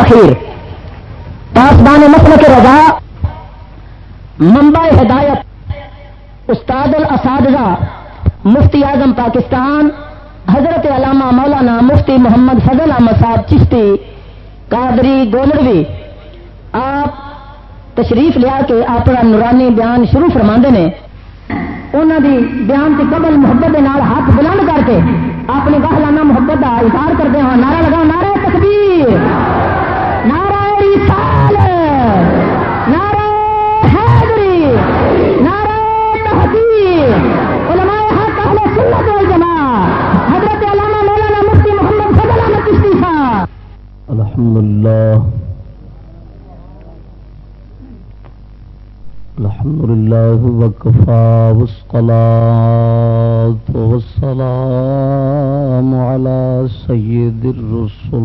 تاخیر پاسبان مسلک رضا ممبئی ہدایت، استاد الاساتذہ، مفتی اعظم پاکستان، حضرت علامہ مولانا مفتی محمد فضل احمد صاحب چشتی، قادری گولروی آپ تشریف لیا کے اپنا نورانی بیان شروع فرما نے۔ انہوں دی بیان کی قبل محبت کے نال ہاتھ بلند کر کے اپنی گہلانہ محبت کا اظہار کرتے ہیں نعرہ لگا نعرہ تکبیر۔ الحمد لله الحمد لله وكفى والصلاة والسلام على سيد الرسل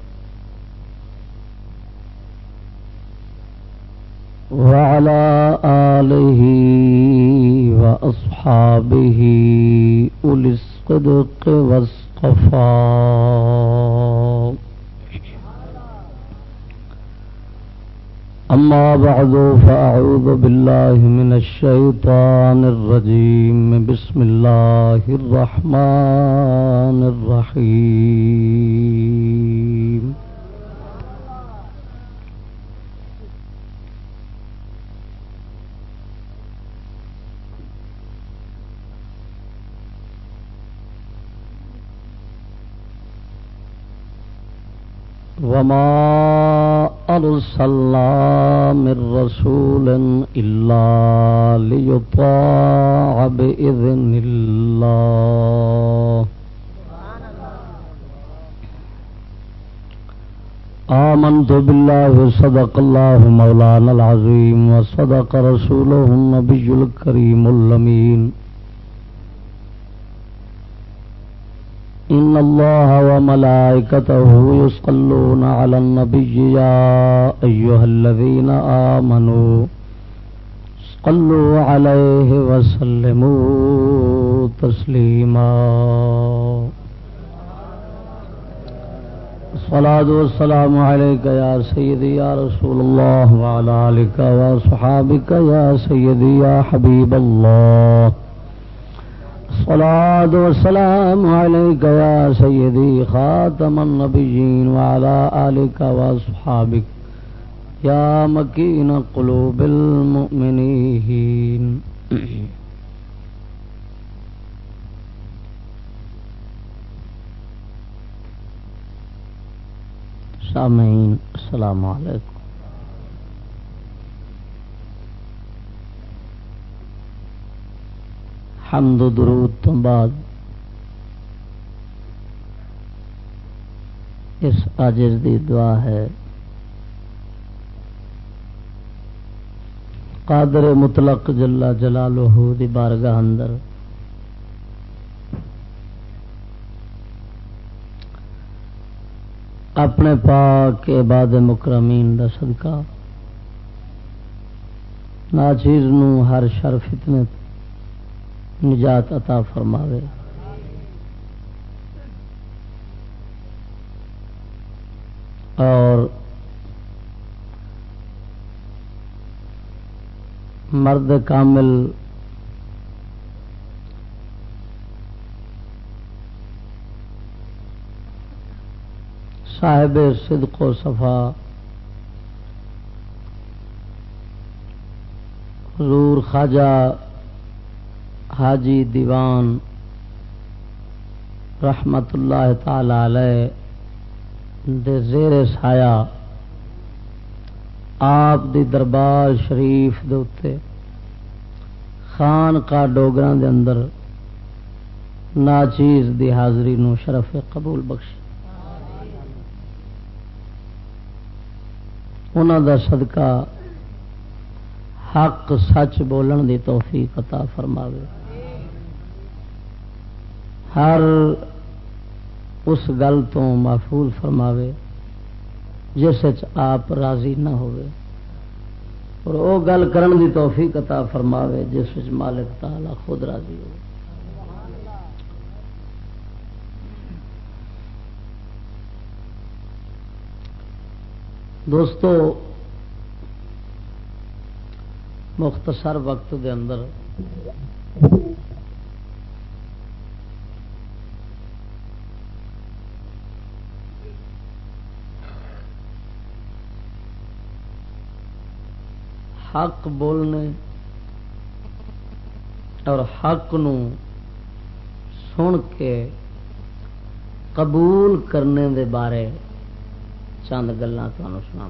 وعلى آله وأصحابه أولي الصدق والصفاق أما بعد فأعوذ بالله من الشيطان الرجيم بسم الله الرحمن الرحيم وما أرسلنا من رسول إلا ليطاع بإذن الله. آمنت بالله صدق الله مولانا العظيم وصدق رسوله النبي الكريم اللمين إن الله وملائكته يصلون على النبي يا أيها الذين آمنوا صلوا عليه وسلموا تسليما الصلاة والسلام عليك يا سيدي يا رسول الله وعلى آلك وصحابك يا سيدي يا حبيب الله الصلاة والسلام عليك يا سيدي خاتم النبيين وعلى آلك وأصحابك يا مكين قلوب المؤمنين. سامعين السلام عليكم حمد و درود تو بعد اس آجر دی دعا ہے۔ قادر مطلق جلا جلالہ دی بارگاہ اندر۔ اپنے پاک عباد مکرمین دا صدقہ۔ ناچیز نو ہر شر فتنے نجات عطا فرماوے۔ اور مرد کامل صاحب صدق و صفا حضور خواجہ حاجی دیوان رحمت اللہ تعالی علیہ دے زیر سایا آپ دی دربار شریف دے اتے خان کا ڈوگر دے اندر ناچیز دی حاضری نو شرف قبول بخش انہوں دا صدقہ حق سچ بولن دی توفیق عطا فرماوے۔ ہر اس گل تو محفوظ فرماوے جس آپ راضی نہ ہوئے اور وہ گل کرن دی توفیق عطا فرماوے جس مالک تعالی خود راضی ہو دوستو، مختصر وقت دے اندر حق بولنے اور حق نو سن کے قبول کرنے دے بارے چند گلیں تمہیں سنا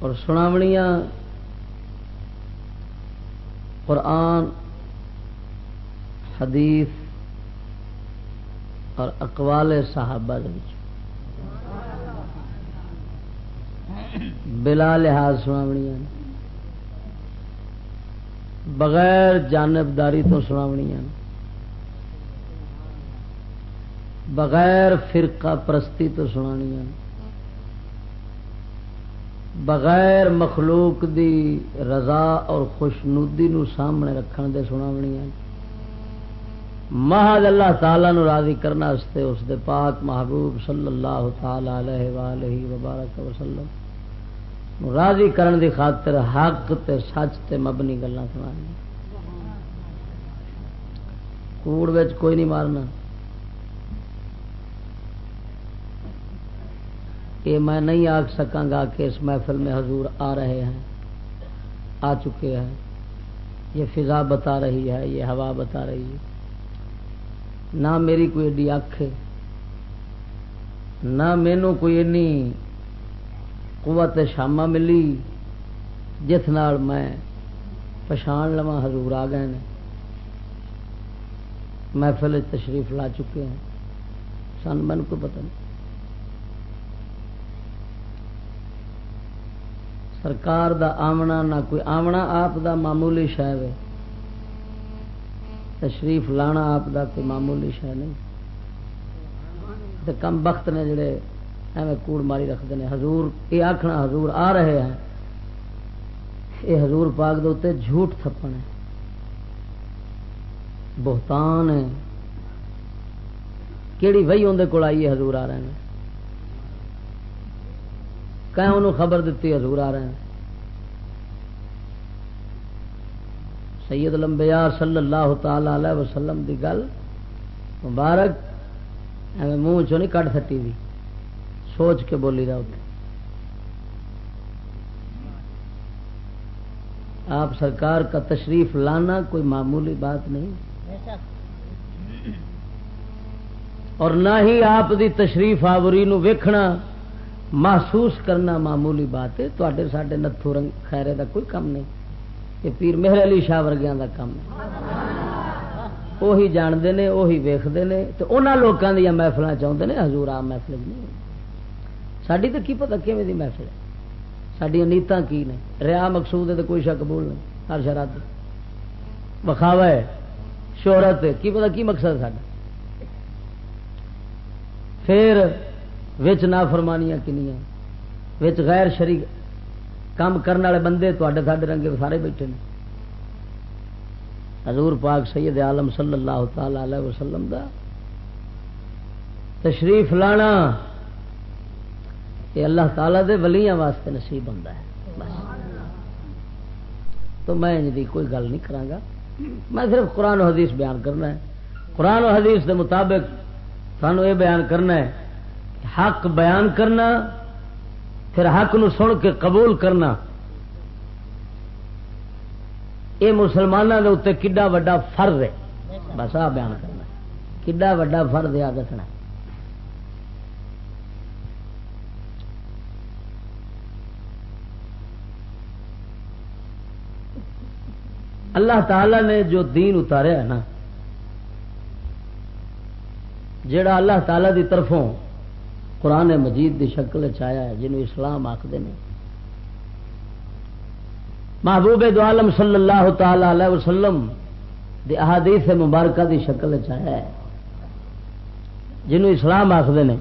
اور سناونیاں قرآن حدیث اور اقوال صحابہ بلا لحاظ سناونیاں بغیر جانبداری تو سناونیاں بغیر فرقہ پرستی تو سنانیاں بغیر مخلوق دی رضا اور خوشنودی نو سامنے رکھن دے سناونیاں محض اللہ تعالی نو راضی کرنا اس دے پاک محبوب صلی اللہ تعالی علیہ وآلہ وبارک وسلم راضی کرن دی خاطر حق تے سچ تے مبنی گلا سنا کوڑ وچ کوئی نہیں مارنا۔ یہ میں نہیں آخ سکاں گا کہ اس محفل میں حضور آ رہے ہیں، آ چکے ہیں۔ یہ فضا بتا رہی ہے، یہ ہوا بتا رہی ہے۔ نہ میری کوئی ایڈی اکھ نہ مینو کوئی اینی قوت شامہ ملی جس نال میں پچھان لوا حضور آ گئے محفل تشریف لا چکے ہیں۔ سن من کو پتہ نہیں۔ سرکار دا آمنا نہ کوئی آمنا، آپ دا معمولی شاید ہے۔ تشریف لانا آپ دا کوئی معمولی شہ نہیں۔ کم بخت نے جڑے ایویں کوڑ ماری رکھتے ہیں۔ حضور، یہ آخنا حضور آ رہے ہیں۔ یہ حضور پاک دے جھوٹ تھپن ہے۔ بہتان ہے۔ کہڑی وہی اندر کول آئی ہے حضور آ رہے ہیں۔ کہ انہوں خبر دیتی حضور آ رہے ہیں۔ سید لمبیا صلی اللہ تعالی علیہ وسلم دی گل مبارک، ایویں منہ چو نہیں کٹ سٹی دی، سوچ کے بولی رہا ہوتے آپ سرکار کا تشریف لانا کوئی معمولی بات نہیں۔ اور نہ ہی آپ دی تشریف آوری نو ویکھنا، محسوس کرنا معمولی بات ہے تے ساڈے نتھو رنگ خیرے دا کوئی کم نہیں۔ یہ پیر مہر علی شاہ ورگیا کا کام وہی جانتے ہیں وہی ویختے ہیں تو انہوں لوگوں دیا محفل چاہتے ہیں حضور آ محفل نہیں۔ ساری تو کی پتا کھے دی محفل ہے؟ سڈیا نیت کی نے؟ ریا مقصود ہے تو کوئی شک قبول نہیں، ہر شراد بخاوا ہے، شہرت کی پتا کی مقصد سا پھر وچ نہ کنیاں، وچ غیر شریک کام کرنے والے بندے تے ساڈے رنگے سارے بیٹھے ہیں حضور پاک سید عالم صلی اللہ تعالی علیہ وسلم دا تشریف لانا یہ اللہ تعالی دے ولیاں واسطے نصیب ہوتا ہے۔ بس۔ تو میں دی کوئی گل نہیں کرا میں صرف قرآن و حدیث بیان کرنا ہے۔ قرآن و حدیث دے مطابق سانو یہ بیان کرنا ہے حق بیان کرنا پھر حق نو سن کے قبول کرنا۔ یہ مسلمانوں کے اتنے کڈا وا فرد ہے۔ بس آ بیان کرنا۔ کڈا وا فرد ہے دسنا۔ اللہ تعالی نے جو دین اتاریا ہے نا جڑا اللہ تعالی دی طرفوں قرآن مجید دی شکل چایا ہے، جنہوں اسلام آخر محبوب دو عالم صلی اللہ تعالی علیہ وسلم دی احادیث مبارکہ دی شکل چایا ہے۔ جنہوں اسلام آخر نے۔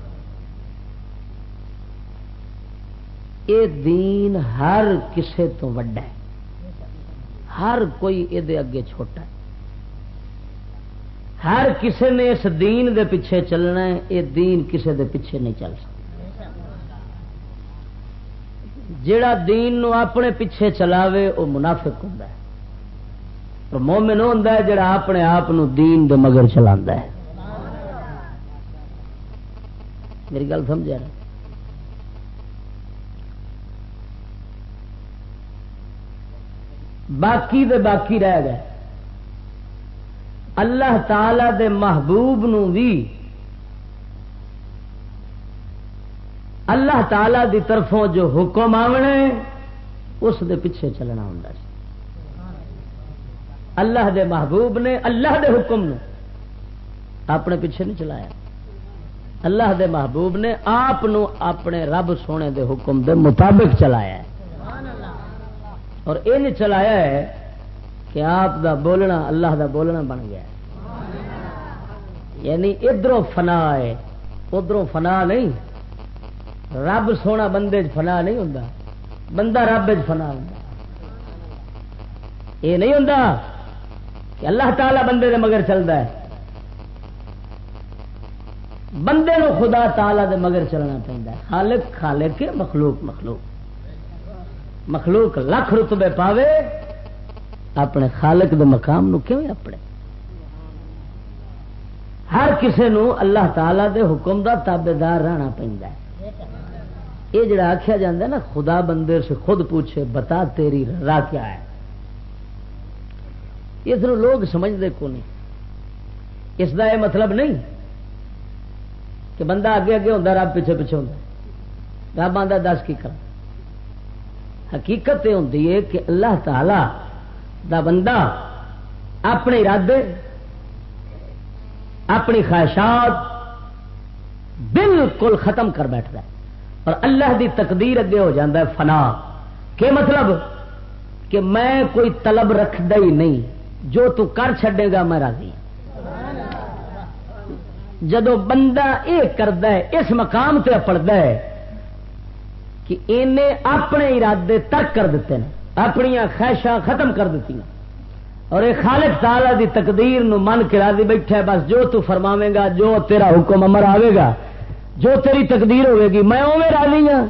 یہ دین ہر کسے تو وڈا ہے۔ ہر کوئی یہ اگے چھوٹا ہے۔ ہر کسے نے اس دین دے پیچھے چلنا ہے، یہ دین کسے دے پیچھے نہیں چل سکتا۔ جڑا دین نو اپنے پیچھے چلاوے، وہ منافق ہوں اور مومن ہوں جڑا اپنے آپ دین دے مگر چلا ہے۔ میری گل سمجھا نا باقی دے باقی رہ گئے۔ اللہ تعالی دے محبوب نو بھی اللہ تعالی دی طرفوں جو حکم آنے اس دے پیچھے چلنا ہوں اللہ دے محبوب نے اللہ دے حکم نے اپنے پیچھے نہیں چلایا۔ اللہ دے محبوب نے آپ اپنے رب سونے دے حکم دے مطابق چلایا ہے۔ اور یہ نہیں چلایا ہے کہ آپ دا بولنا اللہ دا بولنا بن گیا یعنی ادھر فنا ہے، ادھر فنا نہیں۔ رب سونا بندے فنا نہیں ہوں بندہ رب فنا ہوں یہ نہیں ہوں کہ اللہ تعالی بندے دے مگر چلتا ہے۔ بندے نو خدا تعالی دے مگر چلنا پہنتا ہے۔ خالق خالق کے مخلوق مخلوق۔ مخلوق لکھ رتبے پاوے۔ اپنے خالق دے مقام نو کیوں اپنے؟ ہر کسے نو اللہ تعالی دے حکم دا تابے دار رہنا پہنتا ہے۔ یہ جڑا آخیا جا نا، خدا بندے سے خود پوچھے، بتا تیری رضا کیا ہے؟ اس لوگ سمجھتے کو نہیں اس دا یہ مطلب نہیں کہ بندہ اگے اگے ہوتا رب پیچھے پیچھے ہوتا رب آتا دس کی کر۔ حقیقت یہ ہوتی ہے کہ اللہ تعالی دا بندہ اپنے ارادے، اپنی خواہشات بالکل ختم کر بیٹھتا ہے۔ اور اللہ دی تقدیر اگے ہو جاتا ہے، فنا۔ کہ مطلب؟ کہ میں کوئی طلب رکھدا ہی نہیں۔ جو تو کر چھڈے گا، میں راضی جدو بندہ یہ کرد اس مقام سے پڑتا ہے کہ انہیں اپنے ارادے ترک کر دیتے ہیں۔ اپنی خواہشاں ختم کر دیتی ہیں اور یہ خالق تعالی دی تقدیر نو من کے راضی بیٹھا بس جو تو فرماوے گا، جو تیرا حکم امر آئے گا، جو تیری تقدیر ہوے گی، میں اوے راضی ہوں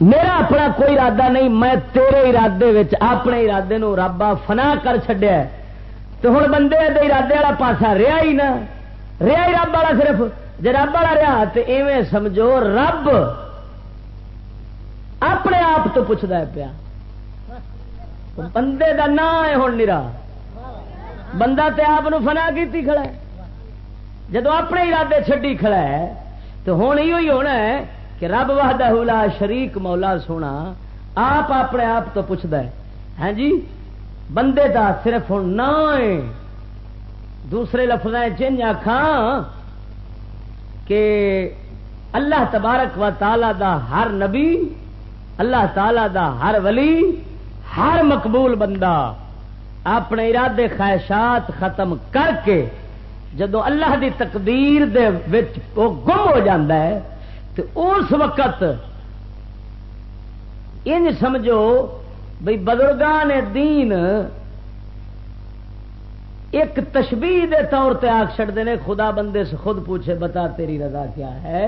میرا اپنا کوئی ارادہ نہیں، میں تیرے ارادے وچ اپنے ارادے نو ربا فنا کر چڈیا تو ہوں بندے دے ارادے والا پاسا رہا ہی نہ۔ رہا ہی رب والا صرف۔ جی رب والا رہا تو ایویں سمجھو رب اپنے آپ تو پوچھتا ہے پیا۔ بندے کا نام ہے ہوں نرا۔ بندہ تے آپ فنا کی کھڑا ہے۔ جدو اپنے ارادے چڈی کھڑا ہے، تو ہوں یہ ہونا ہے کہ رب وحدہ لا شریک مولا سونا، آپ اپنے آپ تو پوچھتا ہے۔ ہاں جی بندے دا صرف ہوں نہ دوسرے لفظ چنج آخان کہ اللہ تبارک و تعالی دا ہر نبی اللہ تعالی دا ہر ولی، ہر مقبول بندہ اپنے ارادے خواہشات ختم کر کے جدو اللہ دی تقدیر دے وچ وہ گم ہو جاتا ہے، تو اس وقت ان سمجھو بھائی بزرگان دین ایک تشبیح دے طور تے آگ چڑھتے ہیں خدا بندے سے خود پوچھے، بتا تیری رضا کیا ہے؟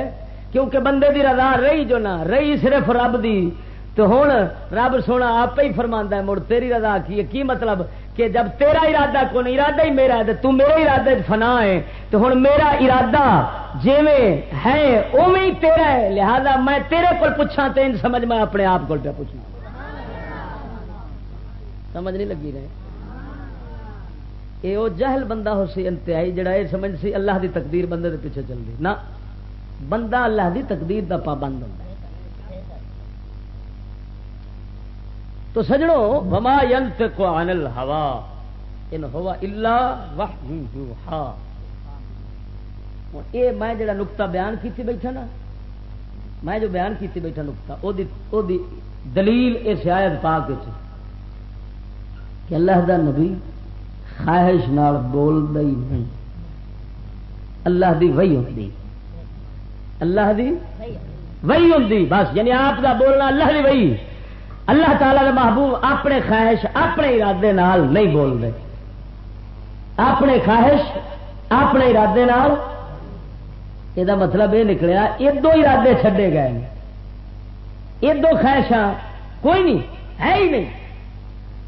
کیونکہ بندے دی رضا رہی جو نہ، رہی صرف رب دی۔ تو ہوں رب سونا آپ ہی فرما ہے، مڑ تیری رضا کی کی مطلب؟ کہ جب تیرا ارادہ کو نہیں، ارادہ ہی میرا ہے، تو میرے ارادے فنا ہے۔ تو ہوں میرا ارادہ جی ہے اوے ہی تیرا ہے۔ لہذا میں تیرے کو پوچھا تو سمجھ میں اپنے آپ کو پہ پوچھنا سمجھ نہیں لگی رہے؟ یہ وہ جہل بندہ ہو سی، انتہائی جڑا یہ سمجھ سی، اللہ دی تقدیر بندے دے پیچھے چل رہی نہ بندہ اللہ دی تقدیر دا پابند ہوتا تو سجڑوں وما ينطق عن الهوى ان ہوا الا وحی یوحا اے میں جڑا نقطہ بیان کیتی بیٹھا نا، میں جو بیان کیتی بیٹھا نقطہ، او دی او دی دلیل اس آیت پاک وچ کہ اللہ دا نبی خواہش نال بولدا ہی نہیں۔ اللہ دی وحی ہوندی۔ اللہ دی وہی ہوندی، بس یعنی آپ دا بولنا اللہ دی وحی اللہ تعالی دا محبوب اپنے خواہش، اپنے ارادے نال نہیں بولتے۔ اپنے خواہش، اپنے ارادے نال۔ یہ مطلب یہ نکلیا ادو ارادے چھڈے گئے ادو خواہشاں کوئی نہیں، ہے ہی نہیں۔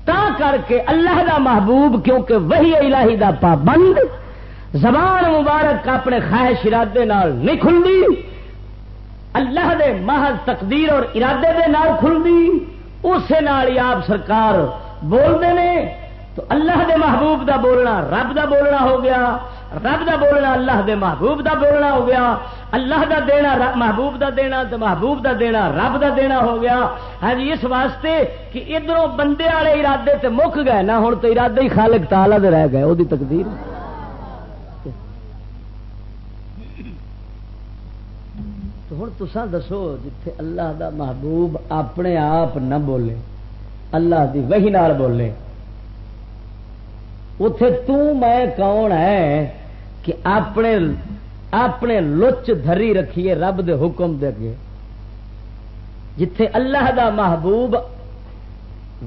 تا کر کے اللہ دا محبوب کیونکہ وہی الہی دا پابند زبان مبارک اپنے خواہش ارادے نال نہیں کھلتی اللہ دے محض تقدیر اور ارادے دے نال کھلتی اسے نال ہی آپ سرکار بولتے ہیں۔ تو اللہ دے محبوب دا بولنا رب دا بولنا ہو گیا، رب دا بولنا اللہ دے محبوب دا بولنا ہو گیا۔ اللہ دا دینا رب محبوب دا دینا تو محبوب دا دینا رب دا دینا ہو گیا۔ ہاں جی اس واسطے کہ ادھر بندے والے ارادے تے مک گئے نا ہوں تو ارادے ہی خالق تالا دے رہ گئے وہ تقدیر۔ ہوں تسا دسو جتھے اللہ دا محبوب اپنے آپ نہ بولے، اللہ دی وہی نال بولے۔ اتے میں کون ہے کہ اپنے اپنے لچ دھری رکھیے رب دے حکم دے کے جتھے اللہ دا محبوب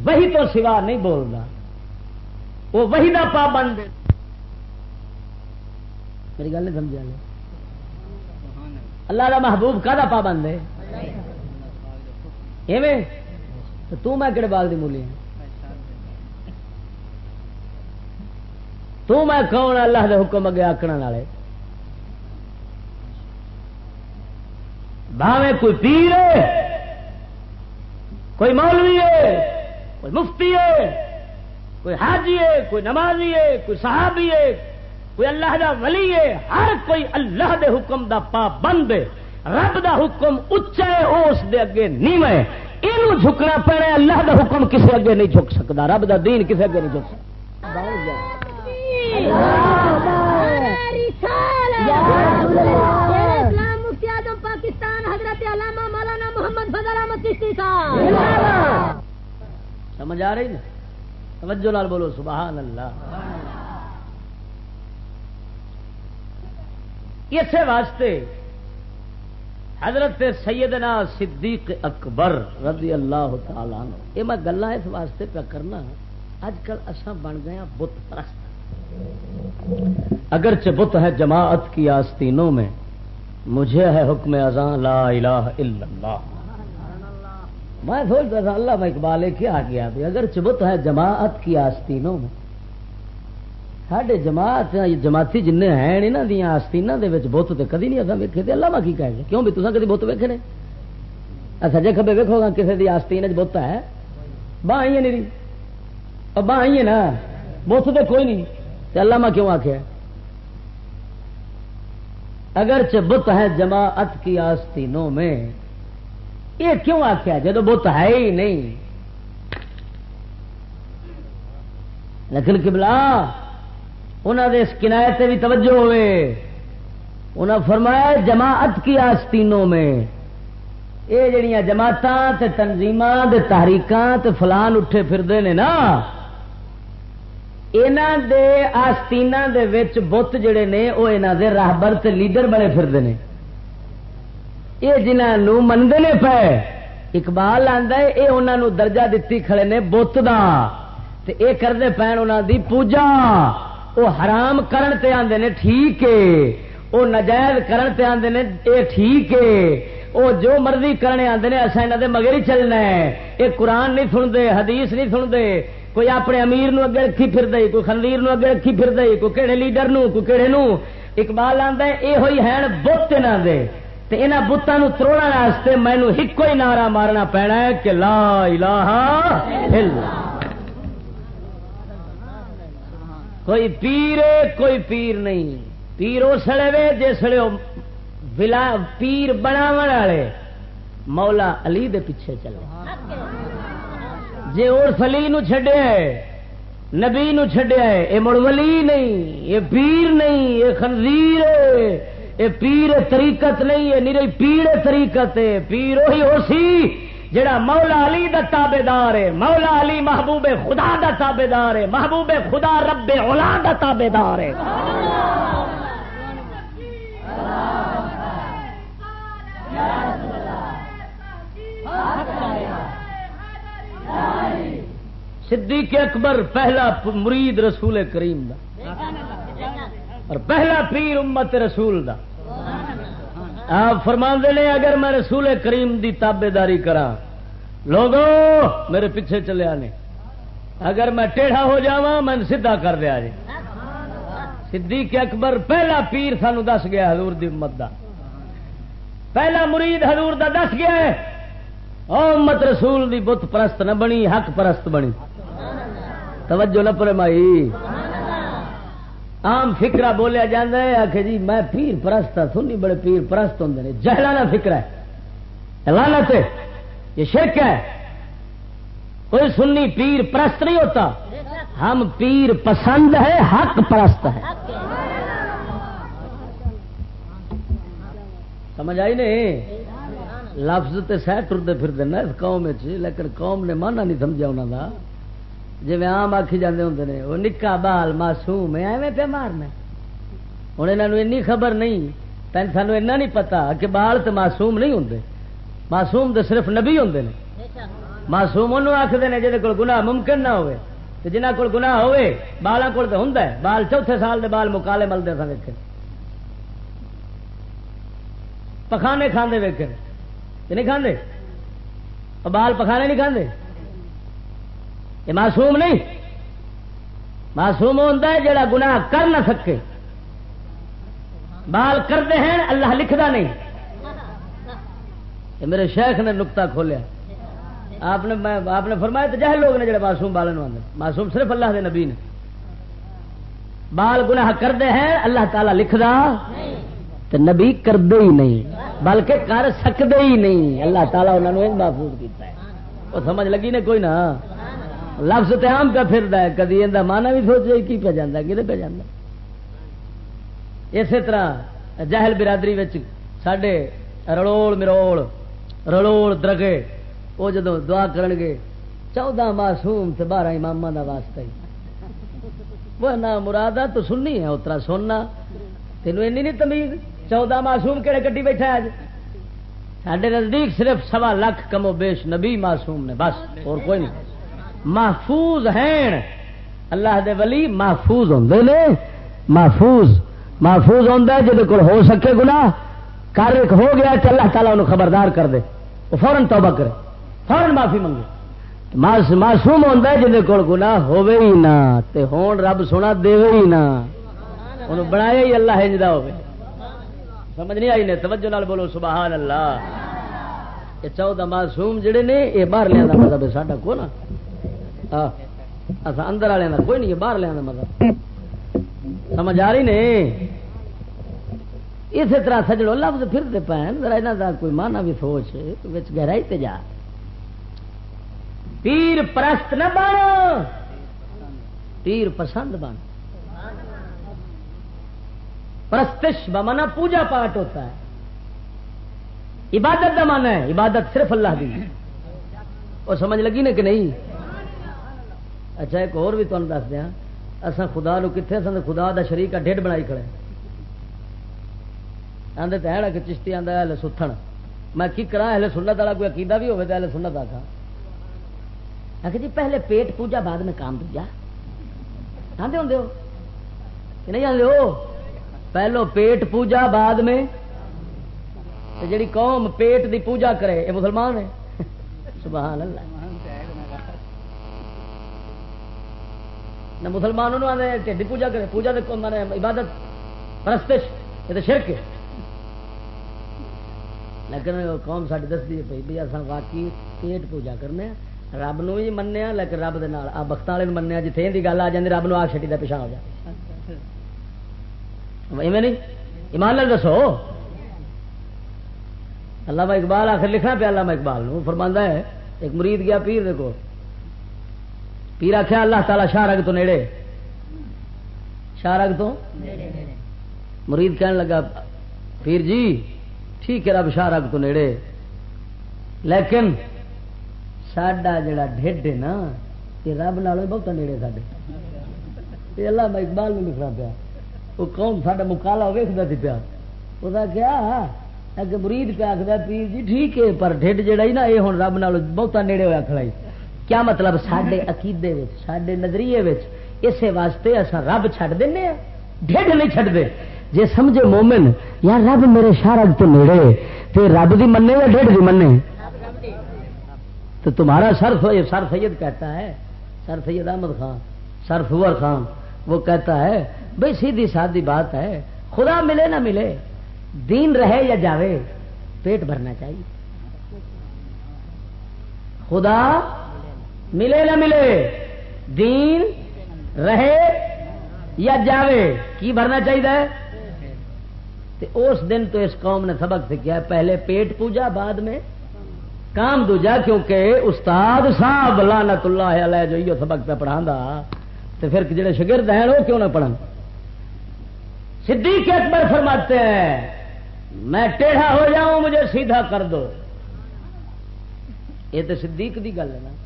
وہی تو سوا نہیں بولنا وہ وہی دا پابند میری گل نہیں سمجھا۔ لے اللہ دا محبوب کا پابند ہے؟ ایویں؟ تو میں کہڑے دی مولی تو میں کون اللہ دے حکم اگے آکڑ والے؟ بھاوے کوئی پیر ہے؟ کوئی مولوی ہے؟ کوئی مفتی ہے؟ کوئی حاجی ہے؟ کوئی نمازی ہے؟ کوئی صحابی ہے؟ کوئی اللہ دا ولی ہے ہر کوئی اللہ دے حکم دا پابند ہے۔ رب دا حکم اچا ہے اس دے اگے نیم ہے۔ یہ جھکنا پینا اللہ دا حکم کسے اگے نہیں جھک سکتا۔ رب دا دین کسے اگے نہیں جھک سکتا۔ پاکستان حضرت علامہ مولانا محمد فضل احمد چشتی سمجھ آ رہی نا توجہ لال بولو سبحان اللہ۔ اسی واسطے حضرت سیدنا صدیق اکبر رضی اللہ تعالی یہ میں گلا اس واسطے پہ کرنا اج کل اصا بن گیا بت پرست۔ اگرچہ بت ہے جماعت کی آستینوں میں، مجھے ہے حکم ازاں لا الہ الا اللہ۔ میں سوچتا تھا، اللہ میں اقبال کیا گیا؟ بھی اگر چبت ہے جماعت کی آستینوں میں ساڈے جماعت جماعتی جن ہیں یہاں دیا آستین بت تو کدی نہیں اصل ویکے اللہ کی کہہ گیا کیوں بھی تصا کدی بت ویکنے سجے اچھا، کبے ویکو گا کسی کی آستین بت ہے باہ ہی نہیں باہ ہے نا، بت تو کوئی نہیں۔ اللہ کیوں آخیا اگر بت ہے جماعت کی آستینوں میں، یہ کیوں آخیا جب بت ہے ہی نہیں۔ لیکن کبلا انہوں نے اس کنایت بھی توجہ ہوئے۔ انہوں نے فرمایا جماعت کی آستینوں میں یہ جڑیاں جماعت تنظیم تحریک فلان اٹھے پھرتے ہیں نا یہاں دے آستین دے وچ بت جڑے نے وہ یہاں دے راہبر تے لیڈر بنے پھرتے ہیں یہ جنہوں منگے نے پے، اقبال آتا ہے یہ انہوں درجہ دتی کھڑے نے بت دا، تے اے کرتے پین انہوں دی پوجا۔ وہ حرام کرن تے آندے نے ٹھیک ہے۔ وہ نجائز کرن تے آندے نے اے ٹھیک ہے۔ وہ جو مرضی کرنے آندے نے اصا یہاں دے مگر ہی چلنا ہے۔ یہ قرآن نہیں سنتے، حدیث نہیں سنتے۔ کوئی اپنے امیر نو اگے رکھی پھر دے کوئی خنویر نو اگے رکھی پھر دے کوئی کہڑے لیڈر نو، کوئی کہڑے نو۔ اقبال آتا ہے یہ ہوئی ہے بت یہاں دے۔ تے انہاں بتاں نو تروڑا واسطے مینو ایک ہی نعرہ مارنا پینا ہے کہ لا الہ الا اللہ۔ کوئی پیر کوئی پیر نہیں۔ پیر اسلے وے جسے ولا، پیر بناو والے۔ مولا علی دے پیچھے چلے جے اور فلی نو نبی نو چھڈیا ہے، اے مڑ ولی نہیں یہ پیر نہیں یہ خنزیر ہے۔ یہ پیر طریقت نہیں ہے نیری پیر طریقت ہے۔ پیر وہی ہو سی جڑا مولا علی دا تابے دار ہے، مولا علی محبوب خدا دا تابے دار ہے، محبوب خدا رب اولا دا تابے دار ہے۔ صدیق اکبر پہلا مرید رسول کریم دا اور پہلا پیر امت رسول دا۔ آپ فرما نے اگر میں رسول کریم دی تابے داری کرا لوگو، میرے پیچھے چلے آنے۔ اگر میں ٹیڑھا ہو جا میں سیدھا کر دیا جی۔ صدیق اکبر پہلا پیر سانو دس گیا حضور دی امت دا۔ پہلا مرید حضور دا دس گیا ہے۔ او امت رسول دی بت پرست نہ بنی، حق پرست بنی۔ توجہ نہ پڑے مائی آم فکرا بولیا جاتا ہے آخ جی میں پیر پرست ہوں سنی بڑے پیر پرست ہوں جہلانا فکر ہے۔ لانت یہ شرک ہے۔ کوئی سنی پیر پرست نہیں ہوتا۔ ہم پیر پسند ہے، حق پرست ہے۔ سمجھ آئی نہیں لفظ تے سہ ٹرتے پھرتے نا اس قوم لیکن قوم نے مانا نہیں سمجھا انہوں کا جی آم آخی جانے ہوں نے وہ نکا بال معصوم ہے ایویں پہ مارنا ہوں یہاں خبر نہیں تین سانو نہیں پتا کہ بال تو معصوم نہیں ہوں معصوم تو صرف نبی ہوں نے۔ معصوم انہوں آخر نے جہد کو گنا ممکن نہ ہوئے۔ تو جنہ کو گنا ہوئے بالا کول تو ہوں بال چوتھے سال دے بال مکالے ملتے سن ویک پخانے کھانے ویک نہیں کھانے بال پخانے نہیں کھانے یہ معصوم نہیں۔ معصوم ہوتا ہے جڑا گناہ کر نہ سکے۔ بال کرتے ہیں، اللہ لکھتا نہیں۔ یہ میرے شیخ نے نکتا کھولیا۔ آپ نے آپ نے فرمایا تو جہل لوگ نے جڑے معصوم بالن آدھے معصوم صرف اللہ کے نبی نے۔ بال گناہ کرتے ہیں، اللہ تعالیٰ لکھدا۔ تو نبی کرتے ہی نہیں، بلکہ کر سکتے ہی نہیں۔ اللہ تعالیٰ انہوں نے محفوظ کیتا ہے۔ وہ سمجھ لگی نے کوئی نہ؟ لفظ تو آم پہ پھر کدی یہ مانا بھی سوچ کی پہ جانا کہ پہ جانا اسی طرح جہل برادری سڈے رلوڑ مروڑ رلوڑ درگے وہ جدو دعا کرن گے چودہ معصوم تے بارہ امام دا واسطہ ہی۔ وہ نہ مرادہ تو سننی ہے اترا سننا۔ تینوں این نہیں تمیز؟ چودہ معصوم کہڑے کٹی بیٹھا اج سڈے نزدیک صرف سوا لاکھ کمو بیش نبی معصوم نے، بس، اور کوئی نہیں۔ محفوظ ہیں۔ اللہ دے ولی محفوظ ہوں نے۔ محفوظ محفوظ ہوں جہد کو ہو سکے گنا کر ایک ہو گیا کہ اللہ تعالیٰ انہوں خبردار کر دے۔ وہ فوراً توبہ کرے۔ فوراً معافی منگے۔ معصوم ہوں جہد کول گنا ہوے ہی نہ۔ تے ہون رب سونا دے ہی نہ۔ انہوں بنایا ہی اللہ ہجدا ہوے سمجھ نہیں آئی نے؟ توجہ نال بولو، سبحان اللہ۔ یہ چودہ معصوم جڑے نے، یہ باہر لیا مطلب ساڈا کو نا اندر والے کا کوئی نہیں باہر لیا مطلب۔ سمجھ آ رہی نہیں؟ اسی طرح سجڑو لفظ پھرتے پہن، ذرا یہاں کا کوئی مانا بھی سوچ گہرائی تے جا۔ پیر پرست نہ بن۔ پیر پسند بن۔ پرستش بمانا پوجا پاٹ ہوتا ہے۔ عبادت کا مانا ہے، عبادت صرف اللہ کی اور سمجھ لگی نا کہ نہیں؟ اچھا ایک اور بھی تمہیں دس دیا اصا خدا نو کتنے سن؟ خدا دا شریک ڈیڈ بنائی کھڑے۔ آدھے تو ہے کہ چشتی آدھا ہل ستھن۔ میں کی کرا ہلے سنت والا کوئی عقیدہ بھی ہوگا تو ہلے سنت آخا آخر جی پہلے پیٹ پوجا، بعد میں کام دیا آدھے ہوں ہو؟ کہ نہیں آدھے ہو؟ پہلو پیٹ پوجا، بعد میں۔ جڑی قوم پیٹ دی پوجا کرے، یہ مسلمان ہے سبحان اللہ۔ نہ مسلمان ٹھنڈی پوجا کرے، پوجا دیکھو میں عبادت، پرستش، یہ تو شرک ہے۔ لیکن قوم ساری دستی ہے پی اصا واقعی پیٹ پوجا کرنے رب نو بھی منیا لیکن رب دے نال بخت والے منیا جتنے کی گل آ جاتی رب نو آ چٹی کا پیچھا ہو جائے نہیں؟ ایمان لال دسو۔ اللہ اقبال آخر لکھنا پیا اللہ اقبال نو فرماندہ ہے، ایک مرید گیا پیر دیکھو پیر آخیا اللہ تعالی شاہ رگ تو نیڑے؟ شاہ رگ تو مرید کہنے لگا پیر جی ٹھیک ہے رب شاہ رگ تو نیڑے۔ لیکن ساڈا جڑا ڈھڈ ہے نا یہ رب نالوں بہت نیڑے ساڈے۔ یہ اللہ میں اقبال میں لکھنا پیا۔ وہ کون ساڈا مکالا ویکتا سی پیا۔ وہ کیا؟ اگ مرید پہ آخر پیر جی ٹھیک ہے پر ڈھڈ جڑا ہی نا یہ ہوں رب نال بہت نیڑے ہوا کھڑائی کیا مطلب سڈے عقیدے سڈے نظریے اسی واسطے اصا رب چڈ دینا ہاں۔ ڈھڈ نہیں چڈتے جی سمجھے مومن، یا رب میرے شارگ تو نیڑے تو رب دی منے یا ڈھڈ دی منے تو تمہارا سر سر سید کہتا ہے، سر سید احمد خان، سر فور خان، وہ کہتا ہے بھائی سیدھی سادی بات ہے، خدا ملے نہ ملے، دین رہے یا جاوے، پیٹ بھرنا چاہیے۔ خدا ملے نہ ملے، دین رہے یا جاوے، کی بھرنا چاہیے اس دن تو اس قوم نے سبق سیکھا پہلے پیٹ پوجا، بعد میں کام دوجا، کیونکہ استاد صاحب لانت اللہ علیہ جو یہ سبق پہ پڑھا تو پھر جڑے شگرد ہیں، وہ کیوں نہ پڑھن؟ صدیق اکبر فرماتے ہیں، میں ٹیڑھا ہو جاؤں، مجھے سیدھا کر دو۔ یہ تو صدیق دی گل ہے نا۔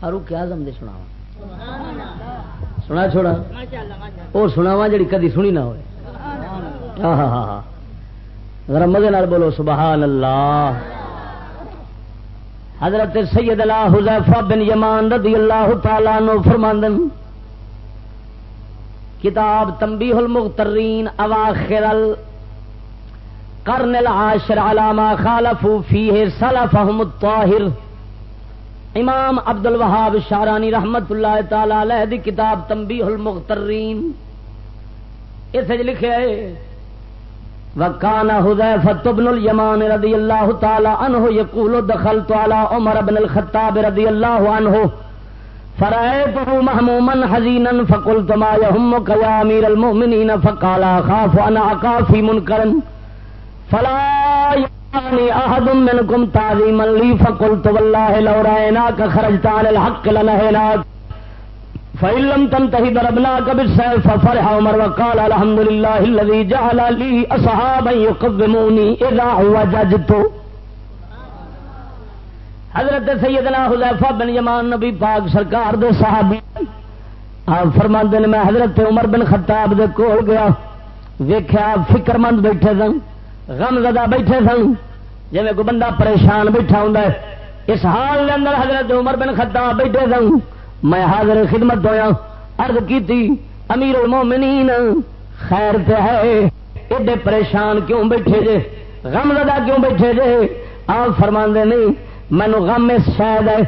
فاروق اعظم دے سنا سنا چھوڑا؟ وہ سناوا جڑی کدی سنی نہ ہوئے۔ ہاں ہاں ہاں, ہاں۔ ذرا مزے بولو سبحان اللہ حضرت سید اللہ حذیفہ بن یمان رضی اللہ تعالیٰ نو فرماندن، کتاب تنبیہ المغترین اواخر القرن العاشر علامہ خالفو فیہ سلفہم الطاہر۔ امام عبد الوہاب شارانی رحمت اللہ تعالی علیہ دی کتاب تنبیہ المغترین اس لکھے ہے وکان حذیفہ بن الیمان رضی اللہ تعالی عنہ یقول دخلت علی عمر بن الخطاب رضی اللہ عنہ فرأيته مهموما حزينا فقلت ما يهمك يا أمير المؤمنين؟ فقال أخاف أنا أقع في منكرا، فلا يعني أحد منكم تعظيما لي، فقلت والله لو رأيناك خرجت عن الحق لنهيناك. فإن لم تنتهي ضربناك بالسيف، ففرح عمر وقال، الحمد لله الذي جعل لي أصحابا يقدموني إذا وجدت. حضرت سیدنا حذیفہ بن یمان نبی پاک سرکار دے صحابی، آپ فرما نے، میں حضرت عمر بن خطاب دے کول گیا ویخیا فکر مند بیٹھے سن۔ غم زدہ بیٹھے سن۔ جی کوئی بندہ پریشان بیٹھا ہوں اس حال کے اندر حضرت عمر بن خطاب بیٹھے سن۔ میں حاضر خدمت ہویا، عرض کیتی، امیر المومنین، خیر پہ ہے، ایڈے پریشان کیوں بیٹھے جے؟ غم زدہ کیوں بیٹھے جے؟ آپ فرما نہیں مینو غم شاید ہے۔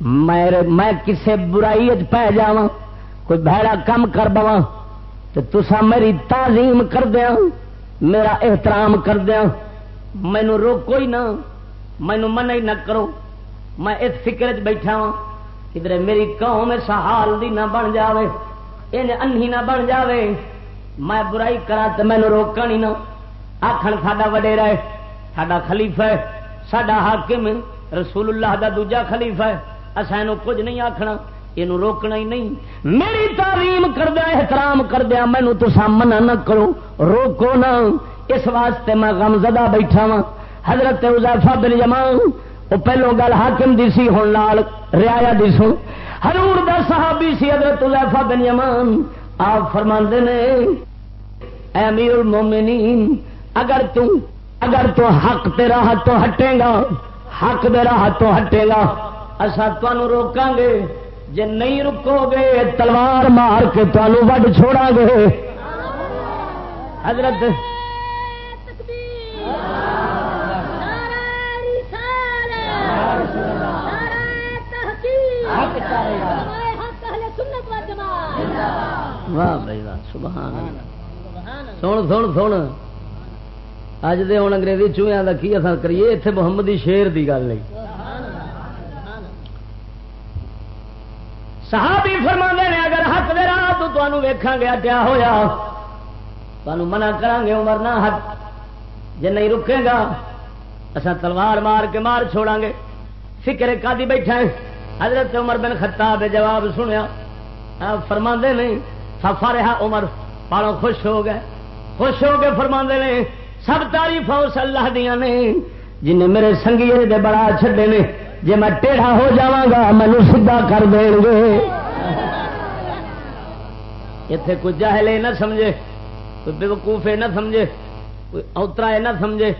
میں کسی برائی پی جا کوئی بھڑا کم کر بوا تو تسا میری تعظیم کر دیا میرا احترام کر دیا۔ مینو روکو ہی نہ مینو من ہی نہ کرو۔ میں اس فکر چ بیٹھا ہاں وا کدھر میری قوم اس حال دی نہ بن جاوے، ان انہی نہ بن جاوے، میں برائی کرا تو مینو روکن ہی نہ۔ آخر ساڈا وڈیرا ہے، ساڈا خلیفہ ہے، ساڈا حاکم رسول اللہ دا دوجا خلیفہ ہے۔ اصا کچھ نہیں آخنا یہ روکنا ہی نہیں۔ میری تعلیم کردیا احترام کردیا مینو تو منع نہ کرو۔ روکو نہ۔ اس واسطے میں غم زدہ بیٹھا وا حضرت ازیفا بن جمان وہ پہلو گل حاکم دی سی ہوں لال ریا دی سو ہرور دا صحابی سی حضرت ازیفا بن جمان آپ فرما نے امیر المومنین، اگر تو اگر تو حق تیرا ہاتھ تو ہٹے گا، حق دے راہ تو ہٹے گا اصا تمہوں روکا گے۔ جے نہیں رکو گے، تلوار مار کے تمہوں وڈ چھوڑا گے۔ حضرت واہ بھائی واہ، سبحان سن سن سن۔ اج دے ہوں انگریزی چوہیا کا کی اثر کریے؟ اتنے محمد شیر کی گل نہیں۔ صحابی فرما نے، اگر حق دے راہ تو تمہوں ویکھا گیا کیا ہوا تمہوں منع کریں گے، عمر نہ حق جی نہیں رکے گا اصا تلوار مار کے مار چھوڑا گے۔ فکر کا بیٹھا ہے۔ حضرت عمر بن خطاب جواب سنیا۔ فرما نہیں سفا رہا عمر پالوں خوش ہو گئے۔ خوش ہو کے فرما نے، سب تاریف اس اللہ دیا نے جن میرے سنگیے دے بڑا چھڈے نے۔ جی میں ٹیڑھا ہو جاگا مینو سیدا کر دیں گے۔ اتے کوئی جاہلے نہ سمجھے، کوئی بے وقوفے نہ سمجھے، کوئی اوترا یہ نہ سمجھے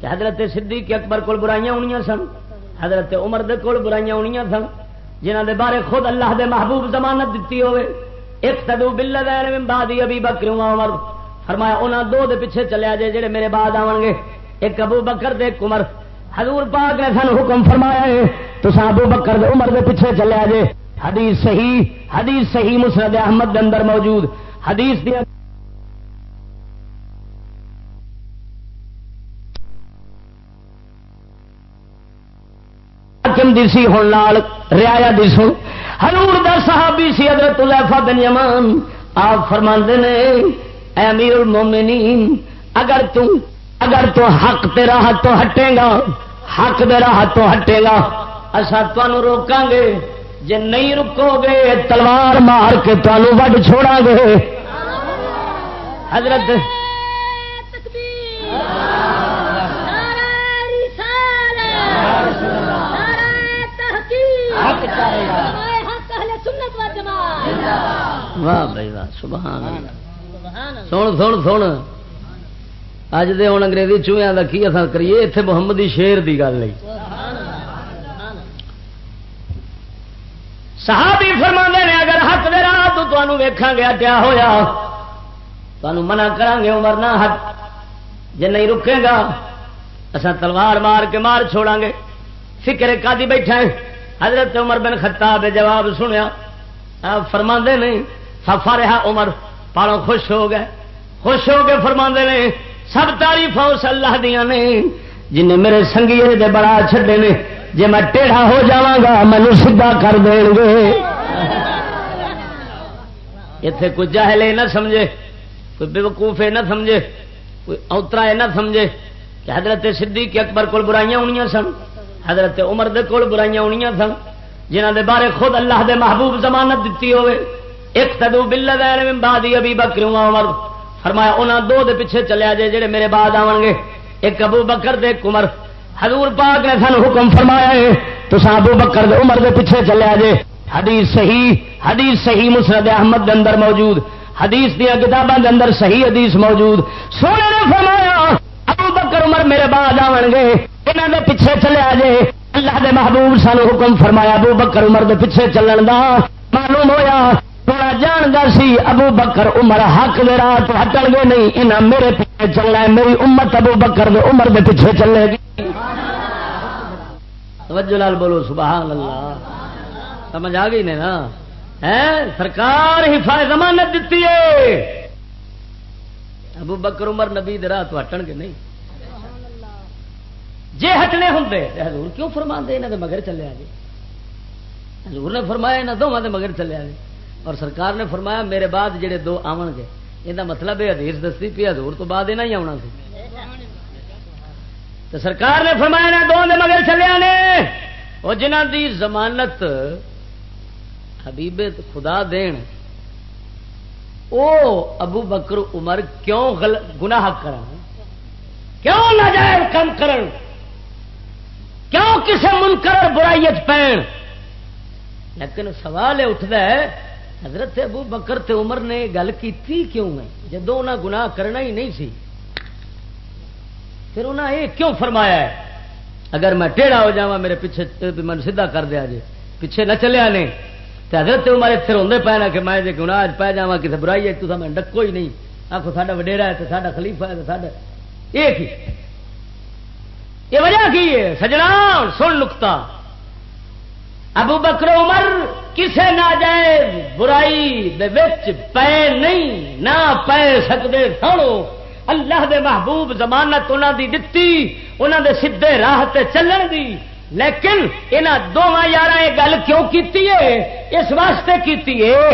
کہ حضرت صدیق اکبر کول برائیاں ہونی سن، حضرت عمر دے کول برائیاں ہونی سن جنہ دے بارے خود اللہ دے محبوب ضمانت دیتی ہوئے۔ ایک تدو بل بادی ابھی بکریوں عمر۔ فرمایا، انہاں دو دے پیچھے چلے جے جڑے میرے بعد آن گے، ایک ابو بکر دے ایک عمر۔ حضور پاک نے سن حکم فرمایا ہے تو ابو بکر دے عمر دے پیچھے چلے جے حدیث صحیح حدیث صحیح مسرد احمد دے اندر موجود۔ حدیث دیا دیسی ہوں لال ریا دیسو ہرور دا صحابی سی، حضرت الفا بن یمان۔ آپ فرما نے، اے امیر المومنین اگر تو اگر تو حق تے راہ تو ہٹے گا حق دے راہ تو ہٹے گا اصا تمہوں روکاں گے۔ جے نہیں رکو گے تلوار مار کے تمہوں وڈ چھوڑا گے۔ حضرت واہ بھائی واہ سبحان اللہ۔ سن سن سن۔ اج دے ہوں انگریزی چوہیا کا کی اصل کریے؟ اتنے محمد شیر کی گل نہیں۔ صحابی فرما نے، اگر حق دے راہ تو تمہوں ویکھا گیا کیا ہویا۔ تمہوں منع کریں گے، عمر نہ حق جے نہیں رکے گا اصا تلوار مار کے مار چھوڑا گے۔ فکر کا بیٹھا ہے۔ حضرت عمر بن خطاب جواب سنیا۔ فرما نہیں سفا رہا عمر پالوں خوش ہو گئے۔ خوش ہو کے فرما نے سب تاریف اس اللہ دیا نے، جن میرے سنگیے دے بڑا چھڈے نے جی میں ٹیڑھا ہو جاگا مینو سیدا کر دیں گے۔ اتے کوئی جاہلے نہ سمجھے، کوئی بے وقوفے نہ سمجھے، کوئی اوترا یہ نہ سمجھے کہ حضرت صدیق اکبر کول برائیاں ہونی سن، حضرت عمر دے کول برائیاں ہونی سن جنہ دے بارے خود اللہ دے محبوب ضمانت دیتی ہوئے ایک تدو بل بادی ابھی بکریوں عمر۔ فرمایا، انہاں دو دے پیچھے چلے جے جڑے میرے بعد آن گے. ایک ابو بکر دے ایک عمر۔ حضور پاک نے سن حکم فرمایا ہے تو ابو بکر دے عمر دے پیچھے چلے جے. حدیث صحیح حدیث صحیح مسرد احمد دے اندر موجود۔ حدیث دیا کتابوں دے اندر صحیح حدیث موجود۔ سونے نے فرمایا، ابو بکر عمر میرے بعد آن گے یہاں دے پیچھے چلے جے. اللہ دے محبوب سان حکم فرمایا، ابو بکر عمر دے پیچھے چلن دا معلوم ہویا تھوڑا جانتا سی، ابو بکر عمر حق دے راہ تو ہٹن گے نہیں انہیں میرے پیچھے چلنا ہے، میری امت ابو بکر دے عمر دے پیچھے چلے گی۔ توجہ لال بولو، سبحان اللہ۔ سمجھ آ گئی نے نا؟ سرکار حفاظت ضمانت دیتی ہے۔ ابو بکر عمر نبی دے راہ تو ہٹن گے نہیں۔ جے ہٹنے ہوں حضور کیوں فرما دے انہوں مگر چلے آ حضور نے فرمایا یہاں دونوں دے مگر چلے آ اور سرکار نے فرمایا میرے بعد جڑے دو آن گے۔ یہ مطلب ہے حدیث دستی پی حضور تو بعد یہ ہی آنا سی۔ تو سرکار نے فرمایا نا دو دے مگر چلے نے وہ جنہ دی ضمانت حبیب خدا دین، او ابو بکر عمر کیوں غل... گناہ کر کیوں ناجائز کم کرن؟ کیوں کسی منکر برائیت پین؟ لیکن سوال یہ اٹھتا ہے حضرت ابو بکر تے عمر نے گل کی کیوں ہے جدو انہیں گناہ کرنا ہی نہیں سی۔ پھر انہیں یہ کیوں فرمایا ہے؟ اگر میں ٹیڑھا ہو جا میرے پیچھے من سیدھا کر دیا جی۔ پیچھے نہ چلیا نے۔ تو حضرت عمر اتنے روندے پے نا کہ میں جی گناہ پی جا کسی برائی ہے تو میں ڈکو ہی نہیں۔ آخو ساڈا وڈیرا ہے تو ساڈا خلیفہ ہے تو ساڈا۔ یہ کی؟ یہ وجہ کی ہے؟ سجنا سن لکتا ابو بکر عمر کسے نہ جائے، برائی دے وچ پے نہیں، نہ پے سکتے سنو۔ اللہ دے محبوب زمانت انہوں دی دتی انہوں دے سیدے راہ تے چلن دی۔ لیکن یہاں دونوں یار یہ گل کیوں کیتی ہے؟ اس واسطے کیتی ہے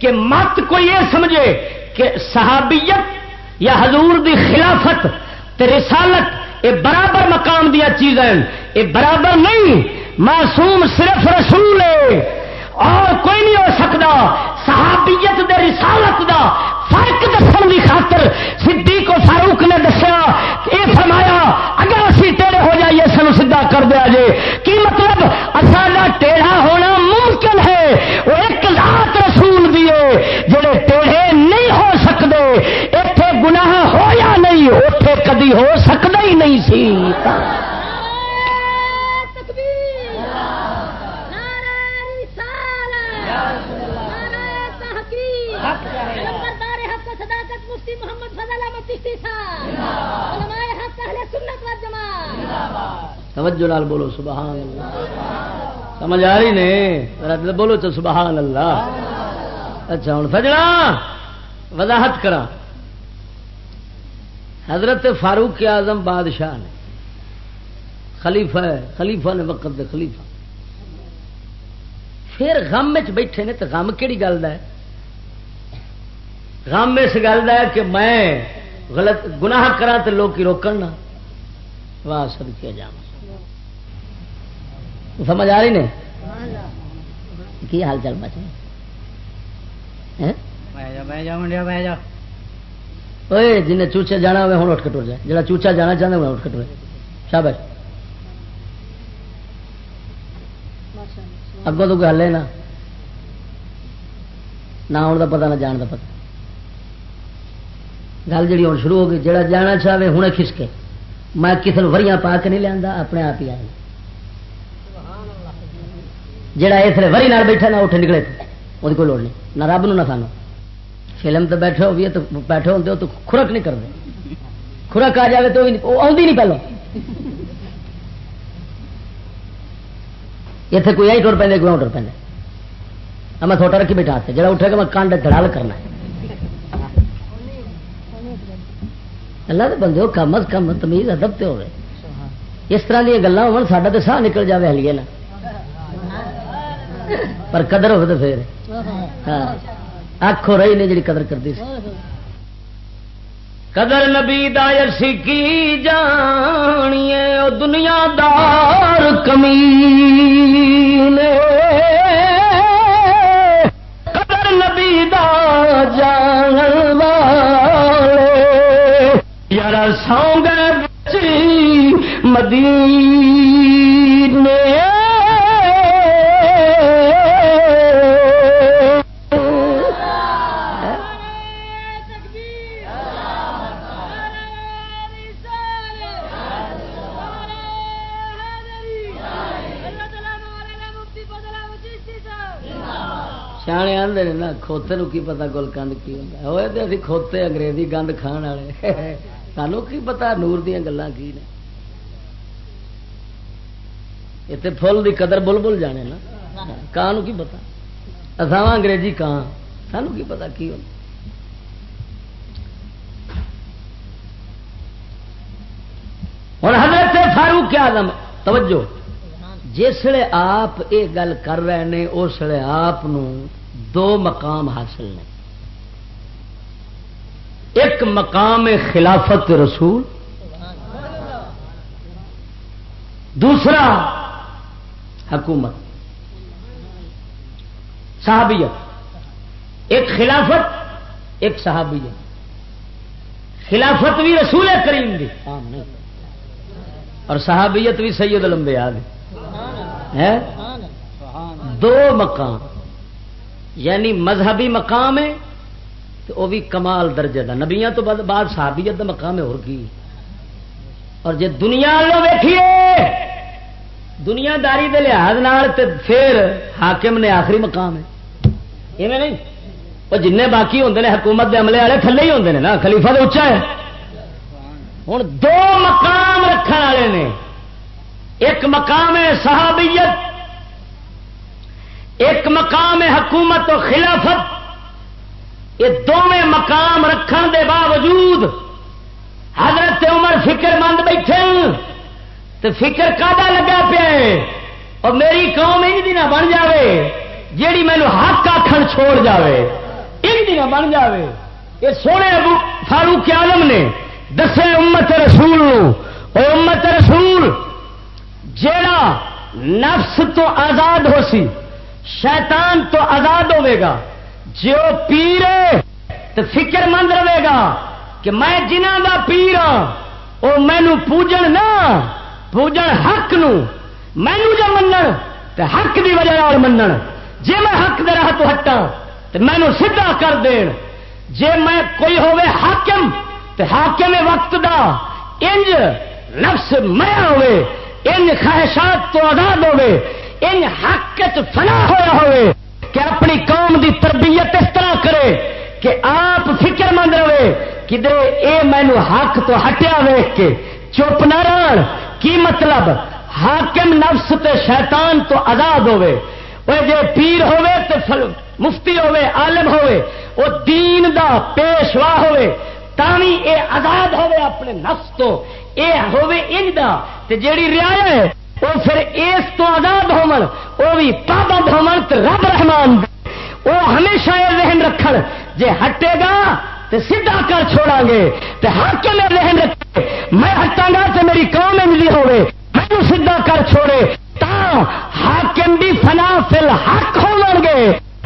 کہ مت کوئی یہ سمجھے کہ صحابیت یا حضور دی خلافت تے رسالت، یہ برابر مقام دیا چیزیں یہ برابر نہیں معصوم صرف رسول ہے۔ اور کوئی نہیں ہو سکتا صحابیت دے رسالت دا فرق دسن کی خاطر صدیق کو فاروق نے دسیا یہ فرمایا، اگر اسی ٹیڑے ہو جائیے سن سیدھا کر دیا جے کی مطلب؟ اصل ٹیڑھا ہونا ممکن ہے۔ وہ ایک ذات رسول دیے جڑے ٹیڑھے نہیں ہو سکتے۔ اتنے گناہ ہو یا نہیں اتے کدی ہو سکتا ہی نہیں سی تکبیر نعرہ رسالت نعرہ تحقیق نمبردار حق و صداقت مفتی محمد فضل احمد چشتی صاحب علماء حق اہل سنت والجماعت توجہ لال بولو، سبحان اللہ۔ سمجھ آ رہی نے بولو تو سبحان اللہ۔ اچھا ہوں سجنا؟ وضاحت کرا حضرت فاروق اعظم بادشاہ نے، خلیفہ ہے، خلیفہ نے وقت دے خلیفہ۔ پھر غم بیٹھے نے تو غم کہڑی گل کا ہے؟ غم اس گل کا ہے کہ میں غلط گناہ کرا تو لوگ روکن نہ۔ واہ سب کیا جا سمجھ آ رہی نے کی حال چال بچ جن چوچے جانا ہوئے ہوں اٹھ کے ٹر جائے۔ جا چوچا جانا چاہتا ہوں اٹھ کے ٹرے شابش اگوں تو گل ہے نا؟ نہ آن کا پتا نہ جان کا پتا گل جی ہوں شروع ہو گئی جڑا جانا چاہے ہوں کھسکے میں کسی وریاں پا کے نہیں لیا اپنے آپ ہی آئے۔ جہا اس لیے وری نال بیٹھا نہ اٹھ نکلے وہ کوئی لوڑ نہیں۔ نہ رب نہ سانو فلم تو بیٹھے ہوگی تو بیٹھے ہوتے تو خورک نہیں کرتے خورک آ جائے تو وہ آدھی نہیں پہلو۔ اتنے کوئی آئی ٹر پہ کوئی ٹر پہ میں تھوٹا رکھی بیٹھا ہاں، جا اٹھے گا میں کانڈ دڑال کرنا ہے۔ اللہ کے بندے کم از کم تمیز، ادب تے ہوئے اس طرح دیا گلیں ہو تو ساہ نکل جائے ہلیے نا پر قدر ہو تو پھر۔ ہاں۔ رہی نے جی قدر کرتی قدر نبی دائر سکی جانیے، او دنیا دار کمی قدر نبی دا جان سو گئے بچی مدینے۔ سیانے آدھے نا کھوتے نو کی پتا گل کند کی ہوتا ہوئے تو ابھی کھوتے انگریزی گند کھان والے سانو کی پتا نور دیا گلان کی نے اتنے فل دی قدر بل بل جانے نا کان کی پتا اصاوا انگریزی کان سانو کی پتا کی ہوتا ہوں حضرت فاروق آدم توجہ جسے آپ یہ گل کر رہے ہیں اس لیے آپ دو مقام حاصل نے ایک مقام خلافت رسول دوسرا حکومت صحابیت ایک خلافت ایک صحابیت۔ خلافت بھی رسول کریم دی۔ اور صحابیت بھی سید الانبیاء دی۔ ہے دو مقام یعنی مذہبی مقام ہے تو وہ بھی کمال درجے کا نبیا تو بعد بعد صحابیت کا مقام ہے اور کی؟ اور جی دنیا لو ویکھیے دنیا داری کے لحاظ نال تے پھر حاکم نے آخری مقام ہے۔ ایویں نہیں؟ وہ جن باقی ہوتے ہیں حکومت کے عملے والے تھلے ہی ہوتے ہیں نا، خلیفہ تو اچا ہے۔ ہوں دو مقام رکھنے والے نے۔ ایک مقام ہے صحابیت، ایک مقام ہے حکومت و خلافت۔ یہ دونوں مقام رکھن دے باوجود حضرت عمر فکر مند بیٹھے تو فکر کا لگا پیا اور میری قوم ان دن بن جاوے، جیڑی مینو حق آخر چھوڑ جاوے۔ ان دن بن جاوے۔ یہ سونے ابو فاروق عالم نے دسے امت رسول اور امت رسول، جیڑا نفس تو آزاد ہو سی، شیطان تو آزاد ہوے گا۔ جو پیرے تو فکر مند رہے گا کہ میں جنہ دا پیر ہاں وہ مینو پوجن نہ، پوجن حق نو۔ مینو جو منن، تے حق دی وجہ اور منن۔ جے میں حق دے راہ تو ہٹا تو مینو سیدھا کر دین۔ جے میں کوئی ہوے حاکم، تے حاکم وقت دا انج نفس میا ہوے ان خواہشات تو آزاد ہوے ان حق فنا ہویا ہوے کہ اپنی قوم دی تربیت اس طرح کرے کہ آپ فکر مند رہے کدھر اے مینو حق تو ہٹیا ویخ کے۔ چپ نہ رہن۔ کی مطلب؟ حاکم نفس تے شیطان تو آزاد ہوے وہ جے پیر ہوے تے فل- مفتی ہوے عالم ہوے وہ دین دا پیشوا ہوے تاوی اے آزاد ہوے اپنے نفس تو۔ اے ہوے انج دا۔ تے جیڑی رعایا ہے وہ پھر اس تو آزاد ہون وہ بھی پابند ہون تے رب رحمان وہ ہمیشہ یہ ذہن رکھن، جے ہٹے گا تو سیدھا کر چھوڑا گے تو ہر کے میں ذہن رکھے، میں ہٹا گا تو میری قوم ملی ہوے میں سیدھا کر چھوڑے، تا حاکم بھی فنا فل حق ہو گے،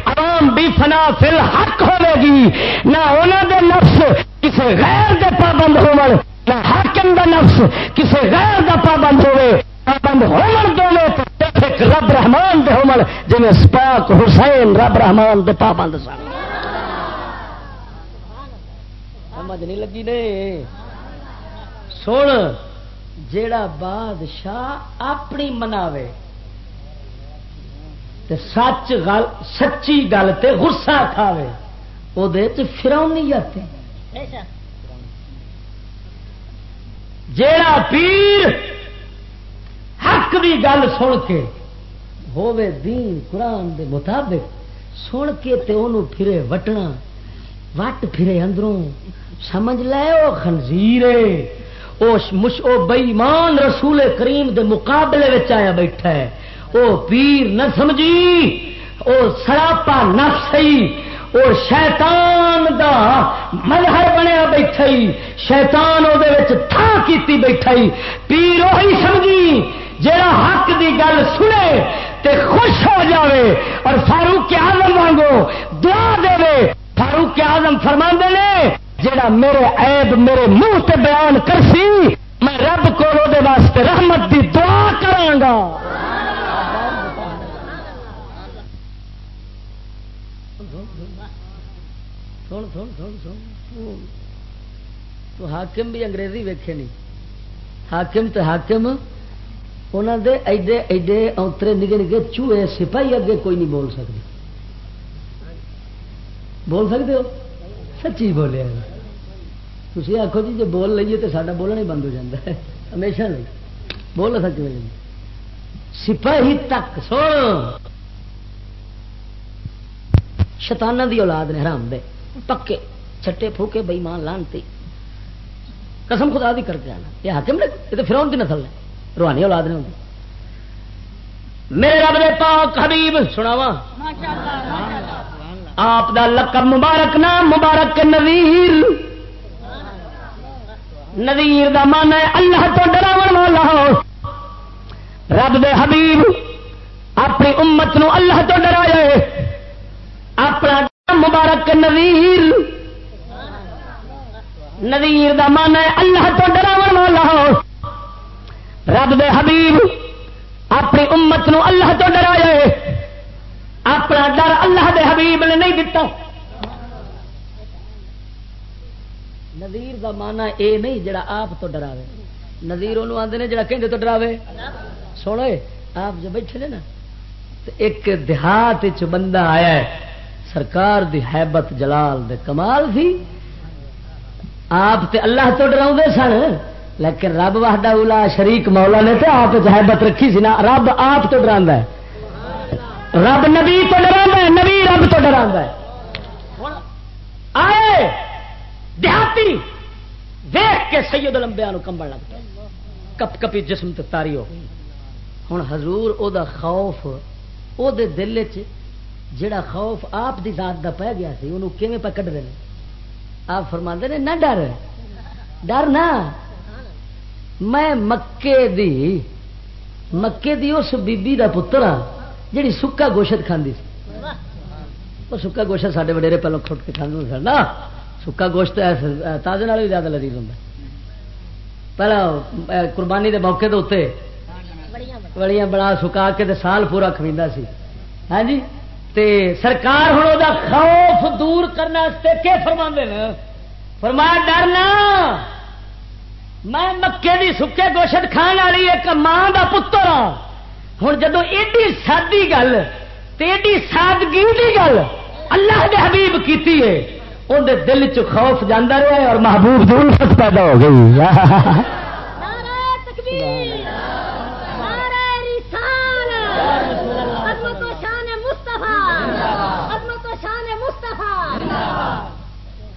عوام بھی فنا فل حق ہوے گی۔ نہ انہوں دے نفس کسی غیر دے پابند ہون نہ حاکم دا نفس کسی غیر دا پابند ہوے پابند ایک رب رحمان دے ہومن جنہیں سپاک حسین رب رحمان دے پابند سن۔ سمجھ نہیں لگی نے؟ سن جیڑا بادشاہ اپنی مناوے تے سچ گل سچی گل تے غصہ کھاوے وہ فرونیت جیڑا پیر حق گل سن کے۔ ہووے دین قرآن دے مطابق سن کے تے انہوں پھرے وٹنا، وٹ پھرے اندروں۔ سمجھ لے او خنزیرے او مش او بےمان رسول کریم دے مقابلے وچ آیا بیٹھا ہے۔ او پیر نہ سمجھی، او سراپا نفسی او شیطان دا مظہر بنیا بیٹھا ہی شیطان او دے وچ تھا کیتی بیٹھا ہی پیر وہی سمجھی۔ جڑا حق دی گل سنے تے خوش ہو جاوے اور فاروق اعظم وانگو دعا دے فاروق اعظم فرما نے جڑا میرے عیب میرے منہ تے بیان کرسی، میں رب کو دے واسطے رحمت دی دعا کراں گا سن سن سن سن۔ تو حاکم بھی انگریزی ویکھے نہیں۔ حاکم تے حاکم انہوں دے ایڈے ایڈے اوترے نگے نگے چوہے سپاہی اگے کوئی نہیں بول سکتے بول سکتے ہو؟ سچی بولے تھی آخو جی جی بول لیے تو سارا بولنا ہی بند ہو جاتا ہے۔ ہمیشہ نہیں۔ بول سچ بولے۔ سپاہی تک، سن۔ شتانہ دی اولاد نے حرام دے۔ پکے، چھٹے، پھوکے، بئیمان، لانتی۔ قسم خدا دی کر کے آنا یہ حاکم نے؟ یہ تو فرون کی نسل ہے۔ روحانی اولاد نے ہوتی۔ میرے رب دے پاک حبیب سناوا آپ دا لقب مبارک نام مبارک نویر نویر دا من ہے اللہ تو ڈراون والا۔ رب دے حبیب اپنی امت نو اللہ تو ڈرایا اپنا نام مبارک نویر نویر دا من ہے اللہ تو ڈراون والا۔ رب دے حبیب، اپنی امت نو اللہ تو ڈرایا اپنا ڈر اللہ دے حبیب نے نہیں دتا۔ نظیر دا مانا اے نہیں جڑا آپ تو ڈراوے۔ نظیر انہوں آتے ہیں جڑا کہیں تو ڈراوے۔ سوڑے آپ جو بیٹھے نا تو ایک دیہات چ بندہ آیا ہے، سرکار دی حیبت جلال دے کمال تھی۔ آپ تے اللہ تو ڈراؤ سن۔ لیکن رب وحدہ اولا شریک مولا نے تو آپ حیبت رکھی سی نا، رب آپ تو ڈرا ہے۔ رب نبی تو ڈرا نبی رب تو ڈرا ہے۔ آئے، دیہاتی، دیکھ کے سید لمبیا کمبن لگ پیا کپ کپی جسم تے تاری ہو گئی۔ ہوں حضور او دا خوف، او دے دل چ جڑا خوف آپ دی ذات دا پہ گیا سی انہوں کیویں پہ کٹ دے آپ فرما نے، نہ ڈر۔ ڈر نہ۔ میں مکے دی مکے دی اس بیبی دا پتر آ جڑی سکا گوشت کھاندی سی۔ وہ سکا گوشت سارے وڈیرے پہلو کھٹ کے کھانے سن نا، سکا گوشت تازے نال بھی زیادہ لذیذ ہوں پہلا قربانی دے موقع دے اتنے بڑیاں بڑا سکا کے تے سال پورا کھویندا سی۔ ہاں جی؟ تے سرکار ہوں وہ خوف دور کرنے کی فرما فرمایا، ڈرنا! میں مکے دی سکے گوشت کھان والی ایک ماں کا پتر ہاں۔ ہوں جدو ایڈی سادی گل ایڈی سادگی کی گل اللہ دے حبیب کیتی ہے اندر دل چ خوف جانا رہا ہے اور محبوب دی الفت پیدا ہو گئی۔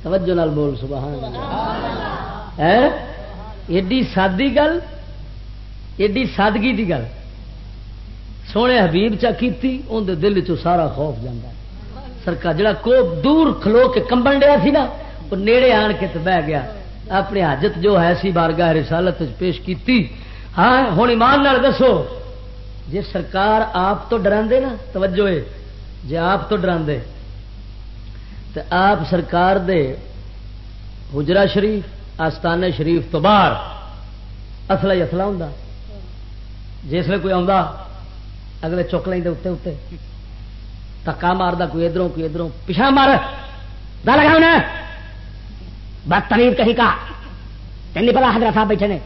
توجہ نال بول سبحان اللہ۔ ایڈی سادی گل، ایڈی سادگی دی گل۔ سونے حبیب چا کیتی ان دے دل چ سارا خوف جانا سرکار جڑا کو دور کھلو کے کمبن ڈیا سی نا وہ نیڑے آن کے تو بہ گیا۔ اپنی حاجت جو ہے سی بارگاہ رسالت پیش کیتی۔ ہاں ہوں ایمان نال دسو جی سرکار آپ تو ڈرا نا، توجہ ہے جی آپ تو ڈرا تو آپ سرکار دے حجرا شریف آستانے شریف تو باہر اصلا ہی اصلا ہوں جسے کوئی آ اگلے چک لیں اتنے اتنے تکا ماردا، کوئی ادھروں کوئی ادھروں۔ پچھا مار۔ دا لگا انہیں بدتمیز کہیں کا۔ تین نہیں پتا حضرت صاحب بیٹھے نے۔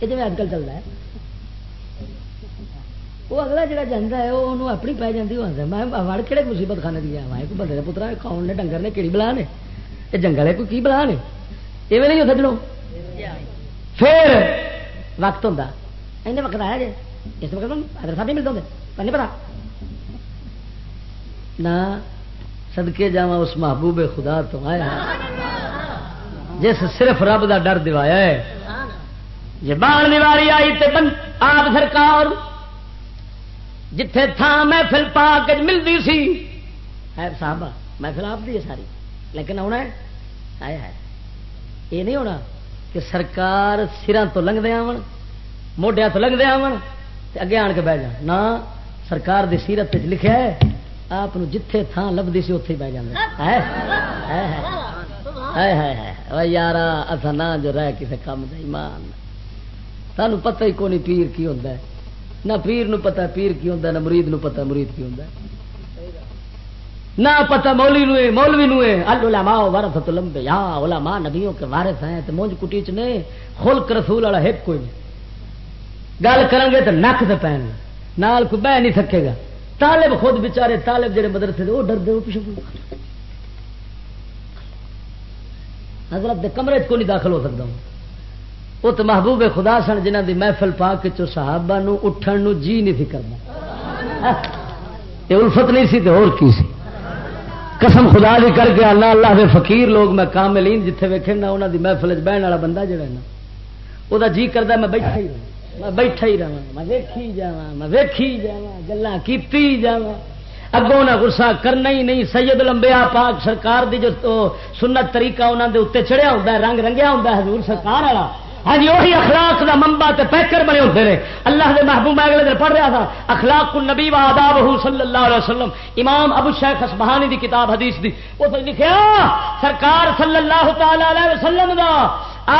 یہ جی اج کل چلتا ہے، وہ اگلا جڑا جانا ہے، وہ اپنی پی جاتی وہ آتا میں وڑ کہڑے مصیبت خانے دیا میں کوئی بندے پترا کھاؤ نے، ڈنگر نے کہڑی بلا نے؟ یہ جنگل ہے کوئی کی بلا نے؟ ایویں نہیں ہوتا چلو پھر وقت ہوتا ایسے وقت آیا جی اس وقت حضرت صاحب نہیں ملتے ہوں نہیں پتا؟ نہ سدکے جا اس محبوب خدا تو آیا۔ جس صرف رب دا ڈر دوایا ہے۔ جی بان دیواری آئی تے بن آپ سرکار۔ جتھے تھا محفل پا کے ملتی سی۔ ہے صاحب محفل آپ دی ہے ساری۔ لیکن آنا ہے؟ آیا ہے یہ نہیں ہونا کہ سرکار سران تو لنگتے آن موڈیا تو لنگتے آن اگے آن کے بہ جا نہ، سرکار دی سیرت لکھا ہے، آپ جتھے تھان لبھی سی اتے بہ جانے یار اصا نہ جو رہ کسی کام کا ایمان۔ سانو پتہ ہی کون پیر کی ہوتا ہے۔ نہ پیر نو پتا پیر کی ہوتا نہ مرید نو پتا مرید کی ہوتا نہ پتا مولی نو مولوی نو علماء ورثت لمبے یا علماء نبیوں کے وارث ہیں تو مونج کٹی چ نے۔ خلق رسول والا ہپ کوئی نہیں۔ گل کریں گے تو نک سے پہن نال کوئی بہ نہیں سکے گا۔ طالب خود بچارے طالب جڑے مدرسے دے وہ ڈر دے پیچھے حضرت دے کمرے کو نہیں داخل ہو سکتا ہوں وہ تو محبوب خدا سن جنہ دی محفل پا کے چو صحابہ نو اٹھن نو جی نہیں سی کرنا یہ الفت نہیں سی تو اور کی سی؟ قسم خدا دی کر کے اللہ اللہ دے فقیر لوگ میں کاملین جتھے ویکھے نا انہاں دی محفل بہن والا بندہ جڑا نا وہ جی کرتا میں بیٹھا ہی رہا میں بیٹھا ہی رہا میں ویکھی جا میں ویکھی جا گلا کی جا اگوں نہ گسا کرنا ہی نہیں، سید لمبیا پاک سرکار دی جو سنت طریقہ انہوں دے اتنے چڑھیا ہوتا ہے، رنگ رنگیا ہوتا ہے، حضور سرکار والا۔ ہاں جی وہی اخلاق دا منبا تے پیکر بنے ہوتے ہیں اللہ دے محبوب میں اگلے دن پڑھ رہا تھا، اخلاق النبی و آداب صلی اللہ علیہ وسلم۔ امام ابو شیخ اسبہانی دی کتاب حدیث دی۔ وہ تو لکھیا، سرکار صلی اللہ تعالی علیہ وسلم دا،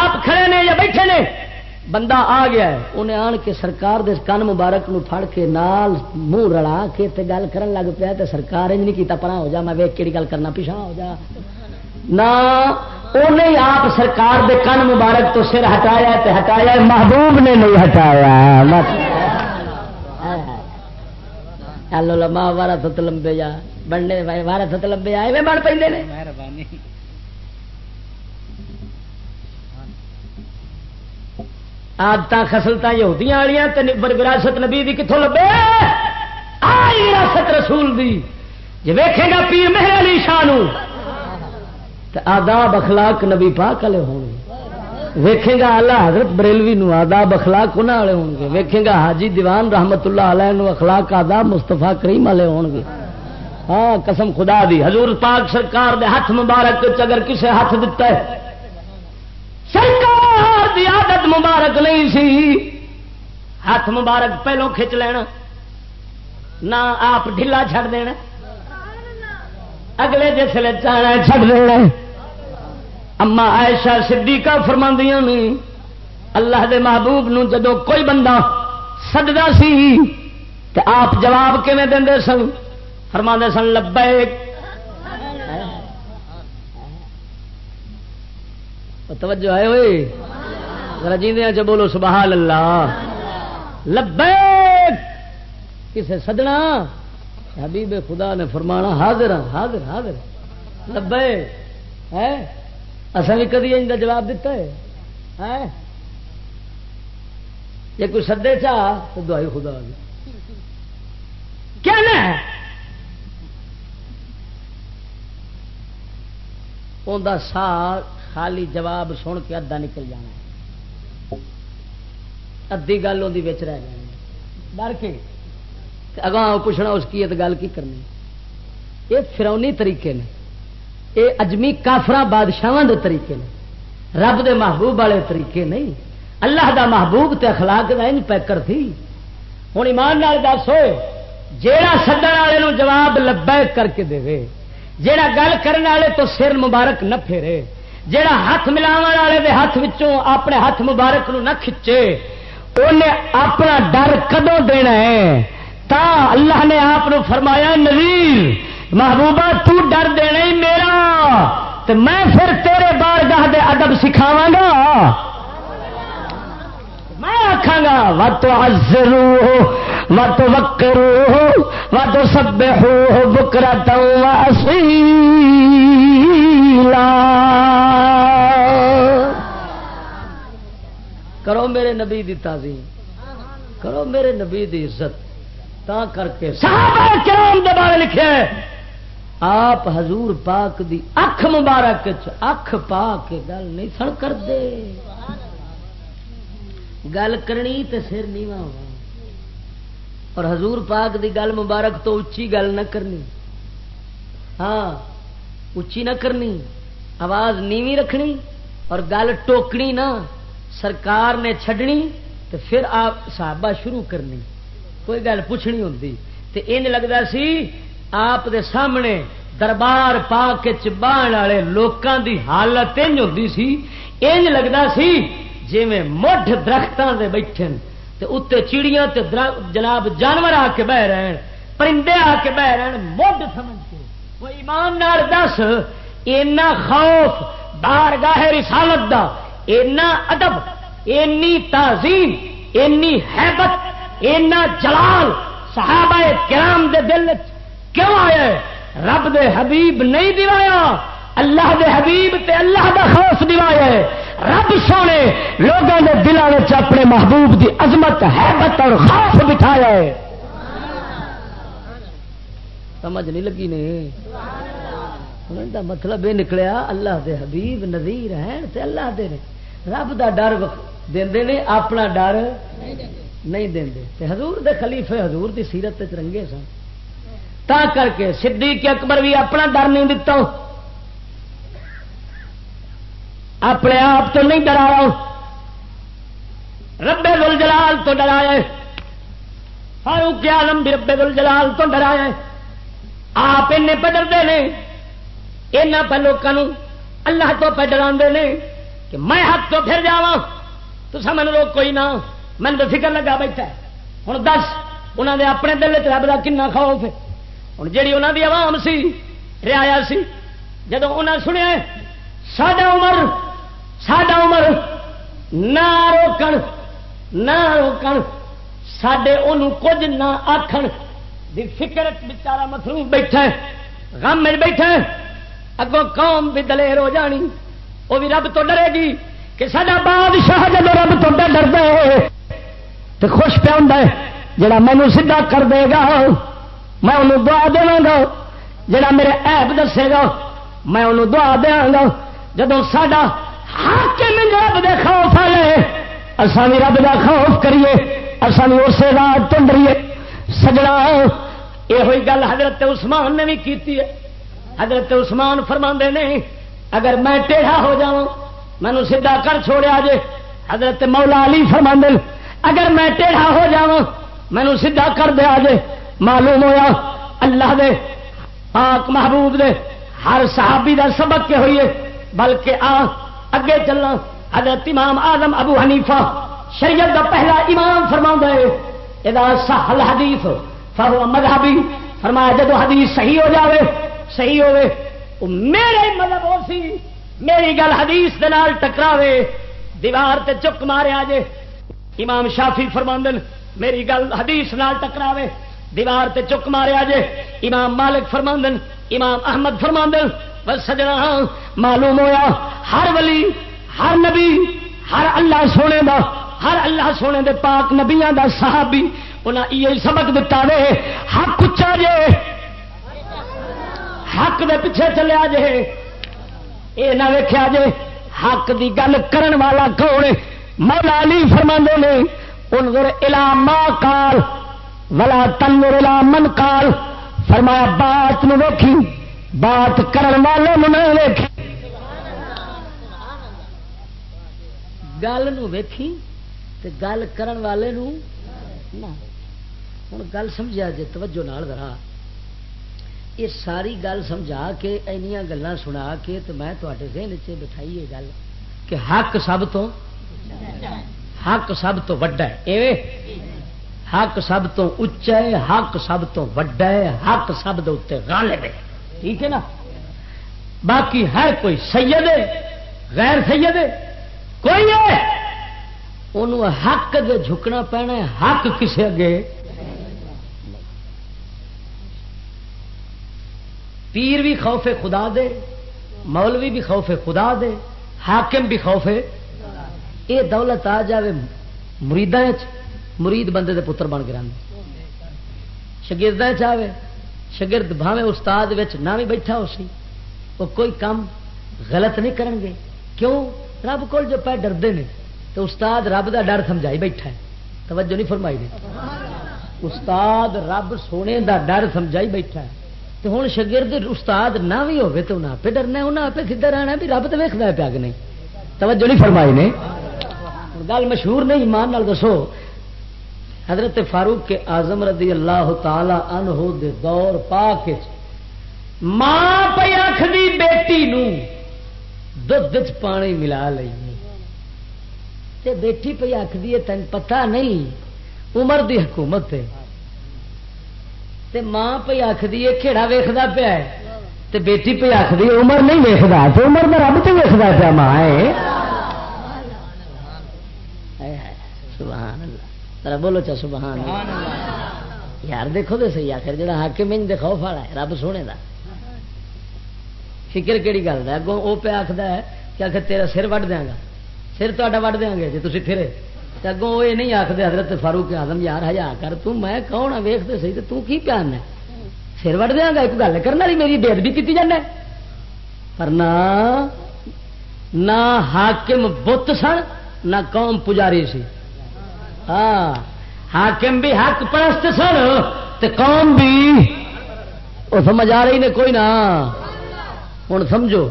آپ کھڑے نے یا بیٹھے نے؟ بندہ آ گیا ہے۔ انہیں آن کے سرکار دے کن مبارک نو پھڑ کے نال منہ رلا کے تے گل کرن لگ پیا تے سرکار انج نہیں کیتا پرا ہو جا، میں ویک کیڑی گل کرنا پیچھا ہو جا۔ نہ انہیں آپ سرکار دے کن مبارک تو سر ہٹایا تے ہٹایا محبوب نے نہیں ہٹایا لما وارا تھت لمبے جا۔ بننے وارا تھت لمبے آئے بن پہ آدت خسلتا یہودیاں والیاں وراثت نبی دی کتوں لبے؟ آئی وراثت رسول دی۔ جی ویکھے گا پیر مہر علی شاہ آداب اخلاق نبی پاک والے ہون گے۔ ویکھے گا اللہ حضرت بریلوی نو آداب اخلاق انہوں والے ہون گے۔ ویکھے گا حاجی دیوان رحمت اللہ علیہ نو اخلاق آداب مستفا کریم والے ہون گے۔ ہاں قسم خدا دی، حضور پاک سرکار دے ہاتھ مبارک اگر کسے ہاتھ دتا ہے، سرکار دی عادت مبارک نہیں سی۔ ہاتھ مبارک پہلوں کھچ لینا، نہ آپ ڈھلا چھڑ دینا۔ اگلے جسے چاہنا چھڑ دینا۔ اما عائشہ صدیقہ فرماندیاں نہیں اللہ دے محبوب نو جدو کوئی بندہ سجدا سی، تے آپ جواب کیویں دے سن؟ فرما سن، لبیک۔ توجہ ہے ہوئے ذرا چ بولو، سبحان اللہ۔ لبیک۔ کسے سدنا؟ حبیب خدا نے فرمانا، حاضر ہاں، حاضر حاضر۔ لبیک۔ ہے؟ اصل بھی کدی ان کا جواب دیتا ہے؟ جی کوئی سدے چاہ تو دعائی خدا کیا انہ سا خالی جواب سن کے ادا نکل جانا ادی گل اندی رہ جانی ڈر کے۔ اگاں پوچھنا اس کی گل کی کرنی یہ فرونی طریقے نے۔ یہ اجمی کافر بادشاہ دے طریقے نے۔ رب دے محبوب والے طریقے نہیں۔ اللہ دا محبوب تے اخلاق دا ان پیکر تھی۔ ہوں ایمان نال دس ہوئے جیڑا سدن والے جواب لبیک کر کے دے، جیڑا گل کرنے والے تو سر مبارک نہ پھیرے، جیڑا ہاتھ ملاو والے دے ہاتھ وچوں اپنے ہاتھ مبارک نو نہ کھچے انہیں اپنا ڈر کدو دینا ہے؟ تا اللہ نے آپ فرمایا نویر محبوبہ، تو ڈر دینا ہی میرا۔ تو میں پھر تیرے بار گاہ دے ادب سکھاوا گا۔ میں آخا گا و تو ازرو و تو وکرو و تو سب ہو بکرا تو کرو میرے نبی دی تعظیم۔ کرو میرے نبی دی عزت۔ تا کر کے صحابہ کرام دے بارے لکھے۔ آپ حضور پاک دی اکھ مبارک اکھ پا کے گل نہیں سن کر دے۔ گل کرنی تے سر نیوا ہوا اور حضور پاک دی گل مبارک تو اچھی گل نہ کرنی۔ ہاں اچھی نہ کرنی۔ آواز نیوی رکھنی اور گل ٹوکنی نہ سرکار نے چھڈنی تو پھر آپ صحابہ شروع کرنی۔ کوئی گل پوچھنی ہوتی تو ان لگتا سی آپ دے سامنے دربار پا کے چبان والے لوگوں دی حالت انج ہوتی سی۔ انج لگتا سی جی میں مٹھ درختوں سے بیٹھے اتنے چڑیاں تے جناب جانور آ کے بہ رہے پرندے آ کے بہ رہے مڈ سمجھ کے۔ وہ ایمان نار دس، اینا خوف بار گاہ رسالت دا، اینا ادب، اینی تعظیم، اینی حیبت، اینا جلال صحابہ کرام دے دل چ کیوں آیا رب دے حبیب نہیں دوایا اللہ دے حبیب تے اللہ دا خوف دوایا رب سونے، لوگوں کے دلوں اپنے محبوب دی عظمت، حیبت اور خوف بٹھایا ہے۔ سمجھ نہیں لگی نہیں مطلب یہ نکلیا، اللہ دے حبیب نظیر ہیں تے اللہ دے رب دا ڈر دے نے، اپنا ڈر نہیں دے تے حضور دے خلیفے حضور دی سیرت رنگے سن۔ تا کر کے صدیق اکبر بھی اپنا ڈر نہیں دتا۔ اپنے آپ تو نہیں ڈرایا ربے گل جلال تو ڈرایا فاروق عالم بھی ربے گل جلال تو ڈرایا آپ ان پہ ڈرتے ہیں یہاں پہ لوگوں اللہ تو پہ ڈرا کہ میں حق تو پھر جا تو سمجھ لو کوئی نہ۔ من تو فکر لگا بیٹھا۔ ہوں دس انہوں نے اپنے دل چ رب کا کنا خوف ہوں جی انہوں کی عوام سی ریا سی جب انہیں سنیا ساڈا عمر ساڈا عمر، نہ روکن نہ روکن سڈے ان کچھ نہ آخر فکر بچارا مصروف بیٹھا غم میں بیٹھا اگوں قوم بھی دلیر ہو جانی وہ بھی رب تو ڈرے گی کہ سڈا بادشاہ جب رب تو ڈر دے تو خوش پہ ہوں جڑا مینو سیدھا کر دے گا۔ میں انہوں دعا دیا گا جڑا میرے ایپ دسے گا، میں انہوں دعا دیا گا جب سڈا حاکم رب دے خوف والے۔ اسان بھی رب دا خوف کریے اسان بھی اسی رات تو ڈریے۔ سجنا یہ گل حضرت عثمان نے بھی کیتی ہے۔ حضرت عثمان فرما نے، اگر میں ٹیڑھا ہو جا مینو سیدھا کر چھوڑیا جے۔ حضرت مولا علی فرما اگر میں ٹیڑھا ہو جا مینو سیدھا کر دیا جے۔ معلوم ہویا اللہ دے، پاک محبوب دے، ہر صحابی دا سبق کے ہوئیے۔ بلکہ آ، اگے چلنا۔ حضرت امام آدم ابو حنیفہ، شریعت دا پہلا امام فرما ہے۔ یہ سہل حدیث فہو مذہبی۔ فرمایا جدو حدیث صحیح ہو جاوے، صحیح ہوئے وہ میرے مذہب ہو سی۔ میری گل حدیث دے نال ٹکراوے۔ دیوار تے چک مارے آجے۔ امام شافی فرماندن، میری گل حدیث نال ٹکراوے۔ دیوار تے چک مارے آجے امام مالک فرماندن، امام احمد فرماندن، بس سجنا، معلوم ہویا، ہر ولی، ہر نبی، ہر اللہ سونے دا، ہر اللہ سونے دے پاک نبیاں دا صحابی، انہاں یہ سبق دتا وے، حق اچا جے۔ حق دے پیچھے چلیا جے۔ اے نہ ویکھیا جے، حق دی گل کرن والا کون؟ مولا علی فرماندے نے، انظر الی ما قال ولا تنظر الی من قال، فرمایا، بات نو ویکھی، بات کرن والے نو نہ ویکھی۔ گل نو ویکھی تے گل کرن والے نو نہ۔ ہوں گل سمجھا جی توجہ نال ذرا۔ یہ ساری گل سمجھا کے اینیاں گلاں سنا کے تو میں تے ذہن چ بٹھائی یہ گل کہ حق سب تو، حق سب تو وڈا ہے۔ ایویں؟ حق سب تو اچا ہے، حق سب تو وڈا ہے، حق سب دے غالب ہے۔ ٹھیک ہے نا؟ باقی ہر کوئی سید ہے، غیر سید ہے، کوئی ہے۔ انہوں حق دے جھکنا پینا ہے، حق کسے اگے؟ پیر بھی خوف خدا دے، مولوی بھی خوف خدا دے، حاکم بھی خوف یہ دولت آ جائے مرید مرید بندے دے پتر بن گرا شگرد چاہے شگرد بھاوے استاد نہ بھی بیٹھا ہو سی۔ وہ کوئی کام غلط نہیں کرن گے۔ کیوں؟ رب کول جو پہ ڈردے نے، تو استاد رب دا ڈر سمجھائی بیٹھا ہے۔ توجہ نہیں فرمائی دے استاد رب سونے دا ڈر سمجھائی بیٹھا ہے۔ تو ہوں شگرد استاد نہ بھی ہوے تو انہیں آپ ڈرنا انہیں آپ سیدھا رہنا بھی رب تو ویکد پیا کہ نہیں۔ توجہ نہیں فرمائی نے۔ گل مشہور نہیں، ایمان نال دسو۔ حضرت فاروق کے آزم رضی اللہ تعالی عنہ دے دور پاک ماں پی آخری بیٹی نو۔ دھد پانی ملا لئی۔ تے بیٹی پی آخری تین پتہ نہیں، عمر دی حکومت ہے۔ تے ماں پہ آخری کھیڑا ویختا پیا ہے؟ تے بیٹی پہ آخری عمر نہیں ویکتا تو عمر میں رب تو ویکتا پیا ماں ہے۔ سبحان اللہ۔ بولو چا سبحان اللہ۔ یار دیکھو تو صحیح آخر جا حاکم دے خوف والا ہے رب سونے دا۔ فکر کہڑی گل ہے؟ اگوں وہ پہ آخر ہے کہ آخر تیرا سر وڈ دیا گا۔ سر تا وڈ دیا گے جی تھی پھرے۔ اگوں وہ نہیں آخر حضرت فاروق آدم یار ہزار کر توں میں کون ویختے سی تو کی پیان ہے؟ سر وڈ دیا گا ایک گل کرنے والی میری بےد بھی کی جانا پر نہ حاکم بت سن نہ قوم پجاری سی۔ ہاں۔ حاکم بھی حق پرست سن تے قوم بھی۔ وہ سمجھ آ رہی نے کوئی نہ۔ ہوں سمجھو۔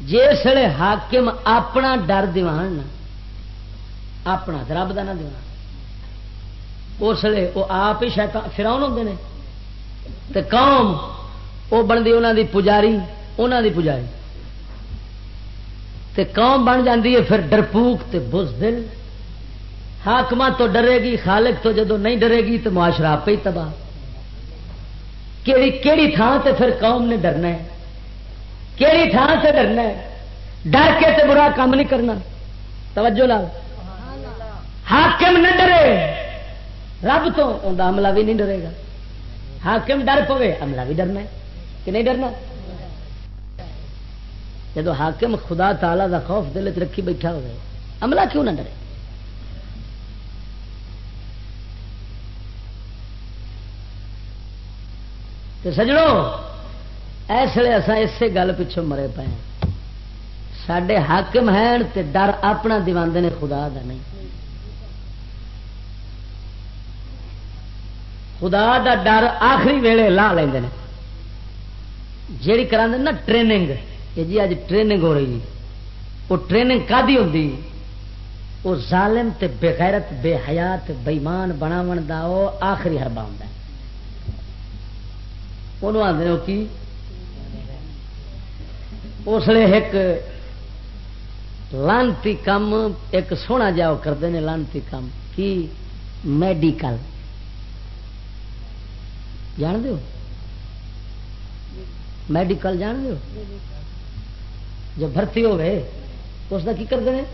جسے حاکم اپنا ڈر دیوان، اپنا رب کا نہ دیوان۔ اس لیے وہ آپ ہی شاید فراؤن ہوتے ہیں تو قوم وہ بنتی انہوں دی پجاری انہوں دی پجاری۔ تے قوم بن جاتی ہے پھر ڈرپوک تے بز دل۔ تو ڈرے گی، خالق تو جدو نہیں ڈرے گی تو معاشرہ آپ ہی تباہ۔ کیڑی کیڑی تھان تے پھر قوم نے ڈرنا ہے۔ کیڑی تھان سے ڈرنا ہے۔ ڈر کے تے برا کام نہیں کرنا۔ توجہ لال۔ حاکم نہ ڈرے۔ رب تو انہیں عملہ بھی نہیں ڈرے گا۔ حاکم ڈر پوے، عملہ بھی ڈرنا ہے کہ نہیں ڈرنا؟ جب حاکم خدا تعالی دا خوف دل چ رکھی بیٹھا ہوئے، عملہ کیوں نہ ڈرے سجڑوں اس لیے اصا اسی گل پچھوں مرے پے سڈے حاکم ہیں تے ڈر اپنا دیواندے نے خدا دا نہیں۔ خدا دا ڈر آخری ویلے لا لیں جیڑی کرا نا ٹریننگ۔ کہ جی اج ٹریننگ ہو رہی وہ ٹریننگ کا ہوتی وہ ظالم تے بغیرت بے حیات بےمان بناو دا وہ آخری ہربا ہوں وہ آدھے کی؟ اس لیے ایک لانتی کام ایک سونا جاؤ کرتے ہیں لانتی کام کی میڈیکل۔ جان دو میڈیکل جان دو جو بھرتی ہوئے اس کا کی کرتے ہیں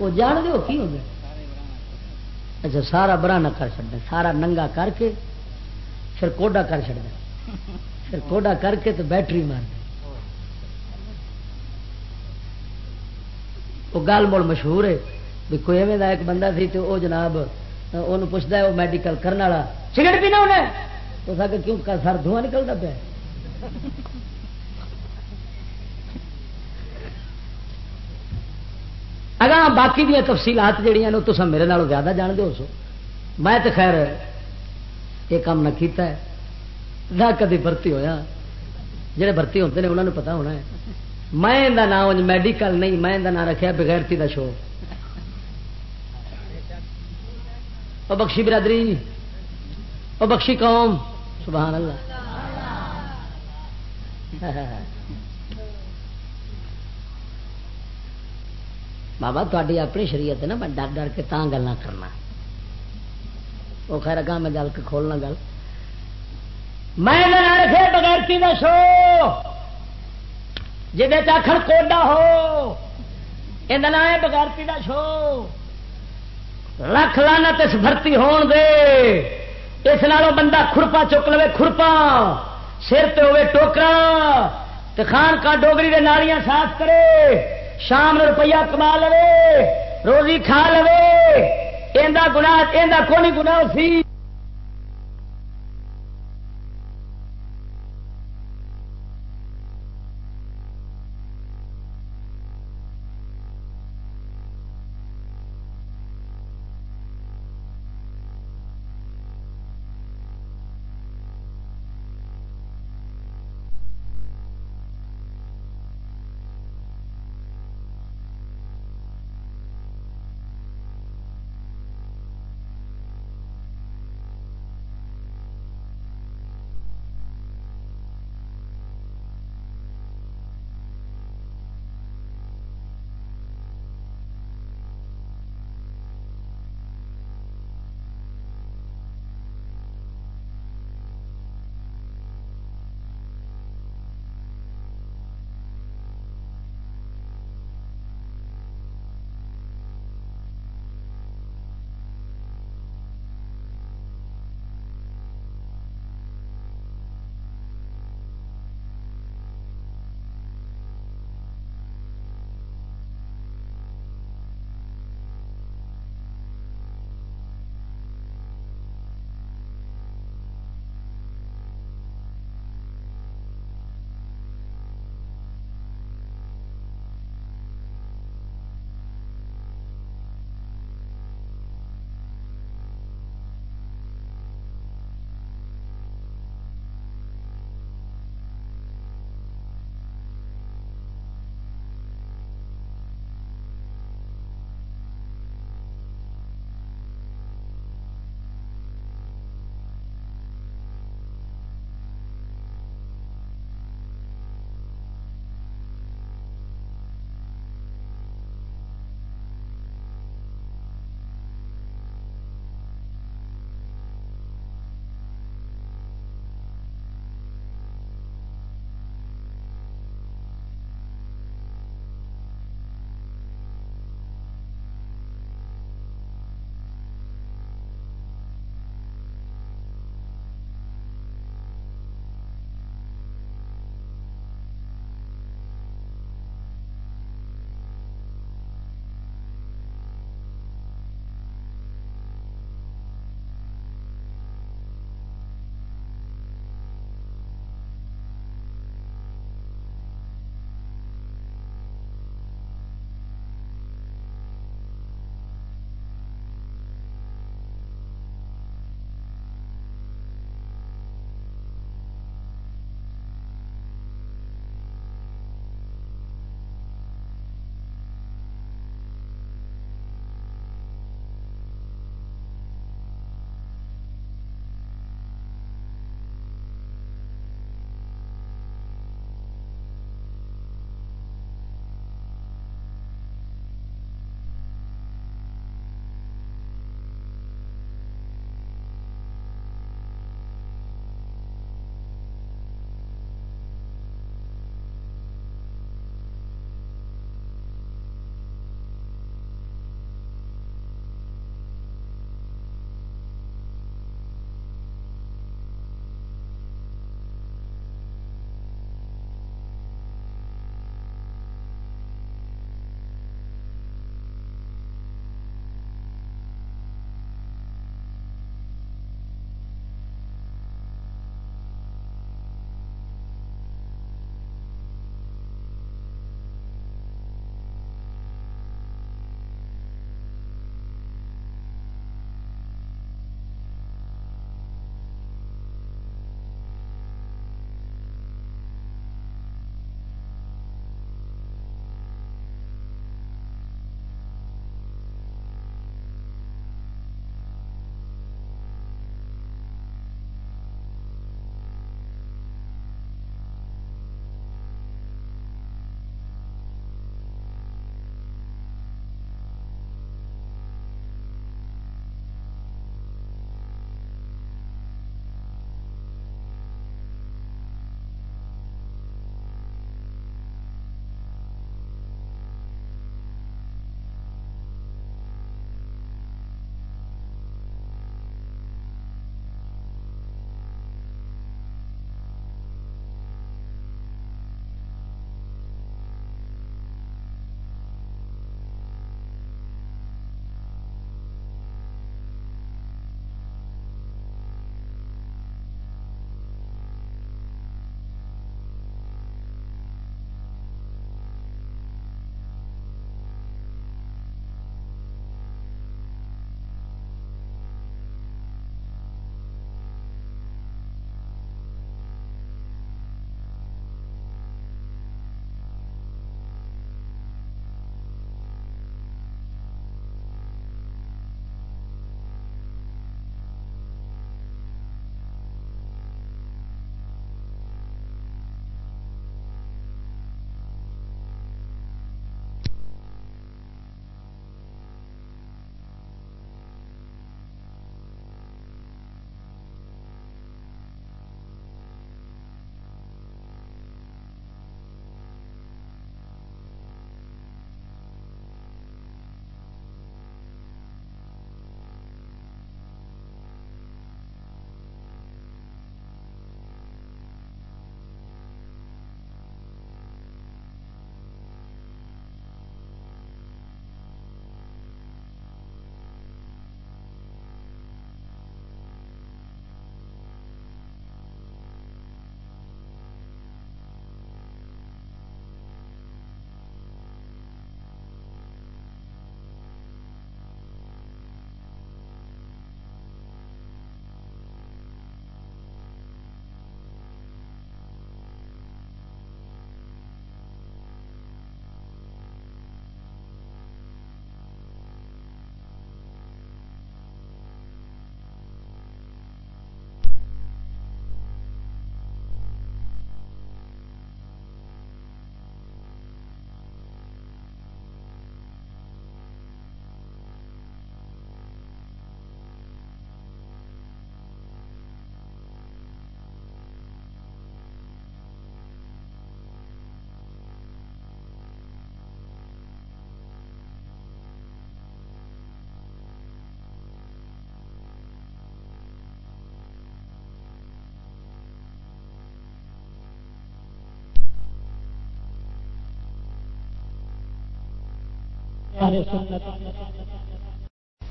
وہ جان دو کی ہو اچھا سارا برانا کر چڑنا سارا ننگا کر کے پھر کوڈا کر چڑنا پھر کوڈا کر کے تو بیٹری مار دیں وہ گل مڑ مشہور ہے بھی کوئی ایویں ایک بندہ سی تو وہ جناب وہ پوچھتا ہے، وہ میڈیکل کرنے والا، سگریٹ پینا انہیں؟ تو سر کیوں سر دھواں نکلتا پیا؟ اگا باقی دیا تفصیلات جہیا نے تو میرے نال زیادہ جان دو سو۔ میں تو خیر یہ کام نہ کیتا ہے۔ نہ کدی بھرتی ہویا۔ جڑے بھرتی ہوتے ہیں انہوں نے پتا ہونا ہے۔ میں نام میڈیکل نہیں، میں نام رکھا بغیرتی کا شو وہ بخشی برادری وہ بخشی قوم۔ سبحان اللہ۔ بابا تاری اپنی شریعت نا میں ڈر ڈر کے تاں گلا کرنا وہ خیر اگا میں گل کے کھولنا گل میں رکھے بغیرتی کا شو جی آخر کوڈا ہو یہ نام ہے بغیرتی کا شو لکھ لانا اس بھرتی ہون دے اس نالوں بندہ کھرپا چک لو کھرپا سر تے ہوئے ٹوکرا تے خان کا ڈوگری دے نالیاں صاف کرے شام روپیہ کما لو روزی کھا لو یہ گنا یہ کون گنا سی؟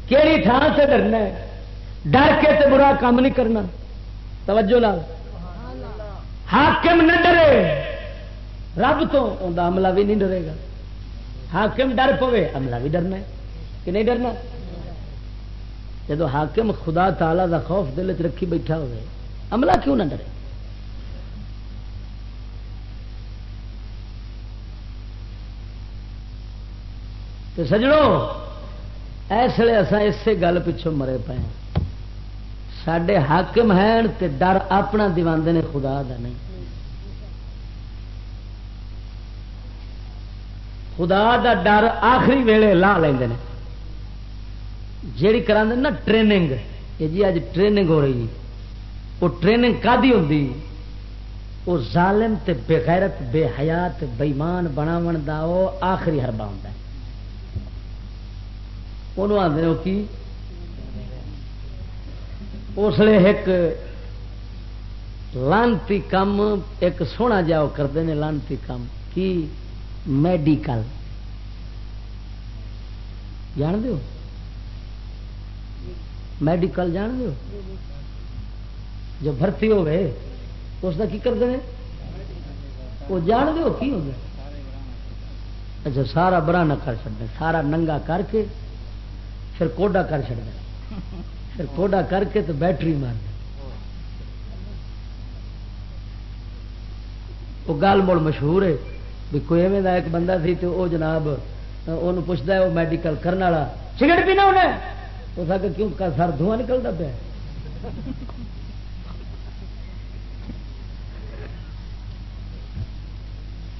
کیڑی تھان سے ڈرنا ہے؟ ڈر کے تے برا کام نہیں کرنا۔ توجہ لال۔ حاکم نہ ڈرے۔ رب تو اندا عملہ بھی نہیں ڈرے گا۔ حاکم ڈر پوے، عملہ بھی ڈرنا ہے کہ نہیں ڈرنا؟ جدو حاکم خدا تعالی دا خوف دل چ رکھی بیٹھا ہوئے، عملہ کیوں نہ ڈرے؟ تو سجڑوں اس لیے اصا اسی گل پچھوں مرے پے ہاں۔ سڈے حاکم ہیں تے ڈر اپنا دیواندے نے خدا دا نہیں۔ خدا دا ڈر آخری ویلے لا لیں جیڑی کرا نا ٹریننگ، یہ جی اج ٹریننگ ہو رہی جی۔ وہ ٹریننگ کدی ہوتی وہ ظالم تے بے غیرت، بے حیات بےمان بناو دا وہ آخری ہربا ہوں وہ آدھے وہ کی اس لیے ایک لانتی کام ایک سونا جا وہ کرتے ہیں لانتی کام کی میڈیکل جان دو میڈیکل جان دو جو بھرتی ہو گئے اس کا کی کرتے ہیں وہ جان دو کی ہو گیا اچھا سارا برا نہ کر سکتے سارا ننگا کر کے پھر کوڈا کر چڑنا پھر کوڈا کر کے تو بیٹری مار وہ گل مڑ مشہور ہے بھی کوئی ایویں ایک بندہ سی تو وہ جناب وہ پوچھتا ہے وہ میڈیکل کرنے والا سگریٹ پینا انہیں؟ اس آگے کیوں سر دھواں نکلتا پیا؟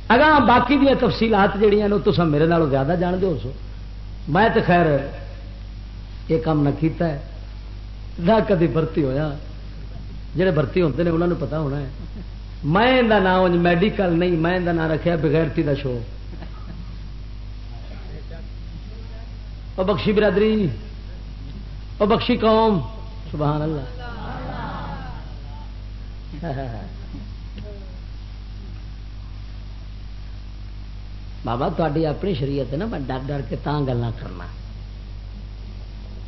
اگاں باقی دیا تفصیلات جہیا تو میرے نالوں زیادہ جان دو سو۔ میں تو خیر یہ کام نہ کیتا ہے۔ نہ کدی بھرتی ہویا۔ جڑے بھرتی ہوتے ہیں انہوں نے پتا ہونا ہے۔ میں نام میڈیکل نہیں، میں نام رکھا بغیرتی کا شو وہ بخشی برادری وہ بخشی قوم۔ سبحان اللہ۔ بابا تاری اپنی شریعت ہے نا، میں ڈر ڈر کے تاں گلا کرنا۔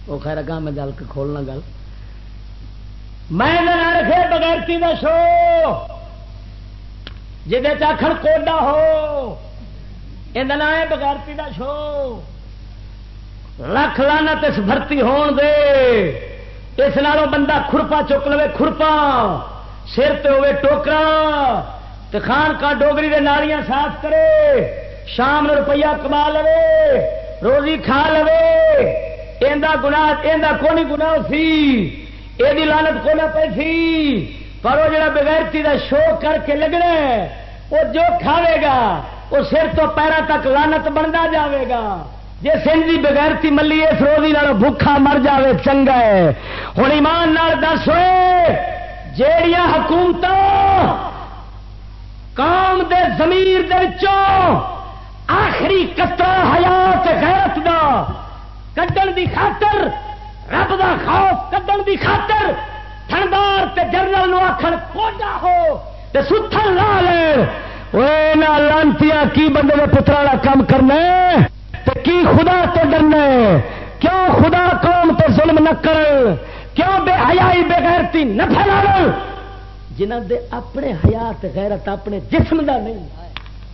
وہ خیر اگا میں گل کے کھولنا گل۔ میں رکھے بغیرتی کا شو جخر کوڈا ہو یہ نام ہے بغیرتی کا شو لکھ لانا اس بھرتی ہون دے۔ اس نالوں بندہ کھرپا چک لو کھرپا۔ سر تے ہوے ٹوکرا۔ تے خان کا ڈوگری دے نالیاں صاف کرے۔ شام روپیہ کما لو روزی کھا لو گنا کونی گنا سی؟ یہ لانت کو نہ پی سی؟ پر وہ جڑا بغیرتی کا شو کر کے لگنا وہ جو کھاوے گا وہ سر تو پیروں تک لانت بنتا جاوے گا۔ جی سنگھ کی بغیرتی ملی اس روزی بھوکھا مر جاوے، چنگا ہے۔ ہوں ایمان دس ہوئے جیڑیاں حکومت قوم دے زمیر دے آخری کترا حیات غیرت دا کڈن دی خاطر، رب دا خوف کڈن دی خاطر، تھندار تے جنرل نو آخر کوڈا ہو تے ستھن لا لے. لانتی کی بندے نے پترا والا کام کرنا تے کی خدا تو ڈرنا کیوں خدا قوم تے ظلم نہ کر کیوں بے حیائی، بے غیرتی نہ پھیلا جنہ دے اپنے حیات غیرت اپنے جسم دا نہیں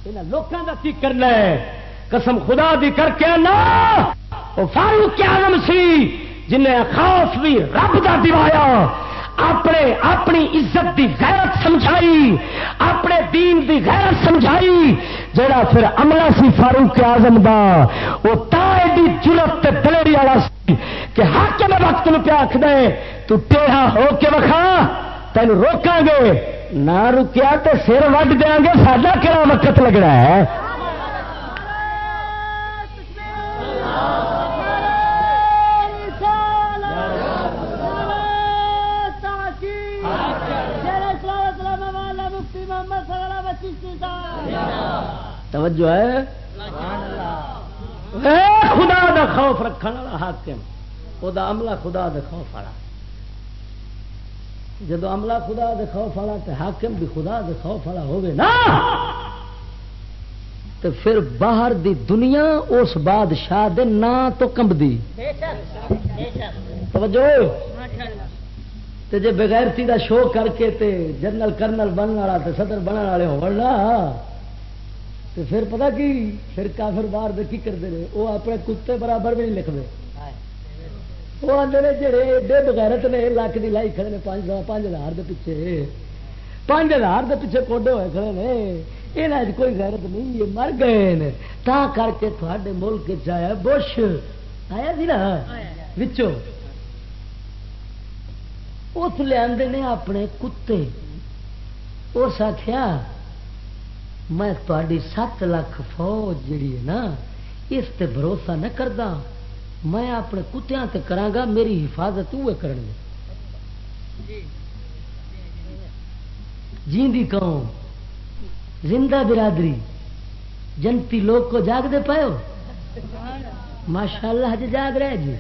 یہاں لوگوں کا کی کرنا ہے؟ قسم خدا دی کر کے نا وہ فاروق آلم سی، جنہیں خوف بھی رب دا دیوایا اپنے اپنی عزت دی غیرت سمجھائی۔ اپنے دین دی غیرت سمجھائی۔ جڑا پھر عملہ سی فاروق آزم دا، وہ تائیڈی جرت تے دلیری والا سی کہ حق میں وقت نو پیا آخ دے تو ٹیڑھا ہو کے وکھا تین روکاں گے۔ نہ رکیا تو سر وڈ دیا گے، ساڈا کہڑا وقت لگنا ہے؟ توجہ ہے؟ خدا دا خوف رکھنے والا حاکم وہ عملہ خدا دا خوف والا۔ جب عملہ خدا دے خوف والا تو حاکم بھی خدا دے خوف والا ہوگی نا تو پھر باہر دی دنیا اس بادشاہ دے نا تو کمبدی۔ توجہ۔ تے جے بغیرتی دا شو کر کے تے جنرل کرنل بننے والا تے صدر بننے والے ہونا تے پھر پتہ کی؟ پھر کافر باہر دے کی کرتے ہیں وہ اپنے کتے برابر بھی نہیں لکھتے وہ آدھے نے جڑے ایڈے بغیرت نے لاکھ دی لائی کھڑے نے، پانچ پانچ ہزار دے پیچھے۔ پانچ ہزار دے پیچھے کوڈے ہوئے کھڑے نے۔ یہاں کوئی غیرت نہیں یہ مر گئے نے۔ تا کر کے تھوڑے ملک چیا بش۔ آیا سی نا؟ وچوں۔ اس لیا نے اپنے کتے۔ اس آخیا میں تاری سات لاکھ فوج جڑی ہے نا اس تے بھروسہ نہ کردا۔ میں اپنے کتیا تے کرانگا میری حفاظت وہ کرن گے جیندی قوم۔ زندہ برادری، جنتی لوگ کو جاگ دے پائے ماشاء اللہ جی جاگ رہے جی۔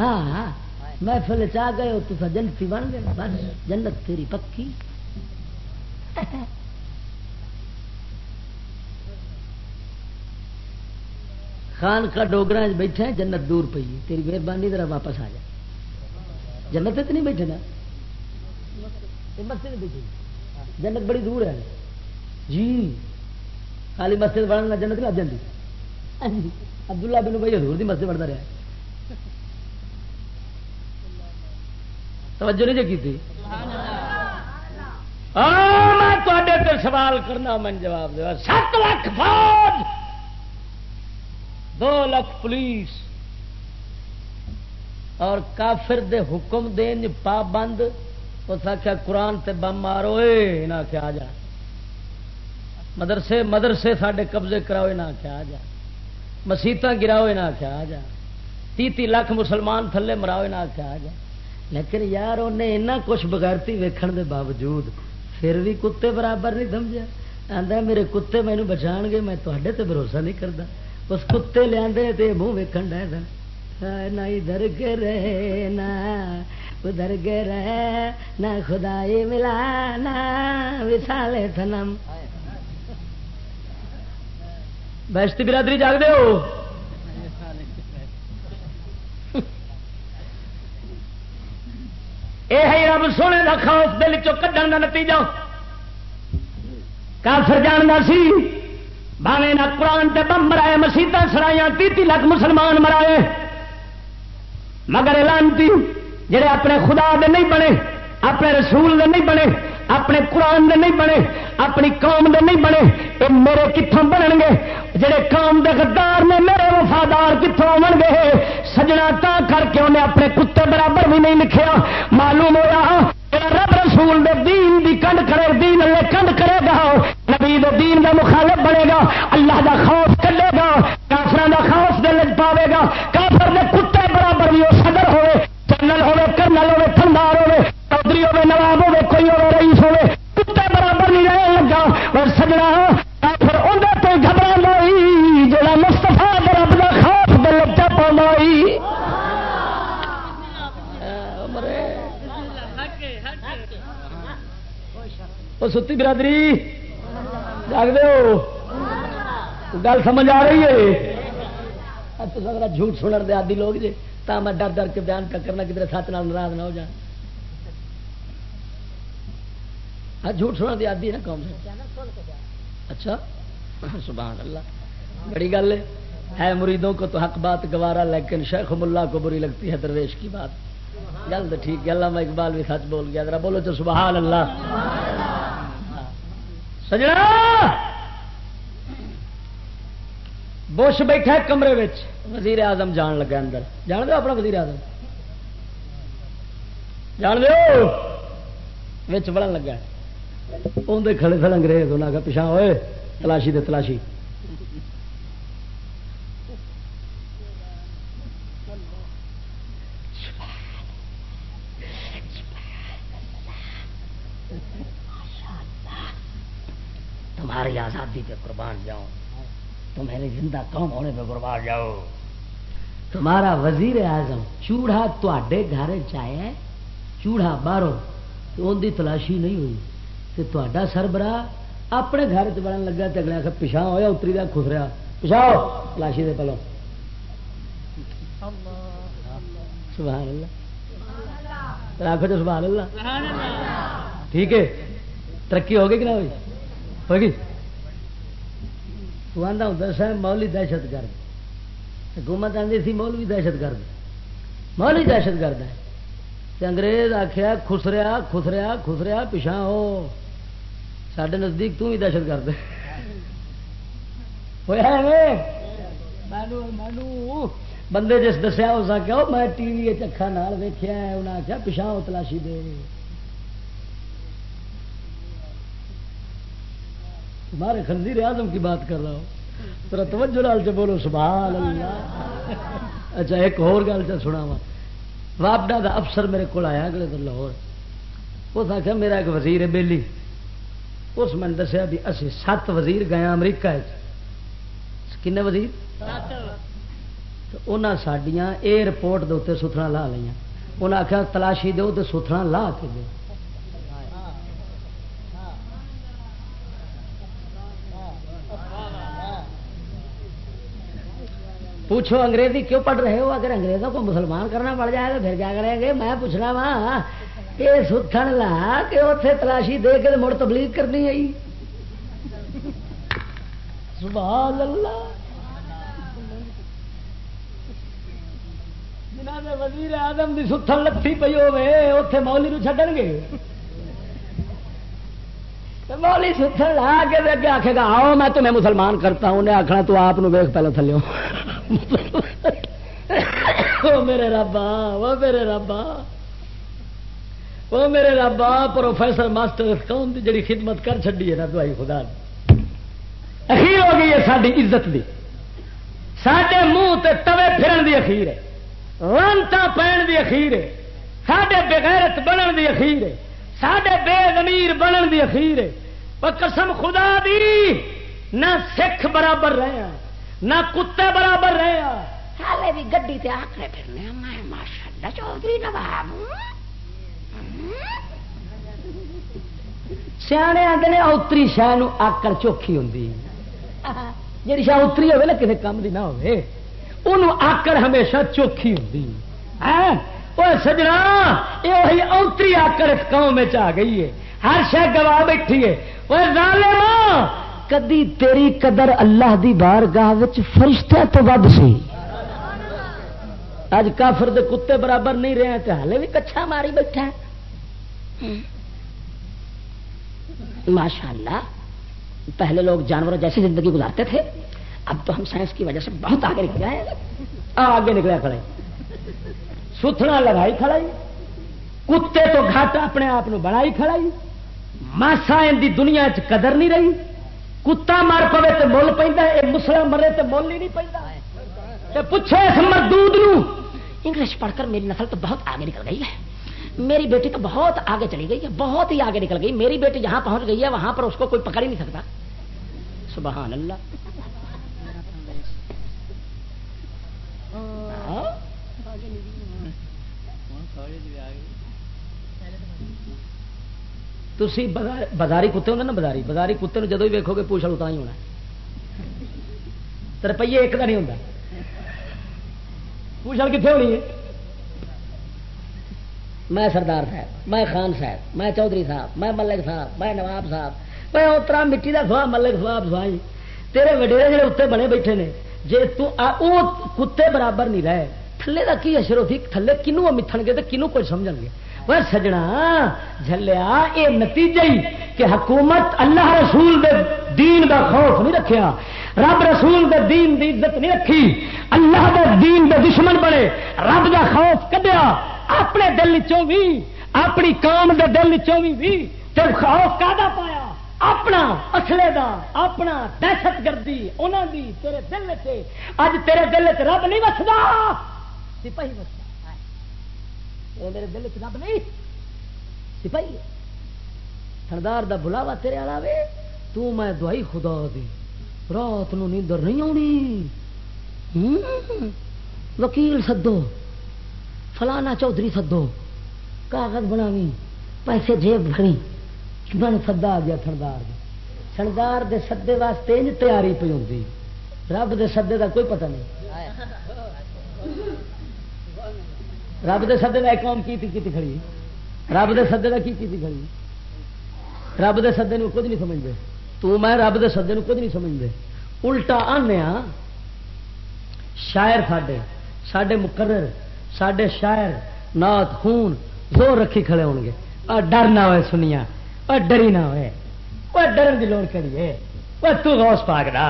ہاں ہاں۔ محفل چاہ گئے ہو، تو جنتی بن گئے۔ بس، جنت تیری پکی۔ خان کا ڈوگرا بیٹھے ہیں، جنت دور پی تیری مہربانی ذرا واپس آ جا۔ جنت نہیں بیٹھے نا؟ مسجد بیٹھے جنت بڑی دور ہے۔ جی۔ خالی مسجد بڑھنا جنت لگ جاتی عبداللہ بن بھائی حضور دی مسجد بڑھتا رہا توجہ نہیں جی کی میں سوال کرنا من جواب دیا سات لاکھ فوج! دو لاکھ پولیس۔ اور کافر دے حکم دین پابند اس آخیا قرآن تے بم مارو نہ آخیا آ جا۔ مدرسے مدرسے سڈے قبضے کراؤ، نہ آخیا آ جا۔ مسیت گراؤ، نہ آخیا آ جا۔ تی تی لاکھ مسلمان تھلے مراؤ، نہ آخیا آ جا۔ لیکن یار انہیں اینا کچھ بغیرتی ویکھن دے باوجود پھر بھی کتے برابر نہیں سمجھا آدھا میرے کتے مینو بچا گے، میں تے بھروسہ نہیں کرتا اس کتے لیا منہ ویکن ڈے نہ ادھر گرے نہ ادھر گرے نہ خدائی ملا نہ وسالے تھنم بیشتی برادری جاگ دے ہو؟ یہ رب سونے کا خوف دل چڈن کا نتیجہ۔ کافر جاننا سی باوے نہ قرآن تے بم مرائے مسیت سرائیاں تی لاکھ مسلمان مرائے۔ مگر لانتی، جڑے اپنے خدا دے نہیں بنے، اپنے رسول دے نہیں بنے، اپنے قرآن دے نہیں بنے، اپنی قوم دے نہیں بنے یہ میرے کتوں بنن گے؟ جڑے قوم دے غدار نے میرے وفادار کتوں آن گے؟ سجنا تا کر کے انہیں اپنے کتے برابر بھی نہیں لکھیا۔ معلوم ہوا رب رسول دے دین دی کنڈ کرے، دین اللہ کنڈ کرے گا، نبی دے دین دا مخالف بنے گا، اللہ دا خوف چلے گا کافر دا خوف دل پاوے گا، کافر دے کتے برابر بھی وہ چودھری ہوئے نواب ہوئے کوئی ہوئے رئیس ہوئے کتے برابر نہیں رہنے لگا۔ اور سجنا کافر اندر تو گھبرا لائی جڑا مستفا رب دا خوف دل چا پائی وہ ستی برادری، جاگ دو گل سمجھ آ رہی ہے۔ جھوٹ سنر دے آدھی لوگ جی تا میں ڈر ڈر کے بیان کرنا کدھر سچ نال ناراض نہ ہو جائے ہاں ہاں، جھوٹ سنر دی آدھی ہے نا قوم سے؟ اچھا سبحان اللہ۔ بڑی گل ہے۔ مریدوں کو تو حق بات گوارا، لیکن شیخ ملا کو بری لگتی ہے درویش کی بات۔ گل تو ٹھیک ہے میں اقبال بھی سچ بول گیا۔ ذرا بولو تو سبحان اللہ۔ سجنا! بش بیٹھا کمرے وزیر اعظم جان لگا اندر۔ جان دو اپنا وزیر اعظم؟ جان دو بڑھن لگا اندر کھڑے سن انگریز انہیں آگے پچھا ہوئے تلاشی دے، تلاشی۔ تمہاری آزادی پہ قربان جاؤ تمہاری زندہ قوم ہونے پہ قربان جاؤ تمہارا وزیر اعظم، چوڑا تے گھر چایا چوڑا باہروں ان کی تلاشی نہیں ہوئی۔ تا سربراہ اپنے گھر چ بڑھن لگا تو اگلے پچھا ہوا اتری کا خسریا۔ پچھا تلاشی دے پہلو سبحان اللہ۔ آخو تو سبحان اللہ۔ ٹھیک ہے۔ ترقی ہوگی کہ نہ ہوگی ہوگی۔ تو آتا ہوں سر مولی دہشت گرد۔ حکومت آتی سی، مولوی دہشت گرد۔ مولوی دہشت گرد ہے۔ انگریز آخیا خسریا خسریا خسریا پچھا ہو۔ سڈے نزدیک تو ہی دہشت گرد ہوا بندے جس دسیا اس آخیا میں ٹی وی چکھا نال ویخیا انہیں آخیا پچھا تلاشی دے۔ تمہارے خنزیر اعظم کی بات کر رہا ہوں۔ ترا توجہ لال سے بولو سبحان اللہ اچھا ایک اور گل چ سنا وا واپڈا کا افسر میرے کو آیا اگلے دن لاہور۔ اس آخیا میرا ایک وزیر ہے بہلی اس میں دسیا بھی اسی سات وزیر گئے امریکہ کن وزیر؟ انہیں سڈیا ایئرپورٹ کے اتنے ستھرا لا لیا انہیں آخیا تلاشی دو تو ستھرا لا کے دو پوچھو انگریزی کیوں پڑھ رہے ہو؟ اگر انگریزوں کو مسلمان کرنا پڑ جائے تو پھر کیا کریں گے؟ میں پوچھنا وا کہ ستھن لا کہ اتنے تلاشی دے کے مڑ تبلیغ کرنی آئی جی۔ سبحان اللہ۔ جنہ وزیر آدم کی ستھن لتھی پی ہوے اتے مولی نو چڈن گے۔ مولی ستھن لا کے اگے آخے گا، آؤ میں تمہیں مسلمان کرتا ہوں، انہیں آخنا تو آپ ویخ پہلے تھلو میرے ربا وہ میرے ربا وہ میرے ربا پروفیسر ماسٹر قوم کی جڑی خدمت کر چڈی ہے نا دوائی خدا اخیر ہو گئی ہے ساری عزت دی۔ سڈے منہ تے توے پھرن دی اخیر ہے۔ رنتا پہن دی اخیر ہے۔ سڈے بغیرت بنن دی اخیر ہے۔ سڈے بے زمیر بنن دی اخیر ہے۔ وہ قسم خدا دی، نہ سکھ برابر رہے نہ کتے برابر رہے ہالے بھی گڈی تے آکڑے پھرنے میں ماشاءاللہ چودھری نواب سیانے آتے نے اوتری شہ آکڑ چوکھی ہوں جی شاہ اتری ہوے نا کسی کام کی نہ ہوے۔ انہوں آکڑ ہمیشہ چوکھی ہوں ہاں؟ وہ سجنا، یہ اوتری آکڑ اس قوم آ گئی ہے۔ ہر شہ گواہ بیٹھی ہے۔ وہ کدی تیری قدر اللہ دی بار گاہ فرشتہ تو ود سی؟ اج کافر دے کتے برابر نہیں رہے تو ہلے بھی کچھا ماری بیٹھا ماشاء اللہ پہلے لوگ جانوروں جیسی زندگی گزارتے تھے، اب تو ہم سائنس کی وجہ سے بہت آگے نکل گئے آگے نکلے کھڑے۔ ستھنا لگائی کھڑائی، کتے تو گھاٹا اپنے آپ بنائی کھڑائی۔ ماسا ان دی دنیا چ قدر نہیں رہی۔ کتا مر پوے تو مل پہ مسلم مرے تو مل ہی نہیں پہ پوچھو اس مردود انگلش پڑھ کر میری نسل تو بہت آگے نکل گئی ہے۔ میری بیٹی تو بہت آگے چلی گئی ہے، بہت ہی آگے نکل گئی۔ میری بیٹی جہاں پہنچ گئی ہے، وہاں پر اس کو کوئی پکڑ ہی نہیں سکتا۔ سبحان اللہ۔ ہاں؟ تھی بازاری کتے ہوں نا؟ بازاری بازاری کتے جدو بھی ویکو گے پوچھ اتنا ہی ہونا روپیے ایک کا نہیں ہوتا پوچھل کتنے ہونی ہے؟ میں سردار صاحب، میں خان صاحب، میں چودھری صاحب، میں ملک صاحب، میں نواب صاحب، میں اترا مٹی کا سوا، ملک صاحب سوائی۔ تیرے وڈیرے جڑے اتنے بنے بیٹھے نے جی کتے برابر نہیں رہے۔ تھلے کا کی اشر ہوتی؟ تھلے کنو متھن گے تو کنو کچھ سمجھ گے۔ وہ سجنا جلیا یہ نتیجہ ہی کہ حکومت اللہ رسول دے دین دا خوف نہیں رکھیا۔ رب رسول دے دین دی عزت نہیں رکھی۔ اللہ دے دین دے دشمن بنے۔ رب دا خوف کڈیا۔ اپنے دل چوں بھی، اپنی قوم دے دل چوں بھی تے خوف کا پایا، اپنا اصلے دا، اپنا دہشت گردی انہوں دی، تیرے دل سے اج تیرے دل چ رب نہیں وسدا، سپاہی وسدا۔ میرے دل چ رب نہیں، سپاہی سردار دا بلاوا تیرے والا وے تو میں دوائی خدا دی، رات نو نیندر نہیں آنی۔ وکیل سدو۔ فلانا چودھری سدو کاغذ بناوی، پیسے جیب بھری من سدا آ گیا سردار شنگار دے سدے واسطے انج تیاری پی ہوں رب دے سدے دا کوئی پتہ نہیں۔ رب دے سدے کا قوم کی کی کھڑی؟ رب دے سدے کا کی کی کھڑی؟ رب دے سدے نو کچھ نہیں سمجھتے تو میں رب دے سدے نو کچھ نہیں سمجھتے الٹا آنے شاعر ساڈے ساڈے مقرر ساڈے شاعر نات خون زور رکھی کھڑے ہون گے اور ڈر نہ ہوئے سنیا اور ڈری نہ ہوئے۔ وہ ڈرن کی لوڑ کریے وہ تو غوث پاک دا،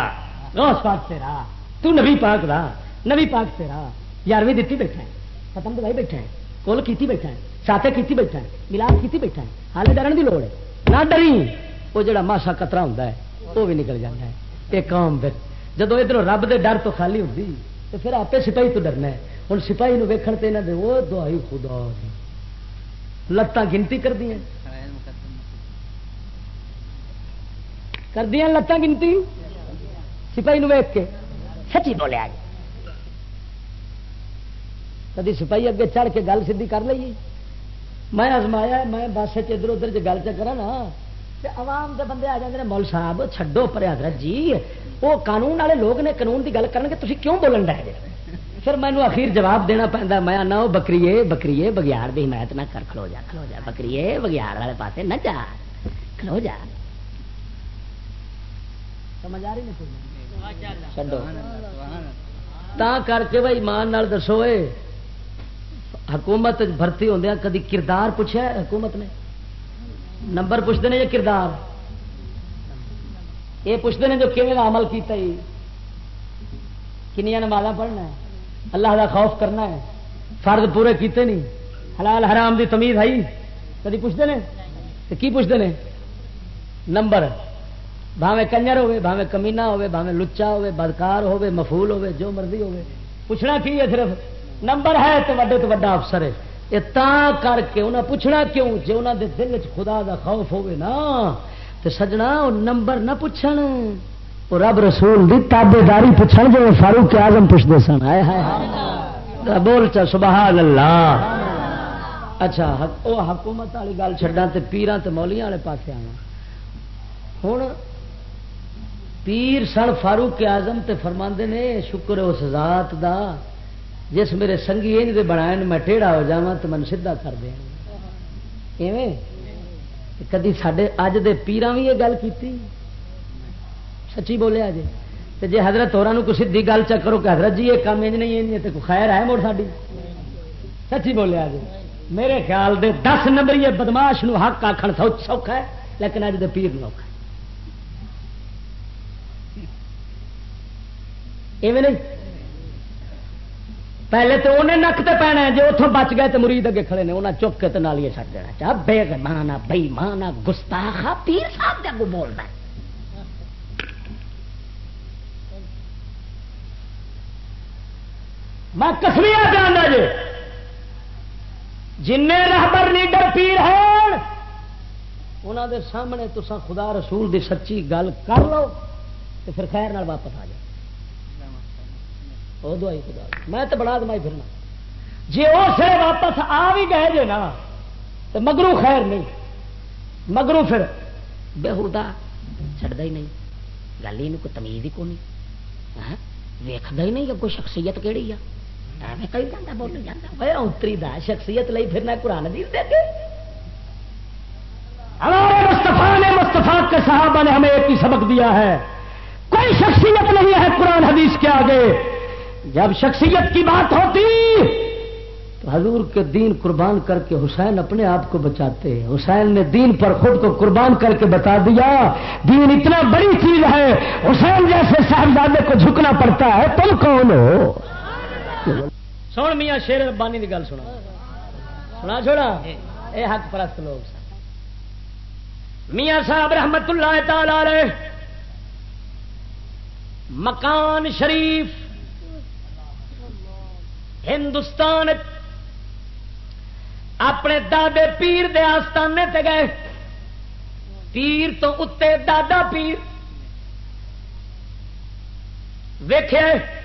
غوث پاک تیرا، تو نبی پاک دا، نبی پاک تیرا۔ یارویں دیتی بیٹھا ہے ختم دوائی بیٹھا ہے، کول کیتی بیٹھا ہے، ساتے کیتی بیٹھا ہے ملاپ کیتی بیٹھا ہے۔ حال ڈرن کی لوڑ ہے۔ نہ ڈری وہ جڑا ماسا کترا ہوں وہ بھی نکل جاتا ہے۔ یہ قوم پھر جب ادھر رب دے ڈر تو خالی ہوتی تو پھر آپ سپاہی تو ڈرنا ہے۔ ہوں سپاہی ویکھن تے یہاں دے وہ دعائی خدا لتاں گنتی کر دیا کر دیا لتاں گنتی؟ سپاہی ویک کے سچی بولیا کدی سپاہی اگے چڑھ کے گل سی کر لیے میں ازمایا میں بس ادھر ادھر گل چکرا نا عوام دے بندے آ جاتے مول صاحب، چھڈو پر حضرت جی وہ قانون والے لوگ نے قانون کی گل کرنگے تھی کیوں بولن ڈے؟ پھر مینو اخیر جواب دینا پہنتا میں نہ بکریے بکریے بگیار کی حمایت نہ کر۔ کھلو جا کھلو جا۔ بکریے بگیار والے پاس نہ جا۔ کھلو جا۔ سمجھ آ رہی چڈو تا کر کے بھائی مان دسو حکومت بھرتی ہوں ہاں، کدی کردار پوچھا حکومت نے؟ نمبر پوچھتے ہیں یا کردار؟ یہ پوچھتے ہیں جو کھے کا عمل کیتا ہی کنیا نماز پڑھنا ہے۔ اللہ کا خوف کرنا ہے۔ فرد پورے کیتے نہیں۔ حلال حرام دی تمیز ہے کدی پوچھتے ہیں کی پوچھتے ہیں نمبر۔ بھاوے کنجر ہوے بھاوے کمینا ہوے بھاوے لچا ہوے بدکار ہوے مفول ہوے جو مرضی ہوے پوچھنا کی ہے صرف؟ نمبر ہے تو وڈے تو وڈا افسر ہے۔ یہ کر کے انہیں پوچھنا کیوں؟ جی انہوں دے دل چ خدا دا خوف ہوے نا تو سجنا نمبر نہ پوچھن۔ وہ رب رسول دی تابے داری پوچھن جو فاروق آزم پوچھتے سن۔ آئے ہائے بول چا سبحان اللہ اچھا وہ حکومت والی گل چڈا تو پیران تو مولیاں والے پاس آنا ہوں پیر سن فاروق آزم تے فرماندے نے، شکر اس ذات دا جس میرے سنگی انج دے بنائے میں ٹیڑھا ہو جا تو من سیدا کر دیا کدی سڈے اج دے پیران بھی یہ گل کی سچی بولیا جی تو جی حضرت ہورا کو سیدھی گل چک کرو کہ حضرت جی یہ کام انج نہیں ہے تو خیر ہے موڑ ساری سچی بولیا جی میرے خیال دے دس نمبر یہ بدماش نو حق آخر سوکھا ہے، لیکن اج دے پیر نو اوکھا ایویں نہیں؟ پہلے تو انہیں نک تے پینا جی اتوں بچ گئے تو مرید اگے کھڑے نے انہیں چک کے تو نالیے چڑ دینا چاہ بے مانا بئی مانا گستاخا پیر صاحب کے بولتا میں کسمیا جانا جی۔ جن رہبر لیڈر پیر ہیں انہوں دے سامنے تو خدا رسول دی سچی گل کر لو تو پھر خیر نال واپس آ جاؤ۔ وہ دوائی خدا۔ میں تو بڑا دمائی پھرنا۔ جی وہ سر واپس آ بھی گئے جے نا تو مگرو خیر نہیں۔ مگرو پھر بےحدا چڑھتا ہی نہیں۔ گل ہی کوئی تمیز ہی کو نہیں ویکد ہی نہیں کوئی شخصیت کہڑی ہے کئی جانا جانا اتری دا، شخصیت لئی پھرنا قرآن دی دے کے۔ ہمارے مستفا نے مستفا کے صحابہ نے ہمیں ایک ہی سبق دیا ہے۔ کوئی شخصیت نہیں ہے قرآن حدیث کے آگے۔ جب شخصیت کی بات ہوتی، تو حضور کے دین قربان کر کے حسین اپنے آپ کو بچاتے ہیں۔ حسین نے دین پر خود کو قربان کر کے بتا دیا، دین اتنا بڑی چیز ہے، حسین جیسے صاحبزادے کو جھکنا پڑتا ہے، تم کون ہو؟ سن میاں شیر ربانی کی گل سنا۔ سنا چھوڑا؟ اے حق پرست لوگ میاں صاحب رحمت اللہ تعالی مکان شریف۔ ہندوستان اپنے دادے پیر دے آستانے تے گئے۔ پیر تو اتنے دادا پیر۔ ویخے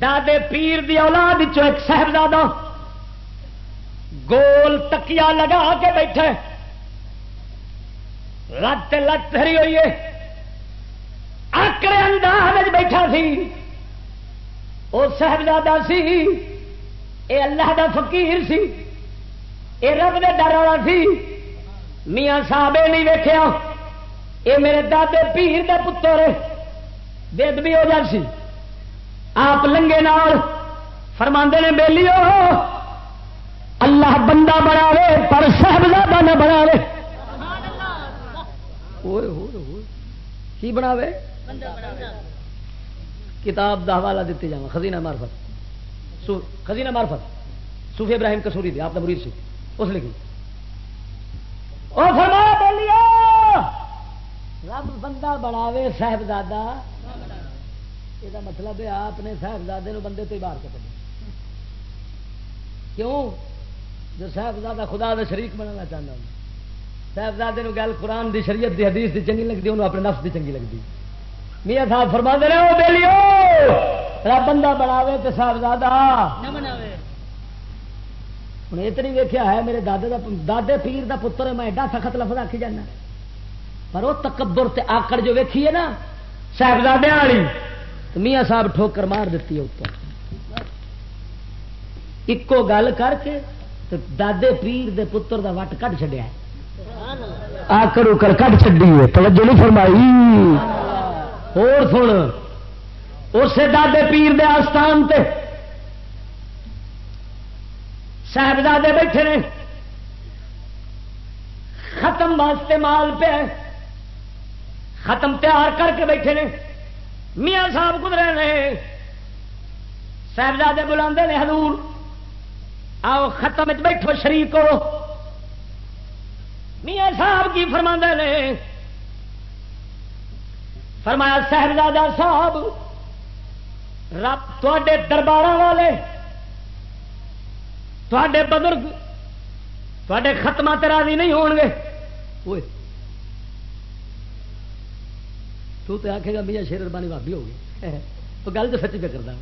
دادے پیر دی اولاد چو ایک صاحبزادہ گول تکیا لگا کے بیٹھے۔ لت لت ہری ہوئی ہے۔ آکڑے انداز بیٹھا سی۔ وہ صاحبزادہ سی۔ اے اللہ دا فقیر سی۔ اے رب دے ڈر والا سی۔ میاں صاحب نہیں ویکیا اے میرے دادے پیر دے پتر بے ہو جا سی۔ آپ لنگے نال فرما نے بیلی اللہ بندہ بناوے، پر صاحبزادہ نہ بناوے۔ کی بناوے؟ کتاب دا حوالہ دیتے جاؤں خزینہ مارفت خزینہ مارفت صوفی ابراہیم کسوری تھے آپ کا مرید سی۔ اس لکھی۔ او فرمایا رب بندہ بناوے، صاحبزادہ یہ مطلب ہے آپ نے صاحبزادے نو بندے تو ہی باہر کر کیوں جو صاحبزادہ خدا دے شریک بنانا چاہتا ہوں صاحبزادے نو گل قرآن دی شریعت دی حدیث دی چنگی لگتی انہوں اپنے نفس دی چنگی لگتی میاں صاحب فرما دے رہے ہو بیلیو رب بندہ بناوے تو صاحبزادہ ہوں اتنی ویکیا ہے میرے دادے دا دادے پیر دا پتر ہے میں ایڈا سخت لفظ آخی جانا پر وہ تکبر تے آکڑ جو ویکھی ہے نا صاحبزادے والی تو میاں صاحب ٹھوکر مار دیتی ہے اوپر۔ ایکو گل کر کے تو دادے پیر دے پتر دا وٹ کٹ چڈیا آکڑ اکڑ کٹ چڈی ہے۔ توجہ نہیں فرمائی۔ اور سن، اسے دادے پیر دے آستان تے صاحبزادے بیٹھے نے۔ ختم واسطے مال پہ ختم تیار کر کے بیٹھے نے۔ میاں صاحب گزرے نے، صاحبزادے بلا نے، حضور، آؤ ختم بیٹھو شریک ہو۔ میاں صاحب کی فرما نے، فرمایا، صاحبزادہ صاحب، رب تے دربار والے تے بزرگ تے ختمہ راضی نہیں ہون گے تو تے آخے گا میاں شیر ربانی بھابی ہو گئی۔ تو گل تو سچی پہ کرتا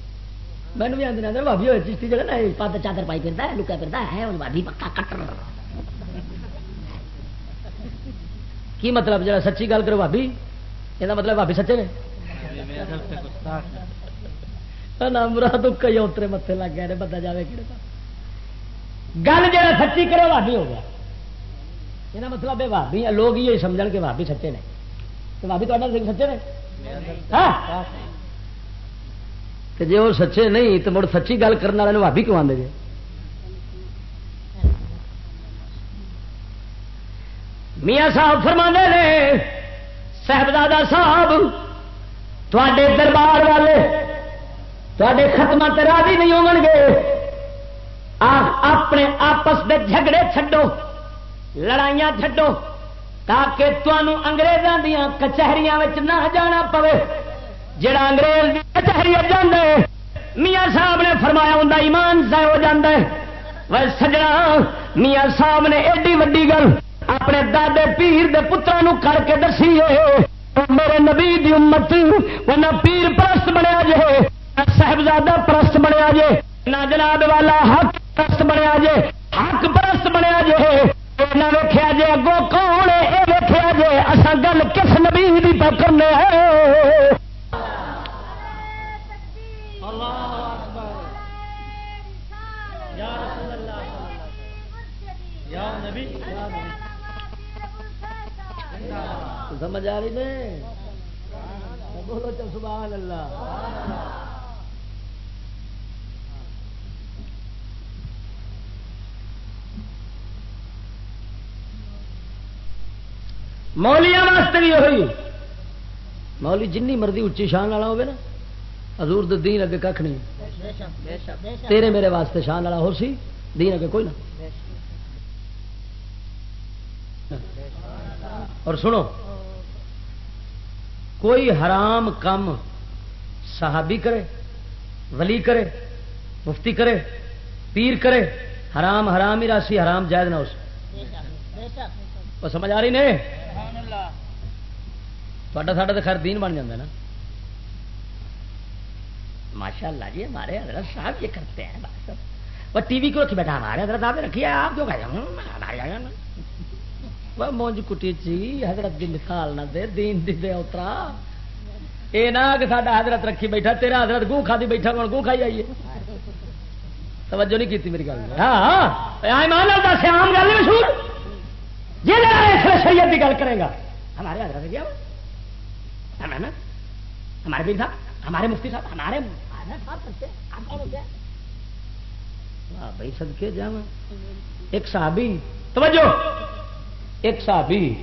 مینو بھی آدھے بھابی ہوئے چیشتی جگہ نا پد چادر پائی پھرتا ہے لکا پھرتا ہے ہوں بھابی پکا کٹر۔ کی مطلب جا سچی گل کرو بھابی یہ مطلب بھابی سچے نے؟ مراد کئی اترے متے لگ گئے بندہ جائے کہڑے گل جا سچی کرو بھابی ہو گیا۔ یہ مطلب ہے بھابی لوگ یہ سمجھ کے بھابی سچے نے۔ تو بھابی تا سچے نے؟ جی وہ سچے نہیں تو مڑ سچی گل کرنے والے بھابی کیوں آدھے جی میاں صاحب فرما نے صاحبزادہ صاحب تے دربار والے تے ختم راضی نہیں ہو گے اپنے آپس کے جھگڑے چھڈو لڑائیاں چھڈو۔ تاکہ تمہوں اگریزوں دیا کچہری نہ جانا پوے۔ جڑا انگریز کچہری جانا میاں صاحب نے فرمایا ہوں ایمان سے ہو جاتا ہے۔ سجنا، میاں صاحب نے ایڈی وڈی گل اپنے دادے پیر دے پترا کر کے دسی ہے۔ میرے نبی دی امت وہ نہ پیر پرست بنیا جے۔ نہ صاحبزادہ پرست بنیا جے۔ نہ جناب والا، حق پرست بنیا جے۔ حق پرست بنیا جے۔ نہ ویخیا جی اگوں کون یہ ویخیا جی اصا گل کس نبی کی پکڑنے سمجھ آ رہی نے بولو چل سبحان اللہ۔ مولیا واسطے بھی ہوئی۔ مولی جن مرضی اچھی شان والا ہوگا نا۔ حضور دین اگے کھ نہیں۔ تیرے میرے واسطے شان والا ہو سی۔ دین اگے کوئی نہ۔ اور سنو۔ کوئی حرام کم صحابی کرے، ولی کرے، مفتی کرے، پیر کرے، حرام حرام ہی راشی حرام جائز نہ ہو سکے۔ اس سمجھ آ رہی نہیں ساڈا تو خیر دین بن جاتا نا ماشاء اللہ جی ہمارے حضرت صاحب یہ کرتے ہیں وہ ٹی وی کو رکھی بیٹھا ہمارے حضرت آپ رکھیے آپ جو وہ مونج کٹی چی حضرت دی مثال نہ دے دین دی دے اترا اے نہ کہ ساڈا حضرت رکھی بیٹھا تیرا حضرت گوں کھا دی بیٹھا کون گوں کھائی آئیے توجہ نہیں کیتی میری گل ہاں ہاں ایمان دس عام گل مشہور جی شریعت کی گل کرے گا۔ ہمارے حضرت گیا ہمارے ہمارے پیر صاحب ہمارے مفتی صاحب۔ ہمارے بھائی سدکے جا ایک صحابی۔ توجہ۔ ایک صحابی۔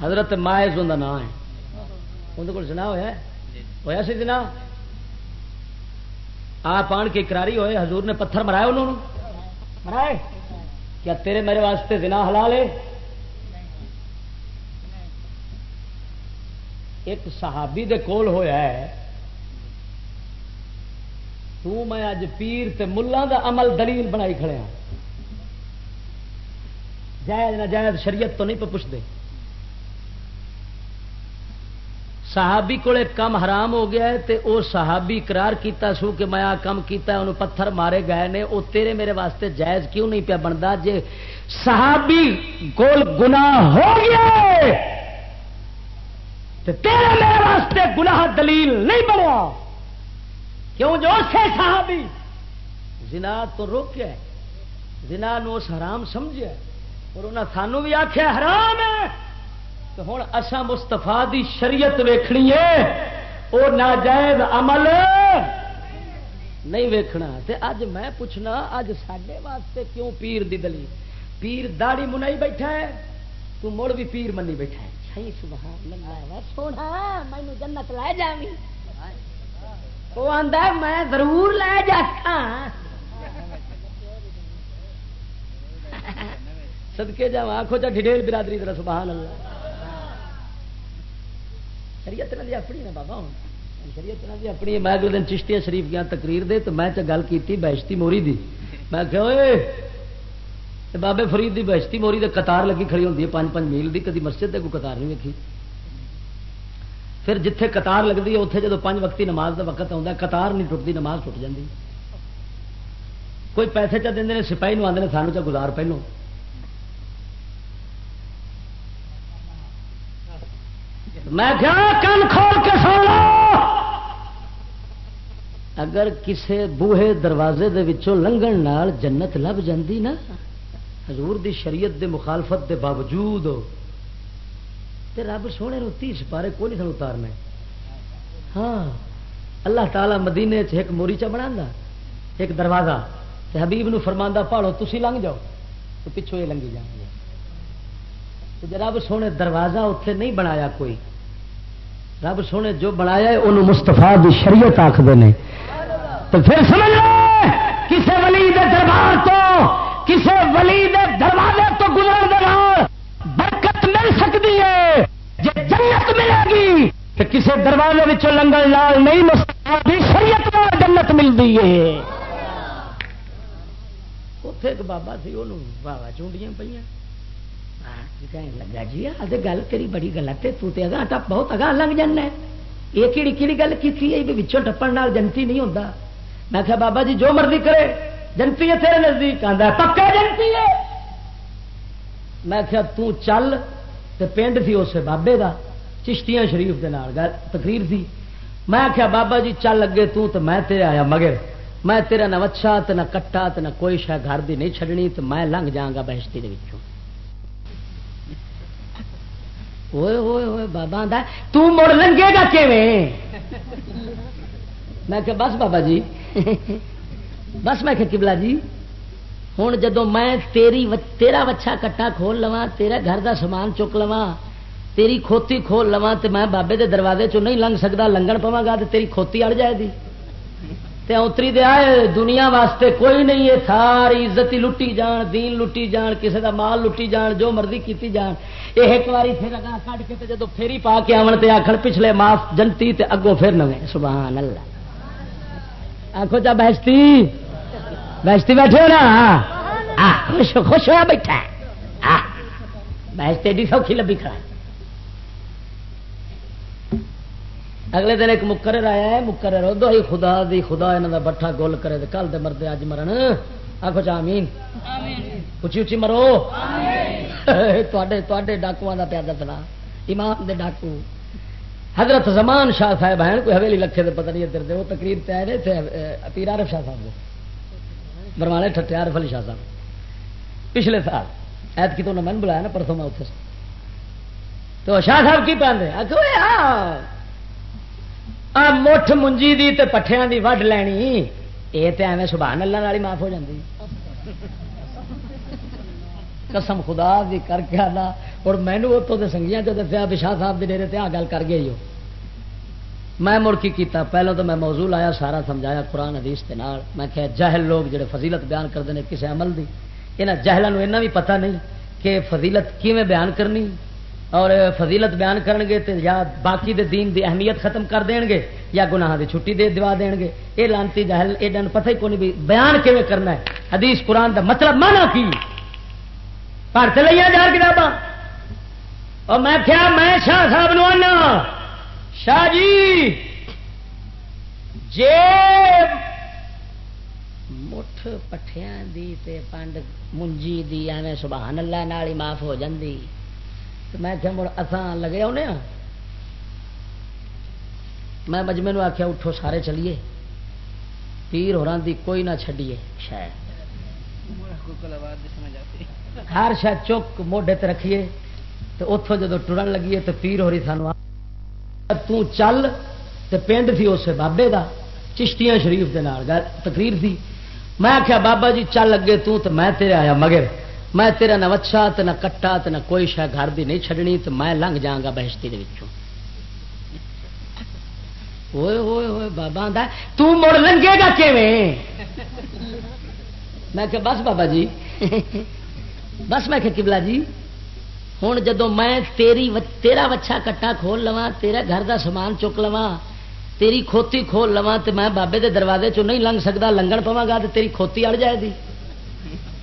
حضرت مائز ان کا نام ہے۔ اندر کو سنا ہوا ہوا سی جنا آپ آن کے اقراری ہوئے حضور نے پتھر مرائے انہوں نے؟ مرائے کیا تیرے میرے واسطے زنا حلال ہے؟ ایک صحابی دے کول ہویا ہے، تو میں اج پیر تے ملا دا عمل دلیل بنائی کھڑے ہاں۔ جائز نہ جائز شریعت تو نہیں پہ پوچھ دے صحابی کو کم حرام ہو گیا ہے تے او صحابی قرار کیتا سو کہ میں آ کم کیتا ہے، انہوں پتھر مارے گئے نے، او تیرے میرے واسطے جائز کیوں نہیں پیا بنتا؟ جے صحابی کول گناہ ہو گیا تے تیرے میرے واسطے گناہ دلیل نہیں بنیا۔ کیوں جو سے صحابی زنا تو روکیا زنا نو اس حرام سمجھا اور انہیں سانو بھی آخیا حرام ہے۔ تو ہوں اصا مستفا دی شریعت ویکھنی ہے وہ ناجائز عمل نہیں ویکھنا۔ تے اج میں پوچھنا اج سڈے واسطے کیوں پیر دی دلی پیر داڑی منائی بیٹھا ہے، تو مڑ بھی پیر منی بیٹھا ہے۔ صحیح سبحان اللہ سونا۔ مینو جنت لے جاوی وہ میں ضرور لے جاتا۔ جا آخو چا ڈھیل برادری طرح سبحان اللہ۔ شریعت دی اپنی نا بابا ہوں۔ شریعت دی اپنی میں دن شریف گیا تقریر دے تو میں گل کی بہشتی موری دی۔ میں کہ بابے فرید دی بہشتی موری دے قطار لگی کھڑی ہوتی ہے، پانچ پانچ میل دی، کدی مسجد دے کوئی قطار نہیں ویکھی۔ پھر جتھے قطار لگتی ہے اتنے جدو پانچ وقتی نماز کا وقت آتا قطار نہیں ٹوٹتی نماز ٹوٹ جاتی کوئی پیسے چا دیں سپاہی نو آدھے سانو چا گزار پہلو۔ میں کیا کن کھول کے سو اگر کسے بوہے دروازے دے وچوں لنگن نال جنت لب جاندی نا حضور دی شریعت دے مخالفت دے باوجود تے رب سونے نو تی سپارے کوئی نہیں سن اتارنا ہاں اللہ تعالی مدینے چ ایک موریچا بنا ایک دروازہ۔ تے حبیب نو فرماندا پاڑو تسی لنگ جاؤ تو پچھو یہ لنگی جان گے رب سونے دروازہ اتنے نہیں بنایا کوئی، رب سونے جو بنایا انہوں مستفا دی شریعت آخر نے۔ تو پھر سمجھ لو، کسے ولی دے دربار تو کسے ولی دے دروازے تو گزر برکت مل سکتی ہے جی جنت ملے گی تو کسے دروازے لنگر لال نہیں مستفا دی شریعت میں جنت ملتی ہے۔ اتے ایک بابا سی وہ بابا چونڈیاں پہ جی لگا جی آج گل تیری بڑی غلط ہے، تو اگاں ٹپ بہت اگاں لگ جانا ہے۔ یہ کہڑی کہڑی گل کی پچھوں ٹپن جنتی نہیں ہوتا میں کہا، بابا جی جو مرضی کرے۔ جنتی ہے تیرے نزدیک آتا پکا جنتی ہے۔ میں کہا، تو چل تے پنڈ سی اس بابے دا، چشتیاں شریف دے نال۔ تقریر سی میں کہا، بابا جی چل لگے تو تے میں تیرے آیا مگر، میں تیرا نہ وچھا تے نہ کٹا تے نہ کوئی شہ گھر دی نہیں چھڑنی تے میں لنگ جاگا بہشتی دے وچوں۔ ہوئے ہوئے ہوئے بابا آدھا تڑ لنگے گا کیویں؟ میں کہ بس بابا جی۔ بس میں کہ کبلا جی ہوں جدو میں تیری تیرا وچھا کٹا کھول لوا تیرا گھر دا سامان چک لوا تیری کھوتی کھول لوا تو میں بابے دے دروازے چ نہیں لنگ سکتا لنگن پوا گا تو تیری کھوتی اڑ جائے گی۔ تے اتری دے آئے، دنیا واسطے کوئی نہیں ہے، ساری عزت لٹی جان، دین لٹی جان، کسے دا مال لٹی جان، جو مرضی کیتی جان۔ یہ ایک باری پھر اگا کٹ کے جدو پھیری پا کے آن تے آخر پچھلے معاف جنتی تے اگوں پھر نوے سبحان اللہ۔ آخو چا بہشتی۔ بہشتی بیٹھے ہو نا؟ خوش خوش ہوا بیٹھا بہشتی ایڈی سوکھی لبی کھڑا اگلے دن ایک مقرر آیا ہے مقرر ادو ہی خدا دی خدا یہاں کا بٹھا گول کرے کل دے مردے اج مرن۔ آخو چامین اچھی اچھی مرو۔ تے ڈاکو کا پیا دسنا ایمان دے ڈاکو۔ حضرت زمان شاہ صاحب ہیں، کوئی حویلی لکھے دے، پتہ نہیں ادھر وہ تقریر تیار ہے تھے پیر عارف شاہ صاحب کو برمانے ٹھٹے عارف علی شاہ صاحب۔ پچھلے سال ایت کی تو انہوں نے بلایا نا، پرسوں میں اتنے تو شاہ صاحب کی پہنتے ہاں۔ آ مٹھ منجی دی تے پٹھیاں دی وڈ لینی۔ یہ تو ایویں سبحان اللہ والی معاف ہو جاتی قسم خدا دی کر کے آنا۔ اور مینو اتوں کے سنگیاں چ دسیا بھی شاہ صاحب کے ڈیری تے آ گل کر گئی ہو۔ میں مڑ کی کیتا، پہلو تو میں موضوع آیا سارا سمجھایا قرآن، حدیث کے نال۔ میں کہ جہل لوگ جڑے فضیلت بیان کرتے ہیں کسی عمل دی، یہاں جہلوں ایسا بھی پتہ نہیں کہ فضیلت کیویں بیان کرنی۔ اور فضیلت بیان کرن گے تے یا باقی دے دین دی اہمیت ختم کر دین گے، یا گناہ دی چھٹی دے دوا دین گے۔ یہ لانتی جہل یہ ڈن پتہ ہی کون بھی بیان کیویں کرنا ہے۔ حدیث، قرآن دا مطلب مانا کی؟ پڑھتے لیا جا کتاباں۔ اور میں کیا میں شاہ صاحب نو آنا؟ شاہ جی جے مٹھ پٹھیاں دی تے پانڈ منجی دی، ایویں سبحان اللہ نال ہی معاف ہو جاندی۔ تو میں کیا مڑ اساں لگے آنے ہاں میں مجمے نو آخیا اٹھو سارے چلیے۔ پیر ہو دی کوئی نہ چڈیے شاید۔ ہر شاید چک موڈے تے رکھیے۔ تو اتوں جدو ٹرن لگیے تو پیر ہو رہی سانو چل تے پنڈ تھی اسے بابے دا، چشتیاں شریف دے نال تقریر تھی۔ میں آخیا بابا جی چل لگے تو تے میں تیرے آیا مگر۔ میں تیرا نہ وچھا تے نہ کٹا تے نہ کوئی شہ گھر دی نہیں چھڈنی تے میں لنگ جاؤں گا بہشتی دے وچوں۔ ہوئے ہوئے ہوئے بابا آدھا تو مڑ لنگے گا کیویں؟ میں کہ بس بابا جی۔ بس میں کہ قبلہ جی ہوں جدو میں تیری تیرا وچھا کٹا کھول لوا تیرا گھر دا سامان چک لوا تیری کھوتی کھول لوا تو میں بابے دے دروازے چ نہیں لنگ سکتا لنگن پوا گا تو تیری کھوتی اڑ جائے گی۔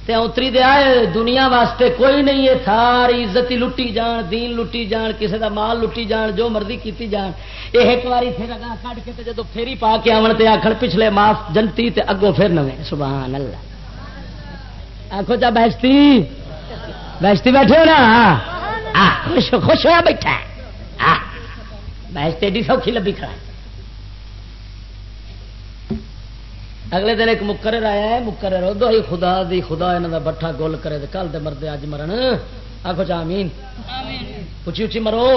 تے اتری دے آئے، دنیا واسطے کوئی نہیں ہے، ساری عزت لٹی جان، دین لٹی جان، کسے دا مال لٹی جان، جو مرضی کیتی جان۔ یہ ایک باری پھر اگا کٹ کے جدو پھیری پا کے آن تے آخر پچھلے معاف جنتی تے اگوں پھر نویں۔ سبحان اللہ۔ آخو چا بہشتی۔ بہشتی بیٹھے ہو نا خوش خوش ہوا بیٹھا بہشتی ایڈی سوکھی لبی کھڑا اگلے دن ایک مقرر آیا ہے مقرر ادو ہی خدا دی خدا یہاں کا بٹھا گول کرے کل دے مردے اج مرن آخو چامین اچھی اچھی مرو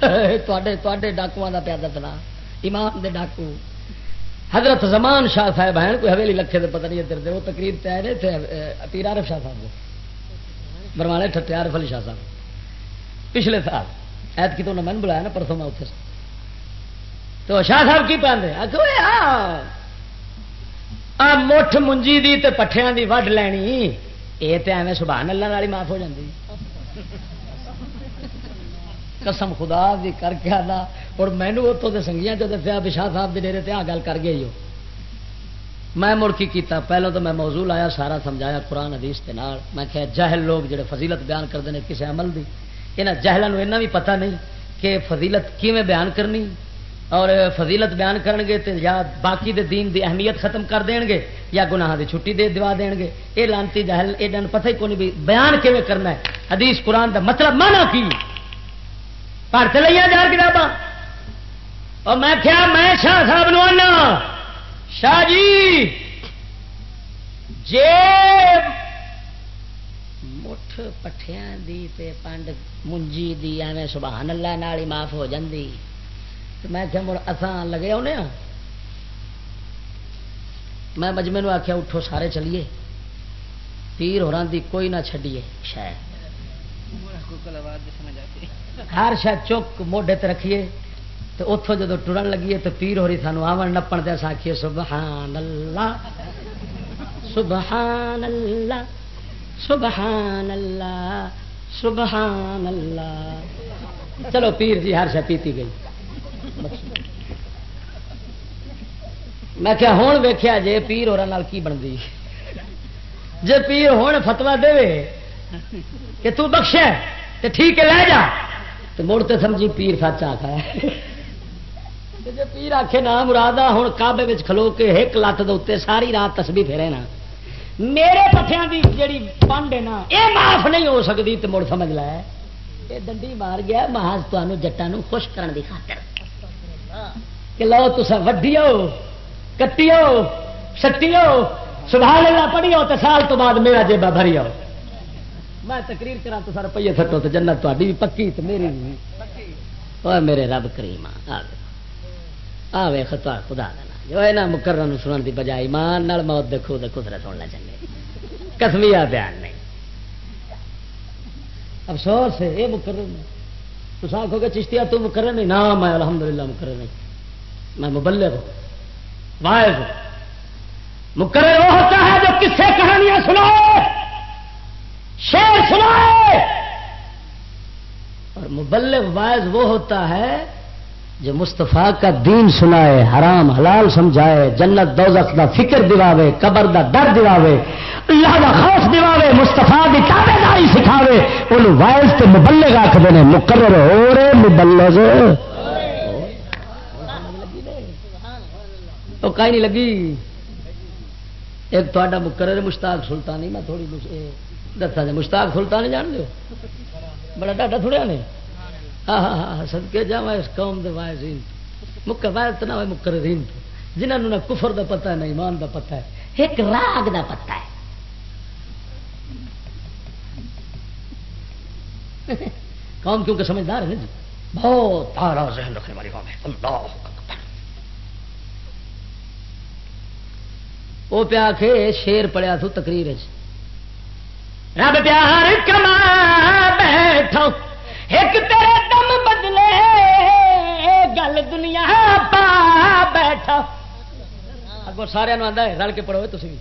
تے ڈاکو کا پیا دسنا ایمان دے ڈاکو حضرت زمان شاہ صاحب ہیں کوئی حویلی لکھے دے پتہ نہیں ادھر وہ تقریر تیار ہے تھے پیر عارف شاہ صاحب برمانے ٹھٹے عارف علی شاہ صاحب پچھلے سال ایت کی تو انہوں نے میں بلایا نا پرسوں میں اتنے تو شاہ صاحب کی پہنتے آ مٹھ منجی دی تے پٹھیاں دی وڈ لینی یہ تو ایویں سبحان اللہ والی معاف ہو جاتی قسم خدا دی کر کے آنا اور مینو اتوں کے سنگیاں چ دسیا بھی شاہ صاحب کے ڈیری تے آ گل کر گئی ہو میں مڑ کی کیتا، پہلو تو میں موضوع آیا سارا سمجھایا قرآن، حدیث کے نال۔ میں کہ جہل لوگ جڑے فضیلت بیان کرتے ہیں کسی عمل دی، یہاں جہلوں ایسا بھی پتہ نہیں کہ فضیلت کیویں بیان کرنی۔ اور فضیلت بیان کرن گے تے یا باقی دے دین دی اہمیت ختم کر دین گے، یا گناہ دی چھٹی دے دوا دین گے۔ اے لانتی جہل، اے ڈن پتہ ہی کون بھی بیان کیویں کرنا ہے۔ حدیث، قرآن دا مطلب مانا کی؟ پڑھتے لیا جا کتاباں۔ اور میں کیا میں شاہ صاحب نو آنا۔ شاہ جی جے مٹھ پٹھیاں دی تے پانڈ منجی دی ایویں سبحان اللہ نال ہی معاف ہو جاندی۔ میں کیا مڑ اسان لگے آنے ہاں۔ میں مجمے نو آخیا اٹھو سارے چلیے۔ پیر ہو دی کوئی نہ چڈیے شاید۔ ہر شاید چک موڈے تے رکھیے۔ تو اتوں جدو ٹرن لگیے تو پیر ہو رہی سانو آمن نپن دیا آخیے سبحان اللہ سبحان اللہ سبحان اللہ سبحان اللہ چلو پیر جی ہر شا پیتی گئی۔ میں کیا ہوں ویخیا جے پیر اور کی بنتی؟ جے پیر ہوں فتوا دے، کہ تو بخش تو ٹھیک ہے، لے جا۔ تو مڑ تو سمجھی پیر سچ آخا جی پیر آخے نہ مراد ہوں کابے کھلو کے ایک لت دے ساری رات تسبی پھیرے نا۔ میرے پٹھیاں دی جیڑی پنڈ ہے نا یہ معاف نہیں ہو سکتی تو مڑ سمجھ ل یہ ڈنڈی مار گیا محاذ تمہوں جٹان خوش کرنے کی خاطر۔ کہ لو تصا وڈیو کٹیو سٹیو سبحان اللہ پڑھیو تو سال تو بعد میرا جیبا بھریو۔ میں تقریر کرا تو سر روپیے سٹو تو جنت تاری بھی پکی تو میری بھی میرے رب کریم آ وے خطا، خدا دینا جو ہے نا مقرر سنن دی بجائے ایمان نال موت دیکھو دیکھو سر سننا چاہیے۔ کسمیا بیان نہیں۔ افسوس ہے یہ مقرر نہیں تو آخو گے چشتیا تو مقرر نہیں نہ، میں الحمدللہ مقرر نہیں میں مبلغ ہوں۔ واحد مقرر وہ ہوتا ہے جو کس کہانیاں سنائے۔ شیر سنائے۔ اور مبلغ واعظ وہ ہوتا ہے جو مستفا کا دین سنائے، حرام، حلال سمجھائے، جنت دوزخ دا فکر دواوے قبر دا در دواوے اللہ دا خوف دواوے مستفا کی تابے داری سکھاوے ان وائز تے مبلغ آخر نے، مقرر ہو رہے، مبلغ۔ تو کہیں نہیں لگی؟ ایک تا مقرر مشتاق سلطانی، میں تھوڑی دسا جی مشتاق سلطانی جان دو بڑا ڈاڈا تھوڑا نے۔ ہاں, ہاں،, ہاں،, ہاں، سدکے جا اس قوم دے وائز مکر وائز نہ ہوئے مکر دین جنہوں نے نہ کفر دا پتہ ہے، نہ ایمان دا پتہ ہے، ایک راگ دا پتہ ہے۔ قوم کیونکہ سمجھدار ہے جی؟ بہت تارا ذہن رکھنے والی قوم ہے۔ اللہ وہ پیا کے شیر پڑیا تھو تقریر جی۔ رب پیار کما بیٹھا بیٹھا۔ اگو سارے آتا ہے، رل کے پڑھو تھی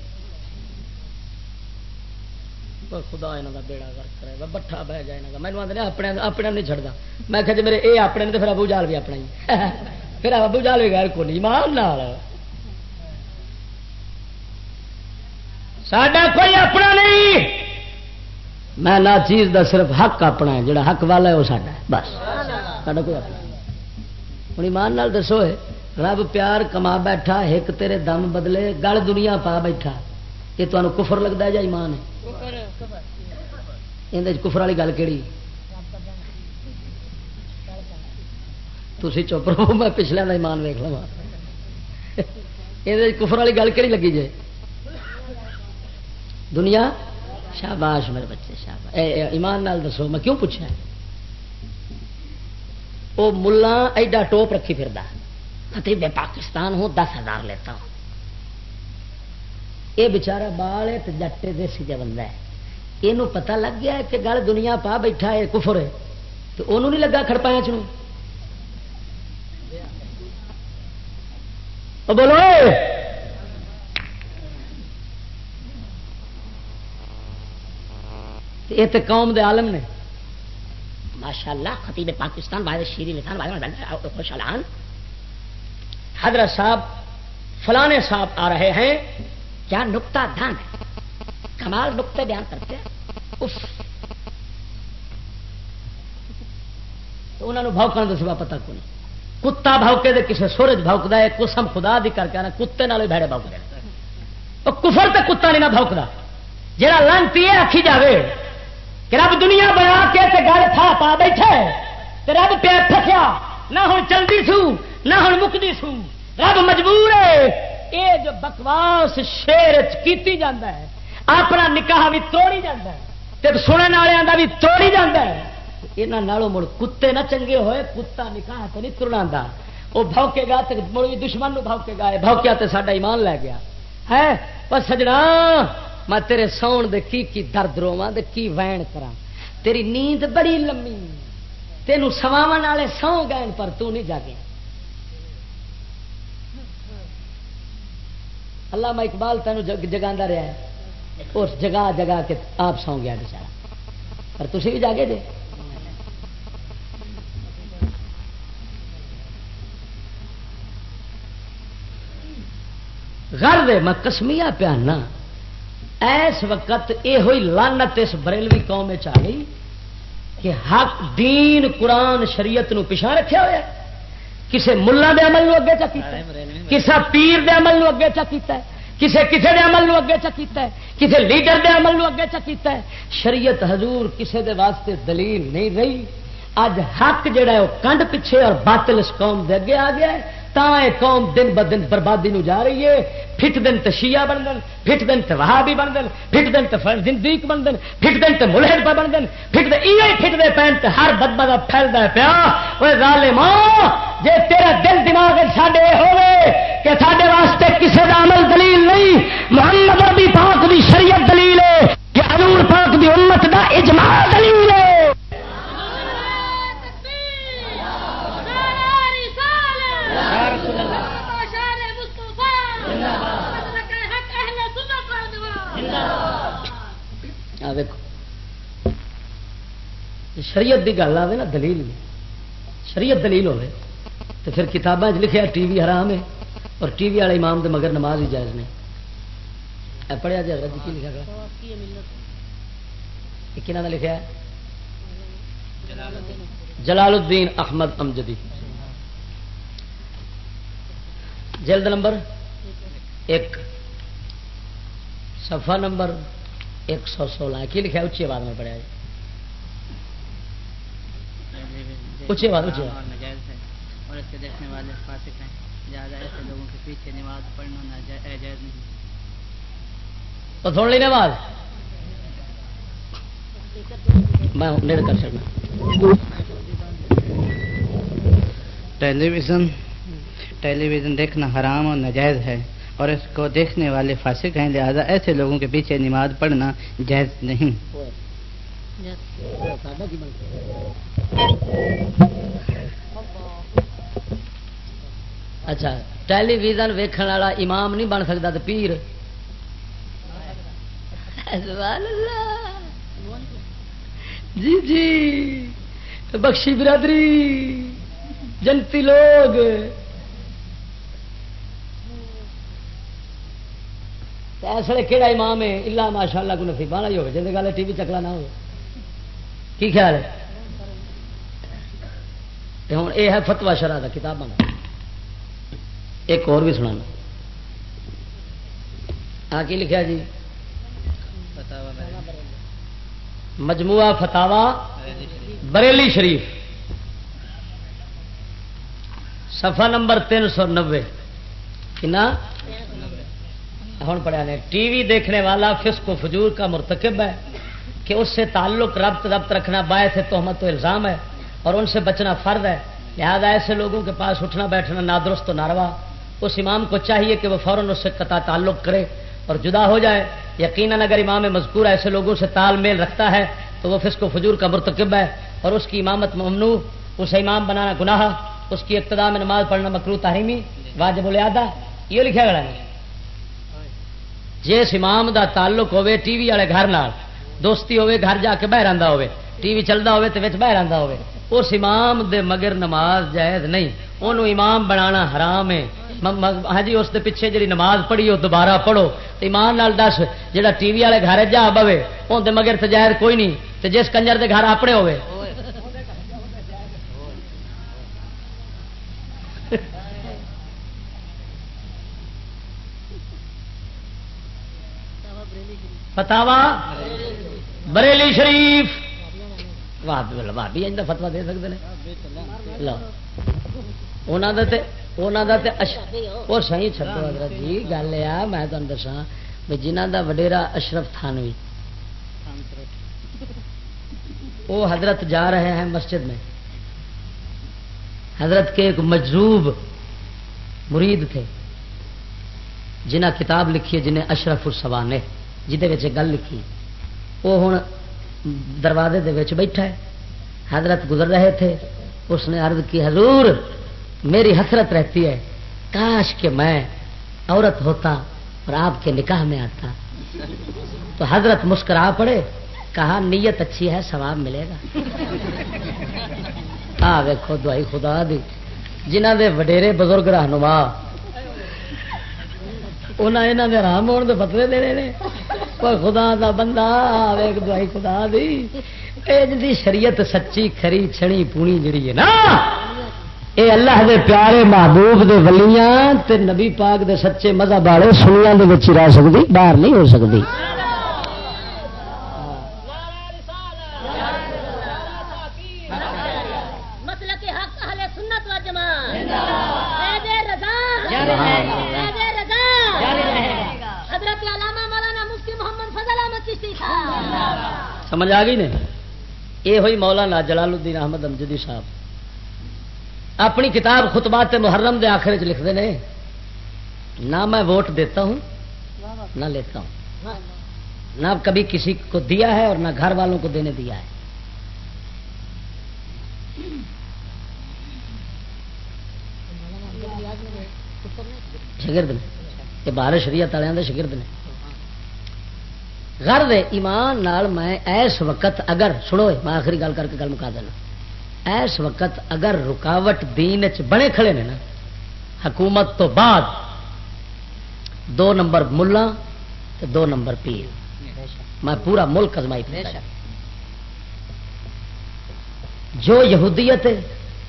خدا یہاں کا بیڑا گر کرے بٹھا بہ جائے گا مینو آدھے اپنے اپنے نہیں چڑھتا میں کہ جی میرے یہ اپنے تو پھر ابو جال بھی اپنا ہی۔ پھر ابو جال بھی غیر کو نہیں مان نال۔ سڈا کوئی اپنا نہیں۔ میں نہ چیز دا صرف حق اپنا ہے، جڑا حق والا ہے، وہ ساڈا ہے، بس۔ ساڈا کوئی اپنا ہوں ایمان نال دسو رب پیار کما بیٹھا ایک تیرے دم بدلے، گل دنیا پا بیٹھا۔ یہ تمہیں کفر لگتا ہے یا ایمان ہے؟ یہ کفر والی گل کہڑی تھی چپ رہو، میں پچھلے کا ایمان ویک لوا یہ کفر والی گل کہڑی لگی جائے دنیا؟ شاباش میرے بچے، شاباش۔ ایمان نال دسو، میں کیوں پوچھا؟ وہ ملا ایڈا ٹوپ رکھی پھر خطیب پاکستان ہوں، دس ہزار لیتا ہوں۔ یہ بچارا بال ہے جٹے دیسی جا بندہ ہے۔ یہ پتا لگ گیا کہ گل دنیا پا بیٹھا ہے، کفر ہے۔ تو انہوں نہیں لگا کھڑپایا چ بولو۔ یہ تو قوم دے عالم نے۔ ماشاء اللہ خطیب پاکستان واحد شیری لسان خوش الان حضرت صاحب، فلانے صاحب آ رہے ہیں۔ کیا نکتا دھان ہے؟ کمال نقطے بیان کرتے ہیں۔ اف تو انہوں نے بھوکن تو دسوا پتا کو نہیں کتا بھوکے دے کسی سورج بھوکتا ہے، قسم خدا دی کر کے آنا، کتے نال بھڑے بھوک دے کفر تے کتا نہیں نہ بھوکتا جہاں لانتی ہے آخی جاوے۔ کہ رب دنیا بنا کے تے گل تھا پا بیٹھے۔ تے رب پیا تھکیا نہ ہوں چلتی سو۔ نہ ہوں مکتی سو۔ رب مجبور ہے۔ یہ جو بکواس شیر کیتی جاندہ ہے، اپنا نکاح بھی توڑی جاندہ ہے، تے سننے والوں کا بھی توڑی جاندہ ہے۔ یہاں مڑ کتے نہ چنگے ہوئے، کتا نکاح تو نہیں ترنا وہ بھوکے گا تو مڑ بھی دشمن نو بھوکے گا۔ بھوکیا تو ساڈا ایمان لے گیا۔ ہے؟ پر سجنا، میں تیرے ساؤن دے کی کی درد رواں دے کی وین کرا تیری نیند بڑی لمبی، تینوں سواو والے سو گئے پر تو نہیں جاگے۔ اللہ اقبال تینوں جگا رہا ہے اس جگہ جگا کے آپ سو گیا بچارا پر تھی بھی جاگے جے گھر میں کسمیا پیانا ایس وقت یہ ہوئی لانت اس بریلوی قوم آ گئی کہ حق دین قرآن شریعت نو پچھا رکھا ہوا کسے ملا دے عمل نو اگے چا کیتا ہے کسا پیر دے عمل نو اگے چا کیتا ہے کسے کسے دے عمل نو اگے چکیتا ہے کسے لیڈر دے عمل نو اگے چکیتا ہے۔ شریعت حضور کسے دے واسطے دلیل نہیں رہی۔ اج حق جڑا ہے وہ کنڈ پیچھے اور باطل اس قوم دے اگے آ گیا ہے۔ تا قوم دن ب دن بربادی نو جا رہی ہے۔ پھٹ دن تے شیعہ بن دن، پھٹ دن تے وہابی بن دن، پھٹ دن تے زندیق بن دن، پھٹ دن تے ملحد پہ بن دن، پھٹ دے ایے پھٹ دے پین تے ہر بدبدا پھیلدا ہے پیا۔ اوے ظالماں جے تیرا دل دماغ ساڈے ہوے کہ ساڈے واسطے کسے دا عمل دلیل نہیں، محمد نبی پاک دی شریعت دلیل ہے، کہ حضور پاک دی امت دا اجماع دلیل ہے۔ دیکھو۔ شریعت کی گل آئے نا، دلیل شریعت دلیل ہوے تو پھر کتابیں لکھا ٹی وی حرام ہے، اور ٹی وی والے امام دے مگر نماز ہی جائز نہیں۔ پڑھیا جی حضرت جی کی لکھا گیا یہ کنہ نے لکھا ہے؟ جلال الدین احمد امجدی۔ جلد نمبر ایک۔ صفحہ نمبر ایک سو سولہ کی لکھا اچھی آواز میں پڑھا جی اچھی آواز اچھی آواز ناجائز ہے اور اس کے دیکھنے والے فاسق ہیں۔ زیادہ ایسے لوگوں کے پیچھے نماز پڑھنا ناجائز نہیں۔ تو سن لی آواز میں نیڑ کر سکنا ٹیلی ویژن ٹیلی ویژن دیکھنا حرام اور ناجائز ہے۔ اور اس کو دیکھنے والے فاسق ہیں، لہذا ایسے لوگوں کے پیچھے نماز پڑھنا جائز نہیں۔ اچھا ٹیلی ویژن ویکھن والا امام نہیں بن سکتا تو پیر۔ جی جی۔ بخشی برادری، جنتی لوگ۔ اس لیے کہڑا امام ہے؟ اللہ ماشاء اللہ کو نصیب والا ہی ہوگا جی گل ٹی وی چکلا نہ ہو کی خیال ہے؟ ہوں یہ ہے فتوا شرح کا کتاب ایک اور بھی سنانا۔ آ کی لکھا جی؟ مجموعہ فتوا بریلی شریف۔ صفحہ نمبر تین سو نبے کنا؟ ہوں پڑھا نے، ٹی وی دیکھنے والا فسق و فجور کا مرتکب ہے کہ اس سے تعلق ربط ربط رکھنا باعث تہمت و الزام ہے اور ان سے بچنا فرد ہے۔ لہذا ایسے لوگوں کے پاس اٹھنا بیٹھنا نادرست و ناروا۔ اس امام کو چاہیے کہ وہ فوراً اس سے قطع تعلق کرے اور جدا ہو جائے۔ یقیناً اگر امام مذکور ایسے لوگوں سے تال میل رکھتا ہے تو وہ فسق و فجور کا مرتکب ہے اور اس کی امامت ممنوع، اسے امام بنانا گناہ، اس کی ابتدا میں نماز پڑھنا مکرو تحریمی، واجب الادا یہ لکھا گیا ہے۔ جس امام دا تعلق ہوے ٹی وی والے گھر نال، دوستی ہوے گھر جا کے بہ رہا ہوے ٹی وی چلتا ہوے تو بہ رہا ہوے اس امام دے مگر نماز جائز نہیں انہوں امام بنانا حرام ہے۔ ہاں جی اس دے پیچھے جی نماز پڑھی وہ دوبارہ پڑھو۔ ایمان نال دس جا ٹی وی والے گھر جا بوے ان مگر تو جائز کوئی نہیں تو جس کنجر دے گھر اپنے ہوے فتوا بریلی شریف۔ بھابی اج فتوا دے سکتے ہیں لو۔ وہ سی چلو حضرت جی گل یہ میں تمہیں دسا بھی جنہ دا وڈیرا اشرف تھانوی۔ وہ حضرت جا رہے ہیں مسجد میں۔ حضرت کے ایک مجروب مرید تھے جنہ کتاب لکھی ہے، جنہیں اشرف السوانے جہد گل لکھی وہ ہوں دروازے دے بیٹھا ہے، حضرت گزر رہے تھے، اس نے عرض کی، حضور، میری حسرت رہتی ہے، کاش کہ میں عورت ہوتا اور آپ کے نکاح میں آتا۔ تو حضرت مسکرا پڑے، کہا، نیت اچھی ہے، ثواب ملے گا۔ آ ویکو دوائی خدا دی جنہ دے وڈیرے بزرگ رہنما انہیں دے آرام ہونے کے فتوے دینے نے۔ کوئی خدا دا بندہ ویک دوائی خدا دی۔ جی شریعت سچی، کھری چھڑی پونی جڑی ہے نا۔ اے اللہ دے پیارے محبوب دے ولیاں تے نبی پاک دے سچے مذہب والے سنیاں دے وچ رہ سکتی باہر نہیں ہو سکتی مسلک حق اہل سنت و جماعت فیض رضا فیض رضا حضرت علامہ مولانا مفتی محمد فضل احمد چشتی صاحب سمجھ آ گئی نے؟ یہ ہوئی مولانا جلال الدین احمد امجدی صاحب۔ اپنی کتاب خطبات محرم دے آخر چ لکھتے ہیں نہ میں ووٹ دیتا ہوں، نہ لیتا ہوں۔ نہ کبھی کسی کو دیا ہے اور نہ گھر والوں کو دینے دیا ہے۔ شگرد نے، یہ باہر شریعت والوں کے شگرد نے۔ غرض ایمان نال میں ایس وقت اگر، سنو میں آخری گل کر کے گل مکا دینا۔ ایس وقت اگر رکاوٹ دین چ بنے کھڑے نے نا، حکومت تو بعد دو نمبر ملا دو نمبر پیر۔ میں پورا ملک ازمائی پہ جو یہودیت ہے،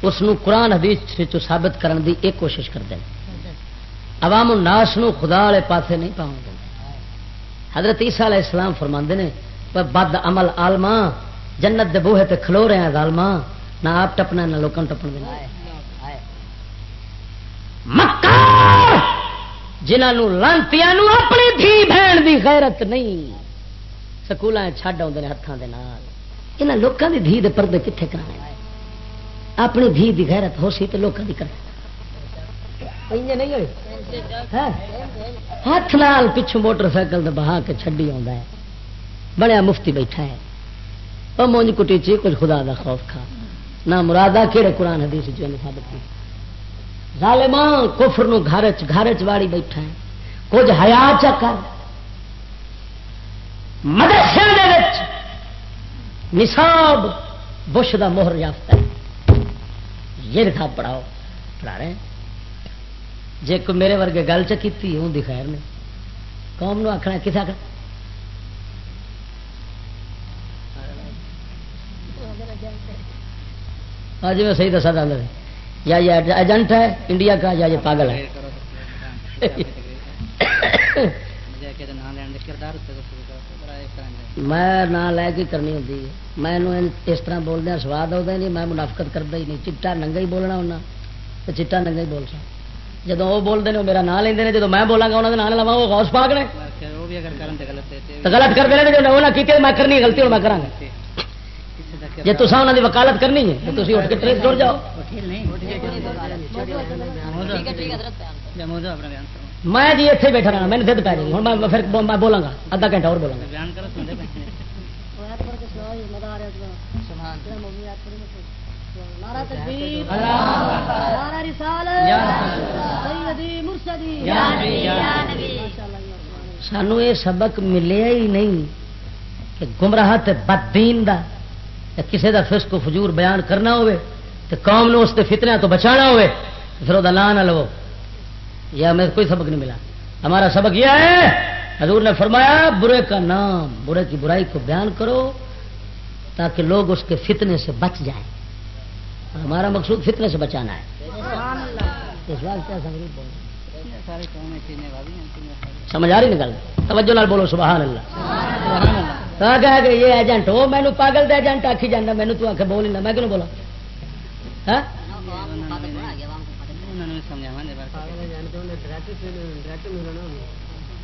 اس نو قرآن حدیث وچوں ثابت کرن دی ایک کوشش کرتے ہیں عوام الناس نو خدا والے پاسے نہیں پاؤں دے حضرت عیسیٰ علیہ السلام فرماندے نے پر بد عمل آلما جنت دے بوہے تے کھلو رہے ہیں ظالما نہ آپ ٹپنا، نہ لوکاں ٹپن دینا مکار جنہوں لانتیاں اپنی دھی بہن دی غیرت نہیں۔ سکولاں چھڈ آਉਂਦੇ نے ہتھاں دے نال۔ انہاں لوکاں دی دھی دے پردے کتھے کرانے؟ اپنی دھی دی غیرت ہو سی تے لوکاں دی کرے نہیں ہوئی ہاں؟ ہاتھ نال پچھو موٹر سائیکل بہا کے چڈی آ بڑیا مفتی بیٹھا ہے۔ وہ مونج کٹی چی کچھ خدا دا خوف کھا۔ نہ مرادہ کہڑے قرآن حدیث جو ثابت کی؟ ظالمان کفر نو گھر چ گھر چ واڑی بیٹھا ہے۔ کچھ حیا چا کر۔ مدرسے نصاب بش دا مہر یافتہ ہے۔ یہ لکھا پڑھاؤ پڑھا رہے ہیں؟ جی کوئی میرے ورگے گل چکی ہوں خیر نے قوم نو آخنا کس آخر آج ہاں جی، میں صحیح دسا دیں یا یہ ایجنٹ ہے، انڈیا کا، یا یہ پاگل ہے۔ میں نہ لے کے کرنی ہوتی میں اس طرح بولدیا سواد آتا نہیں، میں منافقت کرتا ہی نہیں۔ چٹا ننگا ہی بولنا ہونا، تو چٹا ننگا ہی بول سکتا۔ جب وہ بولتے ہیں میرا نام لیندے جب میں بولاں گا انہوں نے نام لوا وہ غوث پاک نے۔ تو غلط کرتے ہیں جو نہ کی میں کرنی غلطی ہوں میں کرا جی تصا انہوں کی وکالت کرنی ہے تو تھی اٹھ کے ٹرین تر جاؤ۔ میں جی اتنے بیٹھا رہنا میں دھد پی رہی ہوں میں پھر میں بولاں گا ادھا گھنٹہ اور بولاں گا۔ نعرہ تکبیر نعرہ رسالت سیدی مرشدی یا نبی سانو یہ سبق ملیا ہی نہیں کہ گمراہ تے بددین دا یا کسی دا فسق و فجور بیان کرنا ہوئے تو قوم نو اس کے فتنہ تو بچانا ہوئے پھر وہ نا نہ لو۔ یا ہمیں کوئی سبق نہیں ملا۔ ہمارا سبق یہ ہے حضور نے فرمایا برے کا نام برے کی برائی کو بیان کرو تاکہ لوگ اس کے فتنے سے بچ جائیں۔ ہمارا مقصود فتنے سے بچانا ہے۔ اس سمجھ آ رہی نا گل؟ توجہ نال بولو سبحان اللہ۔ کہ یہ ایجنٹ ہو مینو پاگل دے ایجنٹ آخی جانا مینو تو آخ بول میں کیوں بولا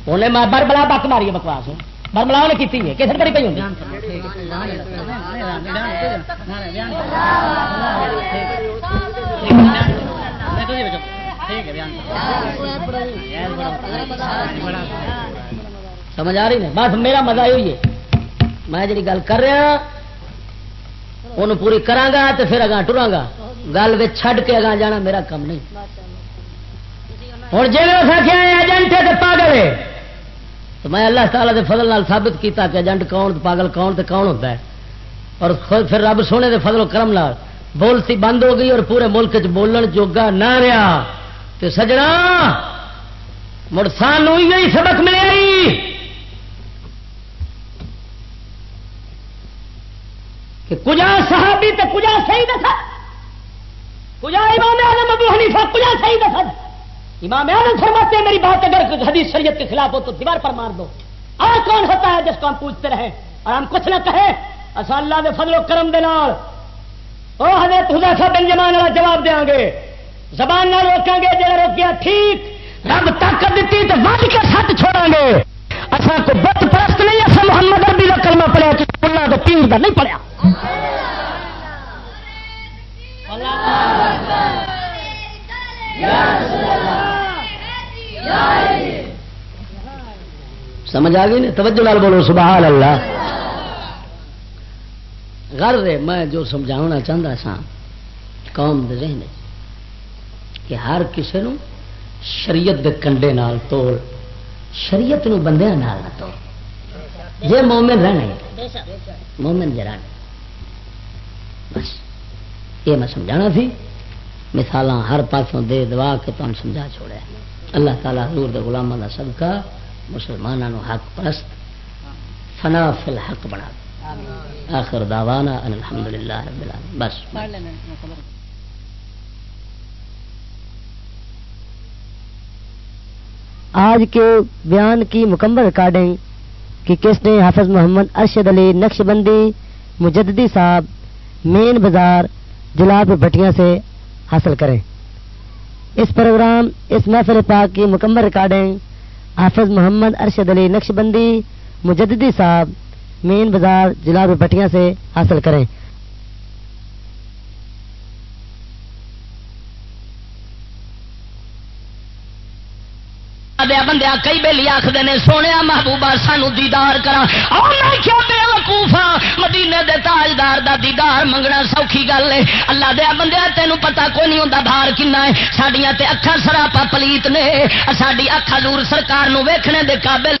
انہیں میں بر بلا بک ماری بکواس بر بلا نے کی کسی بڑی پی سمجھ آ رہی نا بس میرا مزہ ہوئی ہے۔ میں جی گل کر رہا ان پوری کرا تو پھر اگاں ٹرا گا۔ گل چھڈ کے اگاں جانا میرا کم نہیں۔ ہوں جی آخیا ایجنٹ ہے تو پاگل ہے۔ تو میں اللہ تعالیٰ کے فضل نال ثابت کیتا کہ ایجنٹ کون پاگل کون تو کون ہوتا ہے۔ اور خود پھر رب سونے دے فضل و کرم نال بولتی بند ہو گئی اور پورے ملک چ بولن جوگا نہ رہا۔ تو سجنا، مڑ سانو یہی سبق ملے کہ کجا صحابی تو کجا صحیح دسا کجا امام اعظم ابو حنیفہ کجا صحیح دسد امام اعظم فرماتے ہیں، میری بات اگر حدیث شریعت کے خلاف ہو تو دیوار پر مار دو۔ اور کون ہوتا ہے جس کو ہم پوچھتے رہیں؟ اور ہم کچھ نہ کہیں۔ اصا اللہ دے فضل و کرم دے نال۔ او حضرت حذیفہ بن جمان والا جواب دیں گے۔ زبان نہ روکیں گے جڑا روکیا ٹھیک۔ رب طاقت دیتی تو وج کے ساتھ چھوڑیں گے۔ اصا کو بت پرست نہیں اصا محمد عربی کا کلمہ پڑھیا اللہ کے پیر کا نہیں پڑھیا۔ سمجھ آ گئی نا؟ توجہ لال بولو، سبحان اللہ۔ غر ہے، میں جو سمجھانا چاہتا سا قوم دے ذہن کہ ہر کسی نو شریعت دے کنڈے نال توڑ، شریعت نو بندے نال نہ توڑ۔ جے مومن رہنے مومن جرا بس، یہ میں سمجھانا سی۔ مثال ہر پاسوں دے دعا کے تم سمجھا چھوڑا اللہ تعالیٰ حضور دے غلاموں کا صدقہ مسلمانوں حق پرست فنا فی الحق بنا۔ دے آخر دعوانا ان الحمدللہ رب العالمین۔ بس۔ آج کے بیان کی مکمل ریکارڈنگ کی کس نے حافظ محمد ارشد علی نقش بندی مجددی صاحب مین بازار جلاب بھٹیاں سے حاصل کریں۔ اس پروگرام، اس محفل پاک کی مکمل ریکارڈنگ حافظ محمد ارشد علی نقش بندی مجددی صاحب، مین بازار جلاب بھٹیاں سے حاصل کریں۔ دیا بندیا کئی بہلی آخر نے، سونے محبوبہ، سانو دیدار کرا۔ کیا بے وقوفا ہاں؟ مدینے دے تاجدار دا دیدار منگنا سوکھی گل ہے۔ اللہ دیا بندیا تینوں پتا کوئی نہیں ہوتا بار کنا ہے؟ سڈیا تے اکھا سراپا پلیت نے۔ ساری اکھا دور سرکار نو ویکھنے دے قابل